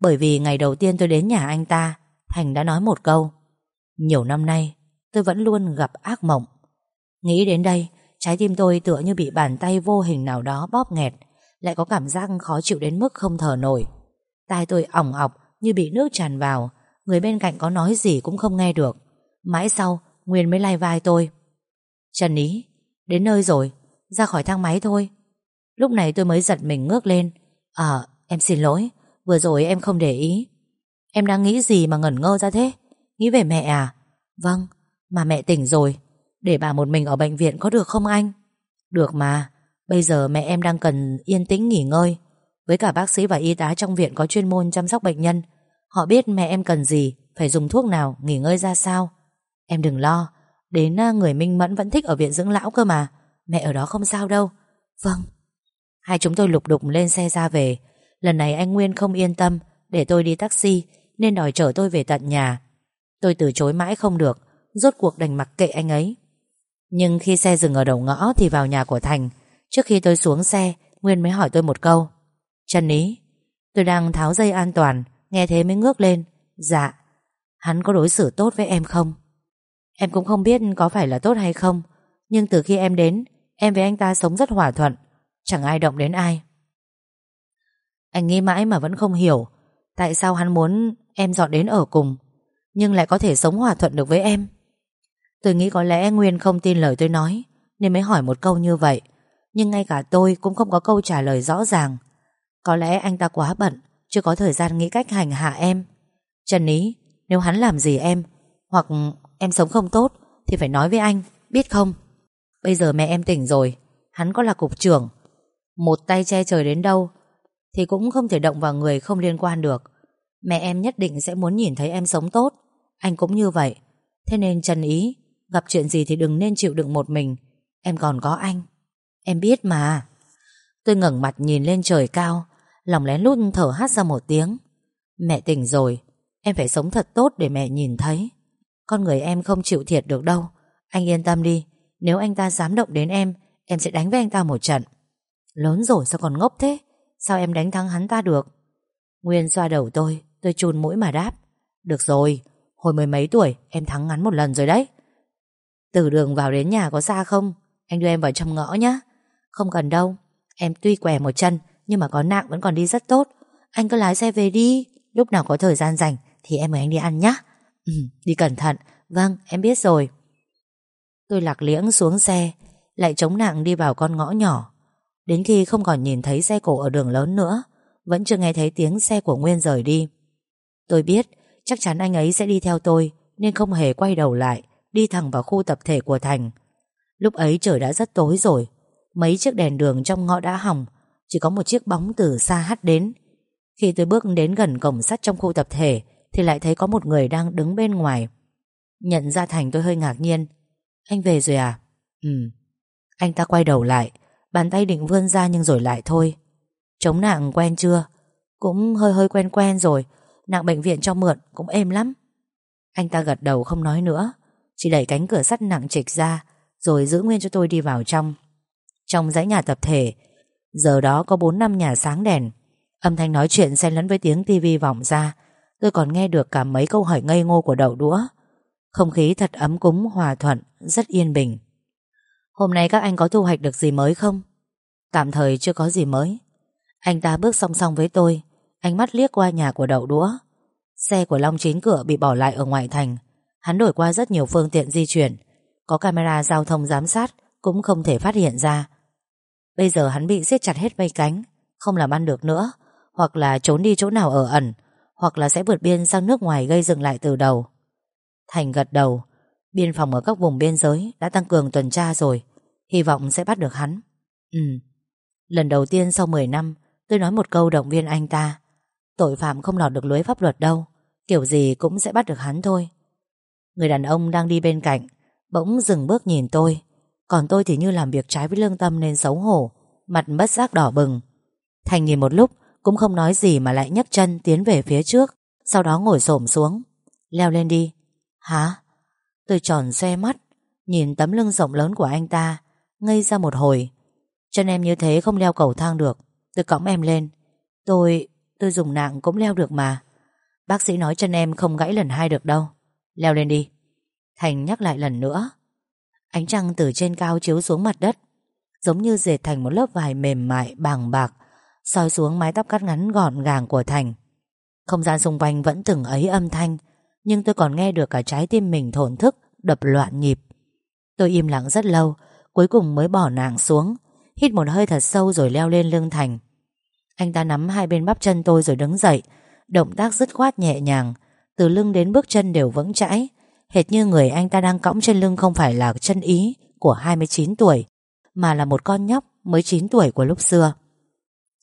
Bởi vì ngày đầu tiên tôi đến nhà anh ta, Thành đã nói một câu. Nhiều năm nay, tôi vẫn luôn gặp ác mộng. Nghĩ đến đây, Trái tim tôi tựa như bị bàn tay vô hình nào đó bóp nghẹt, Lại có cảm giác khó chịu đến mức không thở nổi. Tai tôi ỏng ọc như bị nước tràn vào, Người bên cạnh có nói gì cũng không nghe được. Mãi sau, Nguyên mới lai vai tôi. Trần Ý, Đến nơi rồi, Ra khỏi thang máy thôi. Lúc này tôi mới giật mình ngước lên. À em xin lỗi Vừa rồi em không để ý. Em đang nghĩ gì mà ngẩn ngơ ra thế? Nghĩ về mẹ à? Vâng Mà mẹ tỉnh rồi. Để bà một mình ở bệnh viện có được không anh? Được mà, Bây giờ mẹ em đang cần yên tĩnh nghỉ ngơi. Với cả bác sĩ và y tá trong viện có chuyên môn chăm sóc bệnh nhân, Họ biết mẹ em cần gì, Phải dùng thuốc nào, Nghỉ ngơi ra sao? Em đừng lo, Đến à, người Minh Mẫn vẫn thích ở viện dưỡng lão cơ mà. Mẹ ở đó không sao đâu. Vâng. Hai chúng tôi lục đục lên xe ra về. Lần này anh Nguyên không yên tâm, Để tôi đi taxi, Nên đòi chở tôi về tận nhà. Tôi từ chối mãi không được, Rốt cuộc đành mặc kệ anh ấy. Nhưng khi xe dừng ở đầu ngõ Thì vào nhà của Thành. Trước khi tôi xuống xe, Nguyên mới hỏi tôi một câu. Trần Ý, Tôi đang tháo dây an toàn, Nghe thế mới ngước lên. Dạ Hắn có đối xử tốt với em không? Em cũng không biết có phải là tốt hay không, Nhưng từ khi em đến, Em với anh ta sống rất hòa thuận. Chẳng ai động đến ai. Anh nghĩ mãi mà vẫn không hiểu Tại sao hắn muốn em dọn đến ở cùng, Nhưng lại có thể sống hòa thuận được với em. Tôi nghĩ có lẽ Nguyên không tin lời tôi nói, Nên mới hỏi một câu như vậy. Nhưng ngay cả tôi cũng không có câu trả lời rõ ràng. Có lẽ anh ta quá bận, Chưa có thời gian nghĩ cách hành hạ em. Trần Ý, Nếu hắn làm gì em, Hoặc em sống không tốt, Thì phải nói với anh, Biết không? Bây giờ mẹ em tỉnh rồi, Hắn có là cục trưởng. Một tay che trời đến đâu thì cũng không thể động vào người không liên quan được. Mẹ em nhất định sẽ muốn nhìn thấy em sống tốt. Anh cũng như vậy. Thế nên Trần Ý, Gặp chuyện gì thì đừng nên chịu đựng một mình. Em còn có anh. Em biết mà. Tôi ngẩng mặt nhìn lên trời cao, Lòng lén lút thở hát ra một tiếng. Mẹ tỉnh rồi. Em phải sống thật tốt để mẹ nhìn thấy. Con người em không chịu thiệt được đâu. Anh yên tâm đi. Nếu anh ta dám động đến em Em sẽ đánh với anh ta một trận. Lớn rồi sao còn ngốc thế? Sao em đánh thắng hắn ta được? Nguyên xoa đầu tôi Tôi chun mũi mà đáp. Được rồi Hồi mười mấy tuổi em thắng ngắn một lần rồi đấy. Từ đường vào đến nhà có xa không? Anh đưa em vào trong ngõ nhé Không cần đâu Em tuy què một chân Nhưng mà có nặng vẫn còn đi rất tốt. Anh cứ lái xe về đi Lúc nào có thời gian rảnh Thì em mời anh đi ăn nhé ừ, Đi cẩn thận. Vâng em biết rồi. Tôi lạc liễng xuống xe Lại chống nặng đi vào con ngõ nhỏ. Đến khi không còn nhìn thấy xe cổ ở đường lớn nữa, Vẫn chưa nghe thấy tiếng xe của Nguyên rời đi. Tôi biết, Chắc chắn anh ấy sẽ đi theo tôi, Nên không hề quay đầu lại, Đi thẳng vào khu tập thể của Thành. Lúc ấy trời đã rất tối rồi, Mấy chiếc đèn đường trong ngõ đã hỏng, Chỉ có một chiếc bóng từ xa hắt đến. Khi tôi bước đến gần cổng sắt trong khu tập thể, Thì lại thấy có một người đang đứng bên ngoài. Nhận ra Thành tôi hơi ngạc nhiên. Anh về rồi à? Ừ Anh ta quay đầu lại Bàn tay định vươn ra nhưng rồi lại thôi. Chống nạng quen chưa? Cũng hơi hơi quen quen rồi. Nạng bệnh viện cho mượn cũng êm lắm. Anh ta gật đầu không nói nữa. Chỉ đẩy cánh cửa sắt nặng trịch ra Rồi giữ nguyên cho tôi đi vào trong. Trong dãy nhà tập thể Giờ đó có 4 năm nhà sáng đèn. Âm thanh nói chuyện xen lẫn với tiếng tivi vọng ra. Tôi còn nghe được cả mấy câu hỏi ngây ngô của đậu đũa. Không khí thật ấm cúng, hòa thuận, rất yên bình. Hôm nay các anh có thu hoạch được gì mới không? Tạm thời chưa có gì mới. Anh ta bước song song với tôi, Ánh mắt liếc qua nhà của đậu đũa. Xe của Long chín cửa bị bỏ lại ở ngoại thành. Hắn đổi qua rất nhiều phương tiện di chuyển. Có camera giao thông giám sát Cũng không thể phát hiện ra. Bây giờ hắn bị siết chặt hết vây cánh, Không làm ăn được nữa, Hoặc là trốn đi chỗ nào ở ẩn, Hoặc là sẽ vượt biên sang nước ngoài gây dựng lại từ đầu. Thành gật đầu Biên phòng ở các vùng biên giới Đã tăng cường tuần tra rồi, Hy vọng sẽ bắt được hắn. Ừ. Lần đầu tiên sau 10 năm, Tôi nói một câu động viên anh ta. Tội phạm không lọt được lưới pháp luật đâu, Kiểu gì cũng sẽ bắt được hắn thôi. Người đàn ông đang đi bên cạnh, Bỗng dừng bước nhìn tôi. Còn tôi thì như làm việc trái với lương tâm nên xấu hổ, Mặt bất giác đỏ bừng. Thành nhìn một lúc, Cũng không nói gì mà lại nhấc chân tiến về phía trước, Sau đó ngồi xổm xuống. Leo lên đi. Hả? Tôi tròn xe mắt Nhìn tấm lưng rộng lớn của anh ta Ngây ra một hồi. Chân em như thế không leo cầu thang được Tôi cõng em lên. Tôi, tôi dùng nạng cũng leo được mà. Bác sĩ nói chân em không gãy lần hai được đâu. Leo lên đi. Thành nhắc lại lần nữa. Ánh trăng từ trên cao chiếu xuống mặt đất Giống như dệt thành một lớp vải mềm mại bàng bạc soi xuống mái tóc cắt ngắn gọn gàng của Thành. Không gian xung quanh vẫn từng ấy âm thanh nhưng tôi còn nghe được cả trái tim mình thổn thức, Đập loạn nhịp. Tôi im lặng rất lâu, Cuối cùng mới bỏ nàng xuống, Hít một hơi thật sâu rồi leo lên lưng Thành. Anh ta nắm hai bên bắp chân tôi rồi đứng dậy, Động tác dứt khoát nhẹ nhàng, Từ lưng đến bước chân đều vững chãi, Hệt như người anh ta đang cõng trên lưng Không phải là chân ý của 29 tuổi, Mà là một con nhóc mới 9 tuổi của lúc xưa.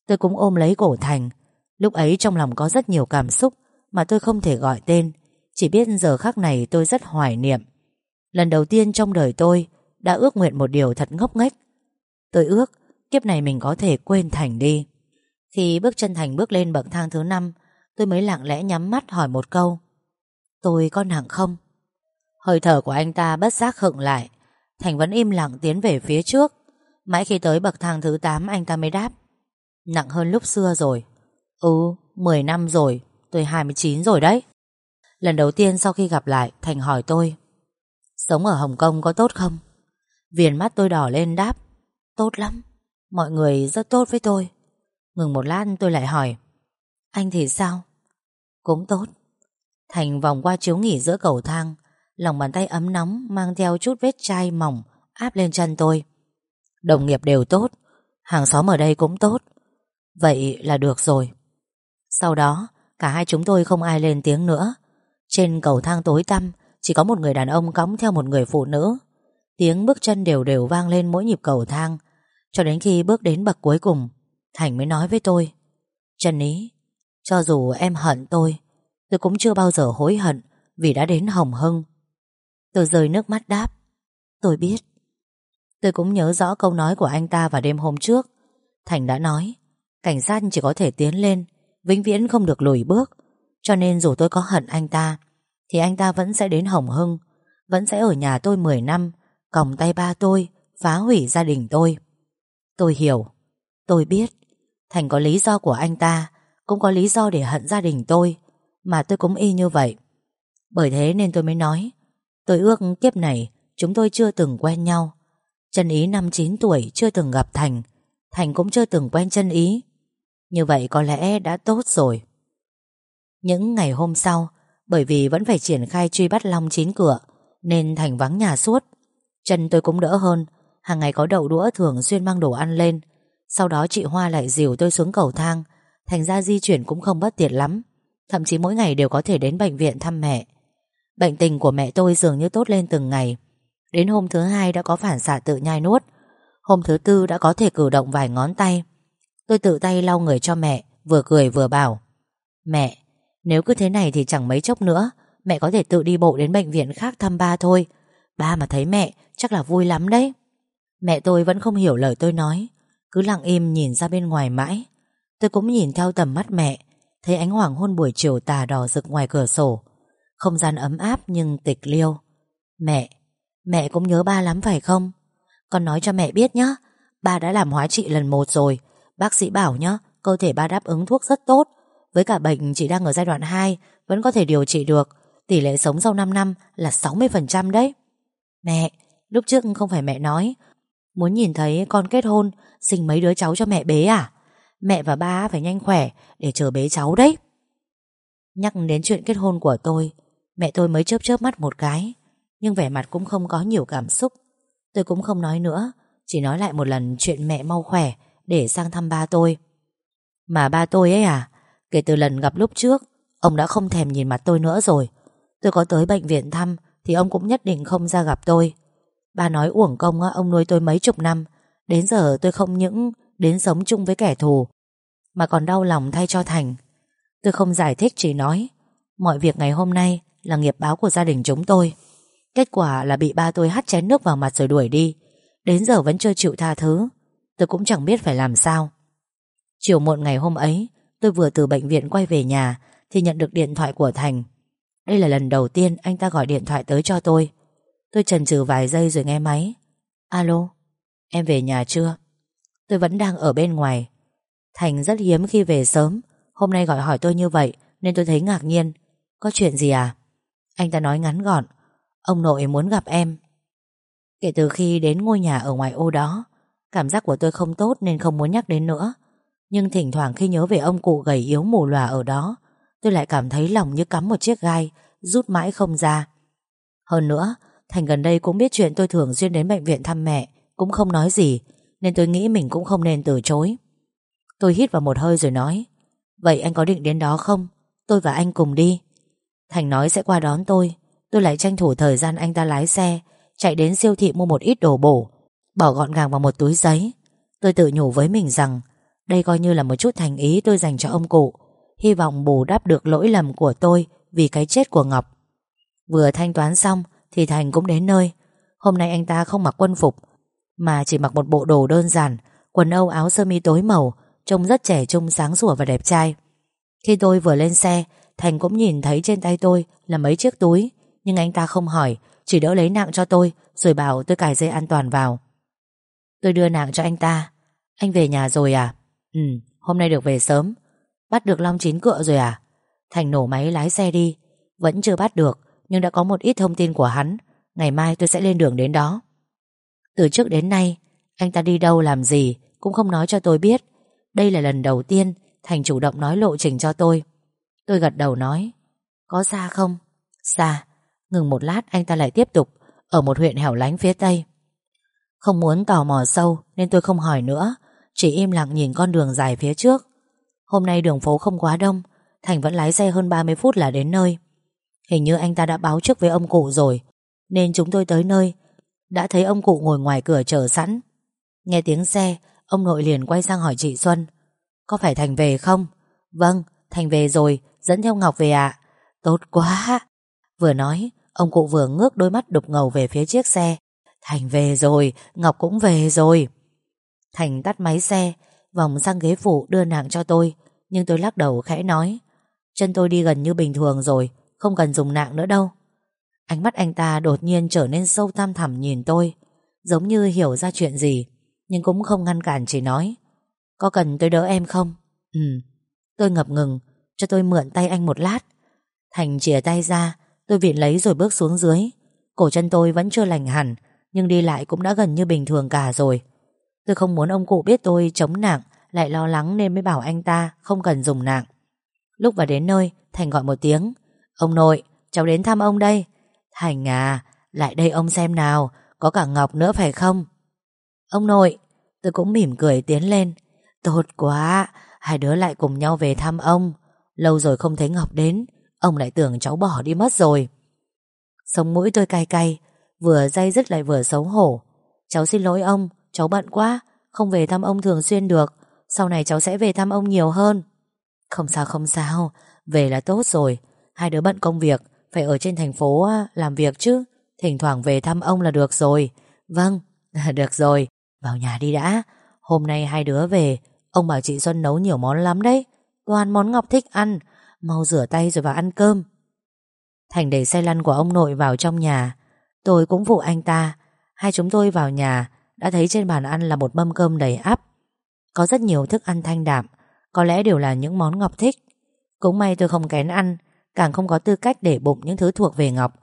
Tôi cũng ôm lấy cổ Thành, Lúc ấy trong lòng có rất nhiều cảm xúc Mà tôi không thể gọi tên chỉ biết giờ khắc này tôi rất hoài niệm. Lần đầu tiên trong đời tôi Đã ước nguyện một điều thật ngốc nghếch. Tôi ước kiếp này mình có thể quên Thành đi. Khi bước chân Thành bước lên bậc thang thứ năm, Tôi mới lặng lẽ nhắm mắt hỏi một câu. Tôi có nặng không? Hơi thở của anh ta bất giác khựng lại. Thành vẫn im lặng tiến về phía trước. Mãi khi tới bậc thang thứ 8 anh ta mới đáp. Nặng hơn lúc xưa rồi. Ừ 10 năm rồi. Tôi 29 rồi đấy. Lần đầu tiên sau khi gặp lại, Thành hỏi tôi, Sống ở Hồng Kông có tốt không? Viền mắt tôi đỏ lên đáp, Tốt lắm, Mọi người rất tốt với tôi. Ngừng một lát tôi lại hỏi, Anh thì sao? Cũng tốt. Thành vòng qua chiếu nghỉ giữa cầu thang, Lòng bàn tay ấm nóng Mang theo chút vết chai mỏng Áp lên chân tôi. Đồng nghiệp đều tốt, Hàng xóm ở đây cũng tốt, Vậy là được rồi. Sau đó, Cả hai chúng tôi không ai lên tiếng nữa. Trên cầu thang tối tăm, Chỉ có một người đàn ông cõng theo một người phụ nữ. Tiếng bước chân đều đều vang lên mỗi nhịp cầu thang. Cho đến khi bước đến bậc cuối cùng, Thành mới nói với tôi, Trần Ý, Cho dù em hận tôi Tôi cũng chưa bao giờ hối hận Vì đã đến Hồng Hưng. Tôi rơi nước mắt đáp, Tôi biết. Tôi cũng nhớ rõ câu nói của anh ta vào đêm hôm trước. Thành đã nói, Cảnh sát chỉ có thể tiến lên, Vĩnh viễn không được lùi bước. Cho nên dù tôi có hận anh ta, Thì anh ta vẫn sẽ đến Hồng Hưng, Vẫn sẽ ở nhà tôi 10 năm, Còng tay ba tôi, Phá hủy gia đình tôi. Tôi hiểu, Tôi biết, Thành có lý do của anh ta, Cũng có lý do để hận gia đình tôi, Mà tôi cũng y như vậy. Bởi thế nên tôi mới nói, Tôi ước kiếp này Chúng tôi chưa từng quen nhau. Chân ý năm 9 tuổi chưa từng gặp Thành Thành cũng chưa từng quen chân ý. Như vậy có lẽ đã tốt rồi. Những ngày hôm sau Bởi vì vẫn phải triển khai truy bắt Long chín cửa Nên Thành vắng nhà suốt. Chân tôi cũng đỡ hơn Hàng ngày có đậu đũa thường xuyên mang đồ ăn lên. Sau đó chị Hoa lại dìu tôi xuống cầu thang Thành ra di chuyển cũng không bất tiện lắm Thậm chí mỗi ngày đều có thể đến bệnh viện thăm mẹ. Bệnh tình của mẹ tôi dường như tốt lên từng ngày. Đến hôm thứ hai đã có phản xạ tự nhai nuốt Hôm thứ tư đã có thể cử động vài ngón tay. Tôi tự tay lau người cho mẹ Vừa cười vừa bảo Mẹ, nếu cứ thế này thì chẳng mấy chốc nữa, Mẹ có thể tự đi bộ đến bệnh viện khác thăm ba thôi. Ba mà thấy mẹ, chắc là vui lắm đấy. Mẹ tôi vẫn không hiểu lời tôi nói, Cứ lặng im nhìn ra bên ngoài mãi. Tôi cũng nhìn theo tầm mắt mẹ, Thấy ánh hoàng hôn buổi chiều tà đỏ rực ngoài cửa sổ. Không gian ấm áp nhưng tịch liêu. Mẹ Mẹ cũng nhớ ba lắm phải không? Con nói cho mẹ biết nhé Ba đã làm hóa trị lần một rồi. Bác sĩ bảo nhé Cơ thể ba đáp ứng thuốc rất tốt. Với cả bệnh chỉ đang ở giai đoạn 2 Vẫn có thể điều trị được. Tỷ lệ sống sau 5 năm là 60% đấy. Mẹ, Lúc trước không phải mẹ nói. Muốn nhìn thấy con kết hôn, Sinh mấy đứa cháu cho mẹ bế à? Mẹ và ba phải nhanh khỏe Để chờ bế cháu đấy. Nhắc đến chuyện kết hôn của tôi, Mẹ tôi mới chớp chớp mắt một cái. Nhưng vẻ mặt cũng không có nhiều cảm xúc. Tôi cũng không nói nữa, Chỉ nói lại một lần chuyện mẹ mau khỏe Để sang thăm ba tôi. Mà ba tôi ấy à Kể từ lần gặp lúc trước, Ông đã không thèm nhìn mặt tôi nữa rồi. Tôi có tới bệnh viện thăm Thì ông cũng nhất định không ra gặp tôi. Ba nói uổng công ông nuôi tôi mấy chục năm. Đến giờ tôi không những Đến sống chung với kẻ thù, Mà còn đau lòng thay cho Thành. Tôi không giải thích, chỉ nói, Mọi việc ngày hôm nay là nghiệp báo của gia đình chúng tôi. Kết quả là bị ba tôi hắt chén nước vào mặt rồi đuổi đi. Đến giờ vẫn chưa chịu tha thứ. Tôi cũng chẳng biết phải làm sao. Chiều muộn ngày hôm ấy Tôi vừa từ bệnh viện quay về nhà, Thì nhận được điện thoại của Thành. Đây là lần đầu tiên anh ta gọi điện thoại tới cho tôi. Tôi chần chừ vài giây rồi nghe máy. Alo, Em về nhà chưa? Tôi vẫn đang ở bên ngoài. Thành rất hiếm khi về sớm. Hôm nay gọi hỏi tôi như vậy Nên tôi thấy ngạc nhiên. Có chuyện gì à? Anh ta nói ngắn gọn. Ông nội muốn gặp em. Kể từ khi đến ngôi nhà ở ngoài ô đó, Cảm giác của tôi không tốt nên không muốn nhắc đến nữa. Nhưng thỉnh thoảng khi nhớ về ông cụ gầy yếu mù lòa ở đó, Tôi lại cảm thấy lòng như cắm một chiếc gai, Rút mãi không ra. Hơn nữa, Thành gần đây cũng biết chuyện tôi thường xuyên đến bệnh viện thăm mẹ, Cũng không nói gì, Nên tôi nghĩ mình cũng không nên từ chối. Tôi hít vào một hơi rồi nói, Vậy anh có định đến đó không? Tôi và anh cùng đi. Thành nói sẽ qua đón tôi Tôi lại tranh thủ thời gian anh ta lái xe, Chạy đến siêu thị mua một ít đồ bổ, Bỏ gọn gàng vào một túi giấy. Tôi tự nhủ với mình rằng đây coi như là một chút thành ý tôi dành cho ông cụ. Hy vọng bù đắp được lỗi lầm của tôi Vì cái chết của Ngọc. Vừa thanh toán xong Thì Thành cũng đến nơi. Hôm nay anh ta không mặc quân phục, Mà chỉ mặc một bộ đồ đơn giản, Quần âu áo sơ mi tối màu, Trông rất trẻ trung, sáng sủa và đẹp trai. Khi tôi vừa lên xe, Thành cũng nhìn thấy trên tay tôi là mấy chiếc túi, Nhưng anh ta không hỏi, Chỉ đỡ lấy nặng cho tôi, Rồi bảo tôi cài dây an toàn vào. Tôi đưa nặng cho anh ta. Anh về nhà rồi à? Ừ hôm nay được về sớm. Bắt được Long chín cựa rồi à? Thành nổ máy lái xe đi. Vẫn chưa bắt được, Nhưng đã có một ít thông tin của hắn. Ngày mai tôi sẽ lên đường đến đó. Từ trước đến nay, Anh ta đi đâu làm gì Cũng không nói cho tôi biết. Đây là lần đầu tiên Thành chủ động nói lộ trình cho tôi. Tôi gật đầu nói, Có xa không? Xa. Ngừng một lát, anh ta lại tiếp tục, Ở một huyện hẻo lánh phía tây. Không muốn tò mò sâu Nên tôi không hỏi nữa. Chỉ im lặng nhìn con đường dài phía trước. Hôm nay đường phố không quá đông Thành vẫn lái xe hơn 30 phút là đến nơi. Hình như anh ta đã báo trước với ông cụ rồi Nên chúng tôi tới nơi. Đã thấy ông cụ ngồi ngoài cửa chờ sẵn. Nghe tiếng xe Ông nội liền quay sang hỏi chị Xuân Có phải Thành về không? Vâng, Thành về rồi Dẫn theo Ngọc về ạ. Tốt quá. Vừa nói Ông cụ vừa ngước đôi mắt đục ngầu về phía chiếc xe. Thành về rồi Ngọc cũng về rồi. Thành tắt máy xe, Vòng sang ghế phụ đưa nàng cho tôi. Nhưng tôi lắc đầu khẽ nói, Chân tôi đi gần như bình thường rồi, Không cần dùng nạng nữa đâu. Ánh mắt anh ta đột nhiên trở nên sâu thăm thẳm nhìn tôi, Giống như hiểu ra chuyện gì, Nhưng cũng không ngăn cản chỉ nói, Có cần tôi đỡ em không? Ừ. Tôi ngập ngừng, Cho tôi mượn tay anh một lát. Thành chìa tay ra, Tôi viện lấy rồi bước xuống dưới. Cổ chân tôi vẫn chưa lành hẳn, Nhưng đi lại cũng đã gần như bình thường cả rồi. Tôi không muốn ông cụ biết tôi chống nặng Lại lo lắng nên mới bảo anh ta Không cần dùng nặng Lúc vào đến nơi, Thành gọi một tiếng, Ông nội, cháu đến thăm ông đây. Thành à lại đây ông xem nào, Có cả Ngọc nữa phải không? Ông nội, tôi cũng mỉm cười tiến lên, Tốt quá, Hai đứa lại cùng nhau về thăm ông, Lâu rồi không thấy Ngọc đến, Ông lại tưởng cháu bỏ đi mất rồi. Sống mũi tôi cay cay, Vừa dây dứt lại vừa xấu hổ, Cháu xin lỗi ông Cháu bận quá Không về thăm ông thường xuyên được. Sau này cháu sẽ về thăm ông nhiều hơn. Không sao không sao. Về là tốt rồi. Hai đứa bận công việc Phải ở trên thành phố làm việc chứ. Thỉnh thoảng về thăm ông là được rồi. Vâng, được rồi. Vào nhà đi đã. Hôm nay hai đứa về Ông bảo chị Xuân nấu nhiều món lắm đấy. Toàn món Ngọc thích ăn. Mau rửa tay rồi vào ăn cơm. Thành đẩy xe lăn của ông nội vào trong nhà. Tôi cũng phụ anh ta. Hai chúng tôi vào nhà. Đã thấy trên bàn ăn là một mâm cơm đầy ắp Có rất nhiều thức ăn thanh đạm, Có lẽ đều là những món Ngọc thích. Cũng may tôi không kén ăn, Càng không có tư cách để bụng những thứ thuộc về Ngọc,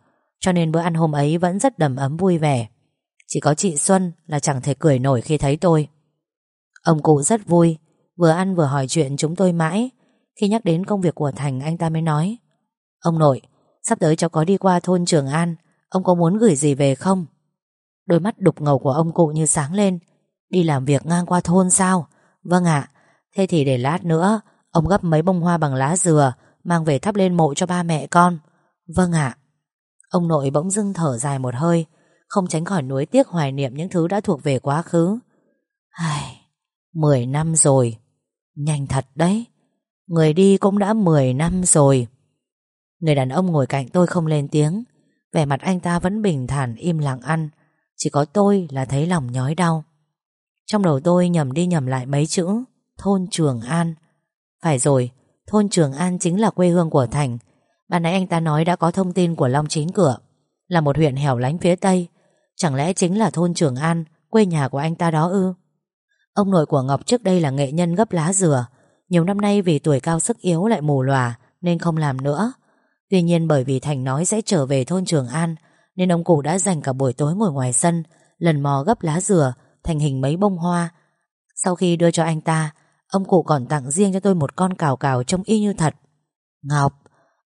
Cho nên bữa ăn hôm ấy vẫn rất đầm ấm vui vẻ. Chỉ có chị Xuân là chẳng thể cười nổi khi thấy tôi. Ông cụ rất vui, Vừa ăn vừa hỏi chuyện chúng tôi mãi. Khi nhắc đến công việc của Thành, anh ta mới nói, Ông nội, Sắp tới cháu có đi qua thôn Trường An, Ông có muốn gửi gì về không? Đôi mắt đục ngầu của ông cụ như sáng lên. Đi làm việc ngang qua thôn sao? Vâng ạ. Thế thì để lát nữa Ông gấp mấy bông hoa bằng lá dừa Mang về thắp lên mộ cho ba mẹ con. Vâng ạ. Ông nội bỗng dưng thở dài một hơi Không tránh khỏi nuối tiếc hoài niệm những thứ đã thuộc về quá khứ. Ai, Mười năm rồi. Nhanh thật đấy. Người đi cũng đã mười năm rồi. Người đàn ông ngồi cạnh tôi không lên tiếng. Vẻ mặt anh ta vẫn bình thản im lặng ăn. Chỉ có tôi là thấy lòng nhói đau. Trong đầu tôi nhầm đi nhầm lại mấy chữ, Thôn Trường An Phải rồi, Thôn Trường An chính là quê hương của Thành Ban nãy anh ta nói đã có thông tin của Long Chín Cửa, Là một huyện hẻo lánh phía Tây. Chẳng lẽ chính là thôn Trường An, Quê nhà của anh ta đó ư? Ông nội của Ngọc trước đây là nghệ nhân gấp lá dừa, Nhiều năm nay vì tuổi cao sức yếu lại mù lòa Nên không làm nữa. Tuy nhiên bởi vì Thành nói sẽ trở về thôn Trường An nên ông cụ đã dành cả buổi tối ngồi ngoài sân, Lần mò gấp lá dừa, Thành hình mấy bông hoa. Sau khi đưa cho anh ta, Ông cụ còn tặng riêng cho tôi một con cào cào trông y như thật. Ngọc,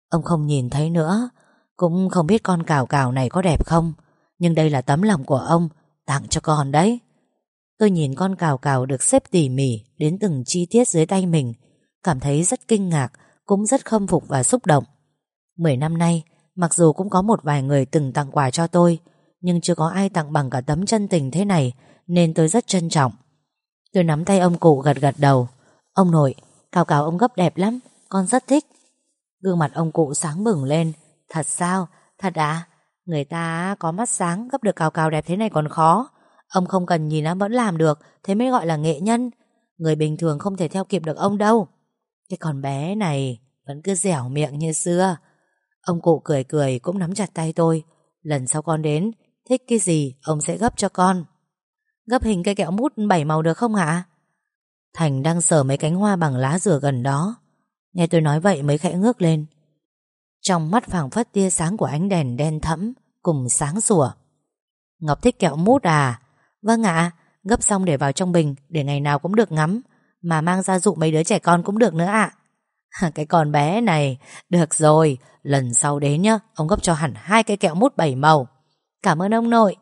Ông không nhìn thấy nữa, Cũng không biết con cào cào này có đẹp không, Nhưng đây là tấm lòng của ông, Tặng cho con đấy. Tôi nhìn con cào cào được xếp tỉ mỉ Đến từng chi tiết dưới tay mình, Cảm thấy rất kinh ngạc, Cũng rất khâm phục và xúc động. Mười năm nay Mặc dù cũng có một vài người từng tặng quà cho tôi, Nhưng chưa có ai tặng bằng cả tấm chân tình thế này, Nên tôi rất trân trọng. Tôi nắm tay ông cụ gật gật đầu. Ông nội Cào cào ông gấp đẹp lắm, Con rất thích. Gương mặt ông cụ sáng bừng lên. Thật sao? Thật à? Người ta có mắt sáng, gấp được cào cào đẹp thế này còn khó. Ông không cần nhìn nó vẫn làm được, Thế mới gọi là nghệ nhân. Người bình thường không thể theo kịp được ông đâu. Cái con bé này Vẫn cứ dẻo miệng như xưa. Ông cụ cười cười cũng nắm chặt tay tôi. Lần sau con đến, Thích cái gì ông sẽ gấp cho con. Gấp hình cây kẹo mút bảy màu được không hả? Thành đang sờ mấy cánh hoa bằng lá dừa gần đó. Nghe tôi nói vậy mới khẽ ngước lên. Trong mắt phảng phất tia sáng của ánh đèn đen thẫm Cùng sáng sủa. Ngọc thích kẹo mút à? Vâng ạ, Gấp xong để vào trong bình, Để ngày nào cũng được ngắm. Mà mang ra dụ mấy đứa trẻ con cũng được nữa ạ. Cái con bé này. Được rồi, Lần sau đến nhá. Ông gấp cho hẳn hai cái kẹo mút bảy màu. Cảm ơn ông nội.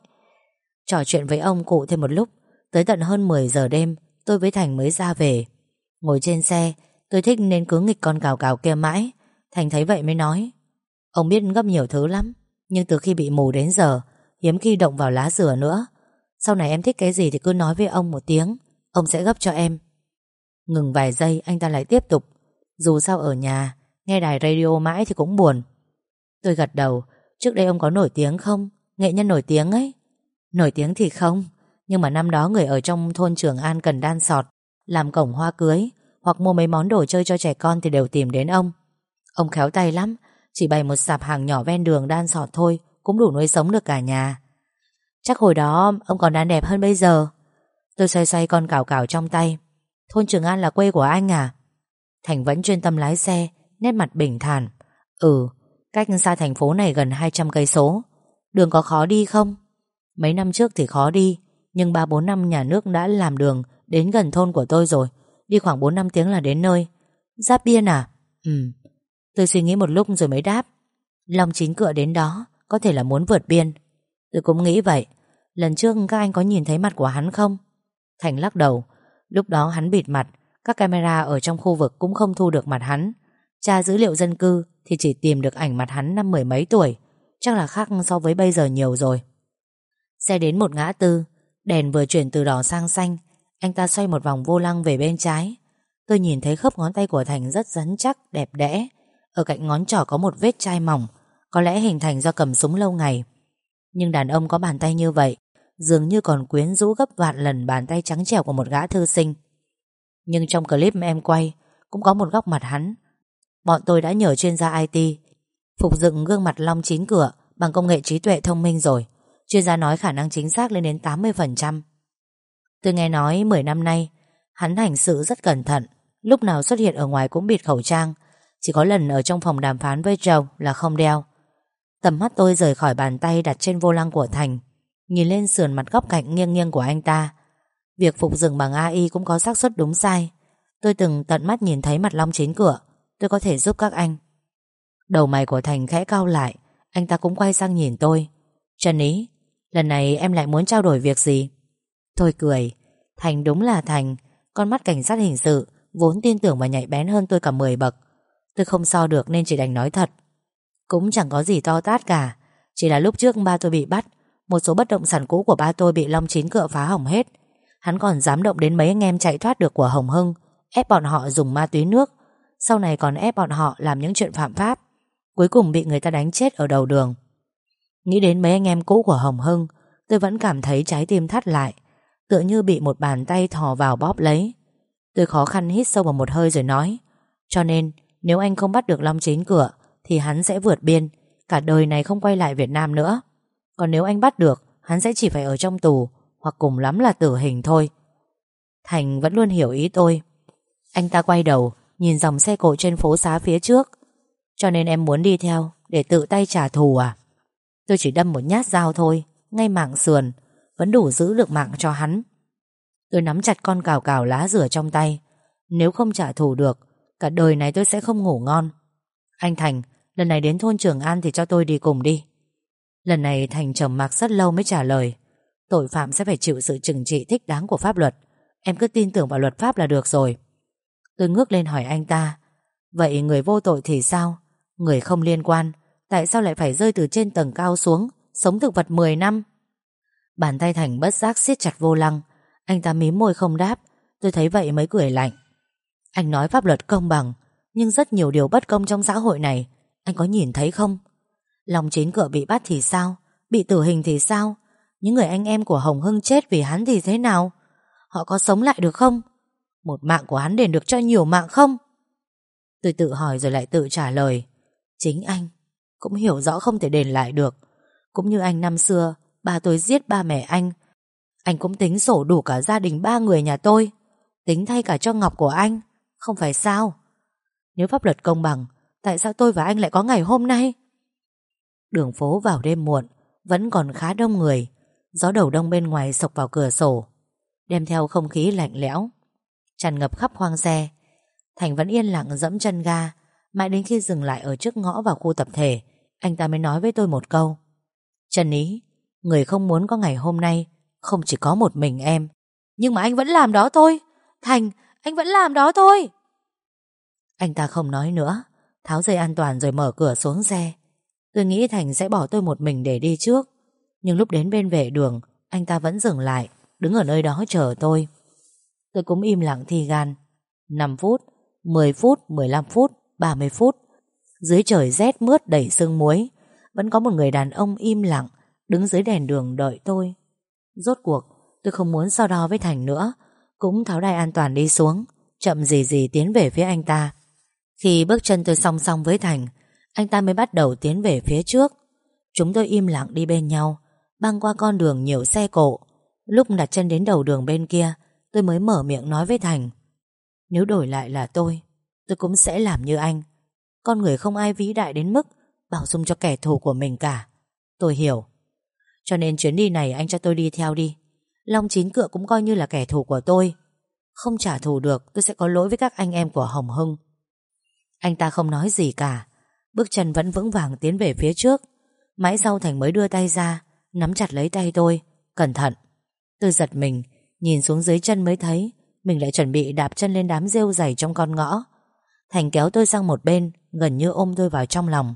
Trò chuyện với ông cụ thêm một lúc. Tới tận hơn 10 giờ đêm, Tôi với Thành mới ra về. Ngồi trên xe, Tôi thích nên cứ nghịch con cào cào kia mãi. Thành thấy vậy mới nói. Ông biết gấp nhiều thứ lắm, Nhưng từ khi bị mù đến giờ, Hiếm khi động vào lá dừa nữa. Sau này em thích cái gì thì cứ nói với ông một tiếng. Ông sẽ gấp cho em. Ngừng vài giây, anh ta lại tiếp tục. Dù sao ở nhà, Nghe đài radio mãi thì cũng buồn. Tôi gật đầu, Trước đây ông có nổi tiếng không? Nghệ nhân nổi tiếng ấy. Nổi tiếng thì không, Nhưng mà năm đó người ở trong thôn Trường An cần đan sọt, Làm cổng hoa cưới, Hoặc mua mấy món đồ chơi cho trẻ con Thì đều tìm đến ông. Ông khéo tay lắm, Chỉ bày một sạp hàng nhỏ ven đường đan sọt thôi, Cũng đủ nuôi sống được cả nhà. Chắc hồi đó ông còn đàn đẹp hơn bây giờ. Tôi xoay xoay con cào cào trong tay. Thôn Trường An là quê của anh à? Thành vẫn chuyên tâm lái xe, Nét mặt bình thản. Ừ Cách xa thành phố này gần 200 cây số. Đường có khó đi không? Mấy năm trước thì khó đi, Nhưng 3-4 năm nhà nước đã làm đường Đến gần thôn của tôi rồi. Đi khoảng 4 năm tiếng là đến nơi. Giáp biên à? Ừ. Tôi suy nghĩ một lúc rồi mới đáp. Long chín cựa đến đó, Có thể là muốn vượt biên. Tôi cũng nghĩ vậy. Lần trước các anh có nhìn thấy mặt của hắn không? Thành lắc đầu. Lúc đó hắn bịt mặt các camera ở trong khu vực cũng không thu được mặt hắn. Tra dữ liệu dân cư Thì chỉ tìm được ảnh mặt hắn năm mười mấy tuổi. Chắc là khác so với bây giờ nhiều rồi. Xe đến một ngã tư Đèn vừa chuyển từ đỏ sang xanh. Anh ta xoay một vòng vô lăng về bên trái. Tôi nhìn thấy khớp ngón tay của Thành rất rắn chắc, đẹp đẽ. Ở cạnh ngón trỏ có một vết chai mỏng Có lẽ hình thành do cầm súng lâu ngày. Nhưng đàn ông có bàn tay như vậy Dường như còn quyến rũ gấp vạn lần bàn tay trắng trẻo của một gã thư sinh. Nhưng trong clip em quay, Cũng có một góc mặt hắn. Bọn tôi đã nhờ chuyên gia IT Phục dựng gương mặt Long chín cửa Bằng công nghệ trí tuệ thông minh rồi. Chuyên gia nói khả năng chính xác lên đến 80% Tôi nghe nói 10 năm nay, Hắn hành sự rất cẩn thận. Lúc nào xuất hiện ở ngoài cũng bịt khẩu trang. Chỉ có lần ở trong phòng đàm phán với Joe là không đeo. Tầm mắt tôi rời khỏi bàn tay đặt trên vô lăng của Thành. Nhìn lên sườn mặt góc cạnh nghiêng nghiêng của anh ta. Việc phục dựng bằng AI cũng có xác suất đúng sai. Tôi từng tận mắt nhìn thấy mặt Long chín cửa. Tôi có thể giúp các anh. Đầu mày của Thành khẽ cao lại. Anh ta cũng quay sang nhìn tôi. Trần Ý, Lần này em lại muốn trao đổi việc gì? Tôi cười. Thành đúng là Thành. Con mắt cảnh sát hình sự, Vốn tin tưởng và nhạy bén hơn tôi cả 10 bậc. Tôi không so được nên chỉ đành nói thật. Cũng chẳng có gì to tát cả. Chỉ là lúc trước ba tôi bị bắt, Một số bất động sản cũ của ba tôi bị Long Chín cựa phá hỏng hết. Hắn còn dám động đến mấy anh em chạy thoát được của Hồng Hưng, Ép bọn họ dùng ma túy nước. Sau này còn ép bọn họ làm những chuyện phạm pháp, Cuối cùng bị người ta đánh chết ở đầu đường. Nghĩ đến mấy anh em cũ của Hồng Hưng, Tôi vẫn cảm thấy trái tim thắt lại, Tựa như bị một bàn tay thò vào bóp lấy. Tôi khó khăn hít sâu vào một hơi rồi nói, Cho nên, nếu anh không bắt được Long Chín cửa, Thì hắn sẽ vượt biên, Cả đời này không quay lại Việt Nam nữa. Còn nếu anh bắt được, Hắn sẽ chỉ phải ở trong tù hoặc cùng lắm là tử hình thôi. Thành vẫn luôn hiểu ý tôi. Anh ta quay đầu, Nhìn dòng xe cộ trên phố xá phía trước. Cho nên em muốn đi theo, Để tự tay trả thù à? Tôi chỉ đâm một nhát dao thôi, Ngay mạng sườn, Vẫn đủ giữ được mạng cho hắn. Tôi nắm chặt con cào cào lá rửa trong tay. Nếu không trả thù được, Cả đời này tôi sẽ không ngủ ngon. Anh Thành, Lần này đến thôn Trường An thì cho tôi đi cùng đi. Lần này Thành trầm mặc rất lâu mới trả lời. Tội phạm sẽ phải chịu sự trừng trị thích đáng của pháp luật. Em cứ tin tưởng vào luật pháp là được rồi. Tôi ngước lên hỏi anh ta, Vậy người vô tội thì sao? Người không liên quan, Tại sao lại phải rơi từ trên tầng cao xuống, Sống thực vật 10 năm? Bàn tay Thành bất giác siết chặt vô lăng. Anh ta mím môi không đáp. Tôi thấy vậy mới cười lạnh. Anh nói pháp luật công bằng, Nhưng rất nhiều điều bất công trong xã hội này, Anh có nhìn thấy không? Lòng chín cửa bị bắt thì sao? Bị tử hình thì sao? Những người anh em của Hồng Hưng chết vì hắn thì thế nào? Họ có sống lại được không? Một mạng của hắn đền được cho nhiều mạng không? Tôi tự hỏi rồi lại tự trả lời. Chính anh cũng hiểu rõ không thể đền lại được. Cũng như anh năm xưa, Ba tôi giết ba mẹ anh. Anh cũng tính sổ đủ cả gia đình ba người nhà tôi. Tính thay cả cho Ngọc của anh. Không phải sao? Nếu pháp luật công bằng, Tại sao tôi và anh lại có ngày hôm nay? Đường phố vào đêm muộn, Vẫn còn khá đông người. Gió đầu đông bên ngoài sộc vào cửa sổ Đem theo không khí lạnh lẽo Tràn ngập khắp khoang xe Thành vẫn yên lặng dẫm chân ga Mãi đến khi dừng lại ở trước ngõ vào khu tập thể anh ta mới nói với tôi một câu. Trần Ý Người không muốn có ngày hôm nay Không chỉ có một mình em Nhưng mà anh vẫn làm đó thôi. Thành, anh vẫn làm đó thôi. Anh ta không nói nữa Tháo dây an toàn rồi mở cửa xuống xe. Tôi nghĩ Thành sẽ bỏ tôi một mình để đi trước. Nhưng lúc đến bên vệ đường Anh ta vẫn dừng lại Đứng ở nơi đó chờ tôi. Tôi cũng im lặng thi gan. 5 phút, 10 phút, 15 phút, 30 phút. Dưới trời rét mướt đầy sương muối Vẫn có một người đàn ông im lặng Đứng dưới đèn đường đợi tôi. Rốt cuộc tôi không muốn so đo với Thành nữa Cũng tháo đai an toàn đi xuống Chậm gì gì tiến về phía anh ta. Khi bước chân tôi song song với Thành Anh ta mới bắt đầu tiến về phía trước. Chúng tôi im lặng đi bên nhau. Băng qua con đường nhiều xe cộ. Lúc đặt chân đến đầu đường bên kia, Tôi mới mở miệng nói với Thành. Nếu đổi lại là tôi Tôi cũng sẽ làm như anh. Con người không ai vĩ đại đến mức Bảo dung cho kẻ thù của mình cả. Tôi hiểu. Cho nên chuyến đi này anh cho tôi đi theo đi. Long chín cựa cũng coi như là kẻ thù của tôi. Không trả thù được, Tôi sẽ có lỗi với các anh em của Hồng Hưng. Anh ta không nói gì cả. Bước chân vẫn vững vàng tiến về phía trước. Mãi sau Thành mới đưa tay ra Nắm chặt lấy tay tôi. Cẩn thận. Tôi giật mình, Nhìn xuống dưới chân mới thấy, Mình lại chuẩn bị đạp chân lên đám rêu dày trong con ngõ. Thành kéo tôi sang một bên, Gần như ôm tôi vào trong lòng.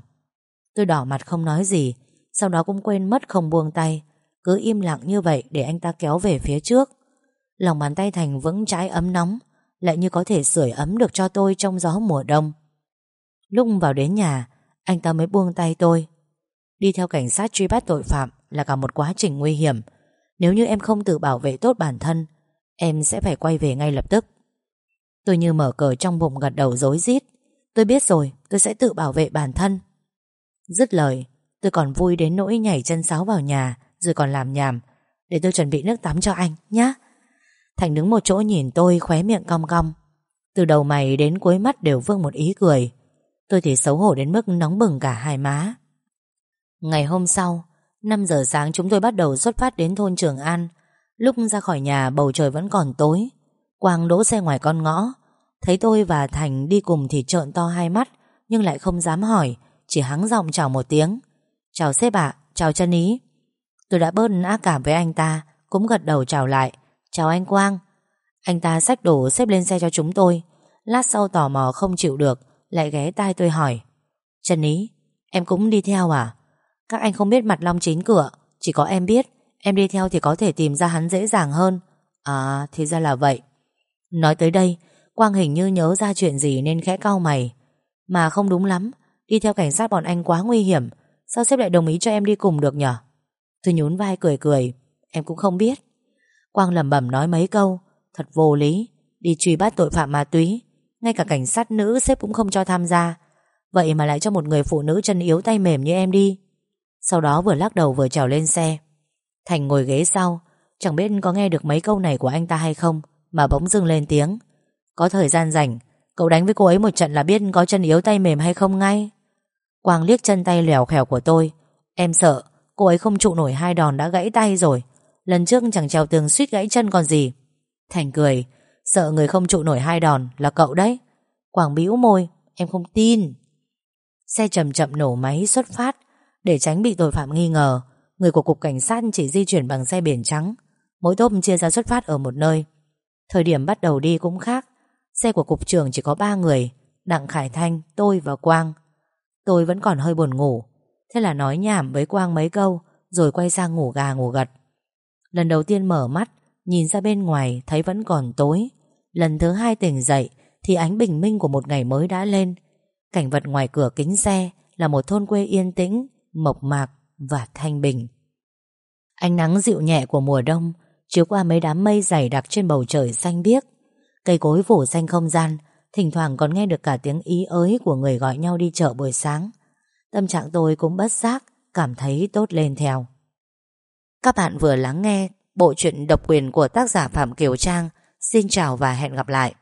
Tôi đỏ mặt không nói gì, Sau đó cũng quên mất không buông tay. Cứ im lặng như vậy để anh ta kéo về phía trước. Lòng bàn tay Thành vững trái ấm nóng, Lại như có thể sưởi ấm được cho tôi Trong gió mùa đông. Lúc vào đến nhà, Anh ta mới buông tay tôi. Đi theo cảnh sát truy bắt tội phạm. Là cả một quá trình nguy hiểm. Nếu như em không tự bảo vệ tốt bản thân, Em sẽ phải quay về ngay lập tức. Tôi như mở cờ trong bụng gật đầu rối rít. Tôi biết rồi, tôi sẽ tự bảo vệ bản thân. Dứt lời, Tôi còn vui đến nỗi nhảy chân sáo vào nhà, Rồi còn làm nhảm. Để tôi chuẩn bị nước tắm cho anh, nhá. Thành đứng một chỗ nhìn tôi khóe miệng cong cong. Từ đầu mày đến cuối mắt đều vương một ý cười. Tôi thì xấu hổ đến mức nóng bừng cả hai má. Ngày hôm sau 5 giờ sáng chúng tôi bắt đầu xuất phát đến thôn Trường An. Lúc ra khỏi nhà bầu trời vẫn còn tối. Quang đỗ xe ngoài con ngõ. Thấy tôi và Thành đi cùng thì trợn to hai mắt Nhưng lại không dám hỏi Chỉ hắng giọng chào một tiếng. Chào sếp ạ, chào chân ý. Tôi đã bớt ác cảm với anh ta Cũng gật đầu chào lại. Chào anh Quang. Anh ta xách đồ xếp lên xe cho chúng tôi. Lát sau tò mò không chịu được Lại ghé tai tôi hỏi. Trần Ý, em cũng đi theo à? Các anh không biết mặt long chín cửa, Chỉ có em biết. Em đi theo thì có thể tìm ra hắn dễ dàng hơn. À thì ra là vậy. Nói tới đây, Quang hình như nhớ ra chuyện gì nên khẽ cau mày. Mà không đúng lắm, Đi theo cảnh sát bọn anh quá nguy hiểm. Sao sếp lại đồng ý cho em đi cùng được nhở? Tôi nhún vai cười cười, Em cũng không biết. Quang lẩm bẩm nói mấy câu, Thật vô lý, Đi truy bắt tội phạm ma túy. Ngay cả cảnh sát nữ sếp cũng không cho tham gia. Vậy mà lại cho một người phụ nữ chân yếu tay mềm như em đi. Sau đó vừa lắc đầu vừa trèo lên xe. Thành ngồi ghế sau, Chẳng biết có nghe được mấy câu này của anh ta hay không, Mà bỗng dưng lên tiếng. Có thời gian rảnh, Cậu đánh với cô ấy một trận là biết có chân yếu tay mềm hay không ngay. Quang liếc chân tay lèo khèo của tôi. Em sợ, Cô ấy không trụ nổi hai đòn đã gãy tay rồi. Lần trước chẳng trèo tường suýt gãy chân còn gì. Thành cười, Sợ người không trụ nổi hai đòn là cậu đấy. Quảng bĩu môi, Em không tin. Xe chậm chậm nổ máy xuất phát. Để tránh bị tội phạm nghi ngờ. Người của cục cảnh sát chỉ di chuyển bằng xe biển trắng. Mỗi tốp chia ra xuất phát ở một nơi. Thời điểm bắt đầu đi cũng khác. Xe của cục trưởng chỉ có ba người Đặng Khải Thanh, tôi và Quang. Tôi vẫn còn hơi buồn ngủ. Thế là nói nhảm với Quang mấy câu Rồi quay sang ngủ gà ngủ gật. Lần đầu tiên mở mắt Nhìn ra bên ngoài thấy vẫn còn tối. Lần thứ hai tỉnh dậy Thì ánh bình minh của một ngày mới đã lên. Cảnh vật ngoài cửa kính xe Là một thôn quê yên tĩnh Mộc mạc và thanh bình. Ánh nắng dịu nhẹ của mùa đông Chiếu qua mấy đám mây dày đặc trên bầu trời xanh biếc. Cây cối phủ xanh không gian, Thỉnh thoảng còn nghe được cả tiếng ý ới Của người gọi nhau đi chợ buổi sáng. Tâm trạng tôi cũng bất giác, Cảm thấy tốt lên theo. Các bạn vừa lắng nghe Bộ truyện độc quyền của tác giả Phạm Kiều Trang. Xin chào và hẹn gặp lại.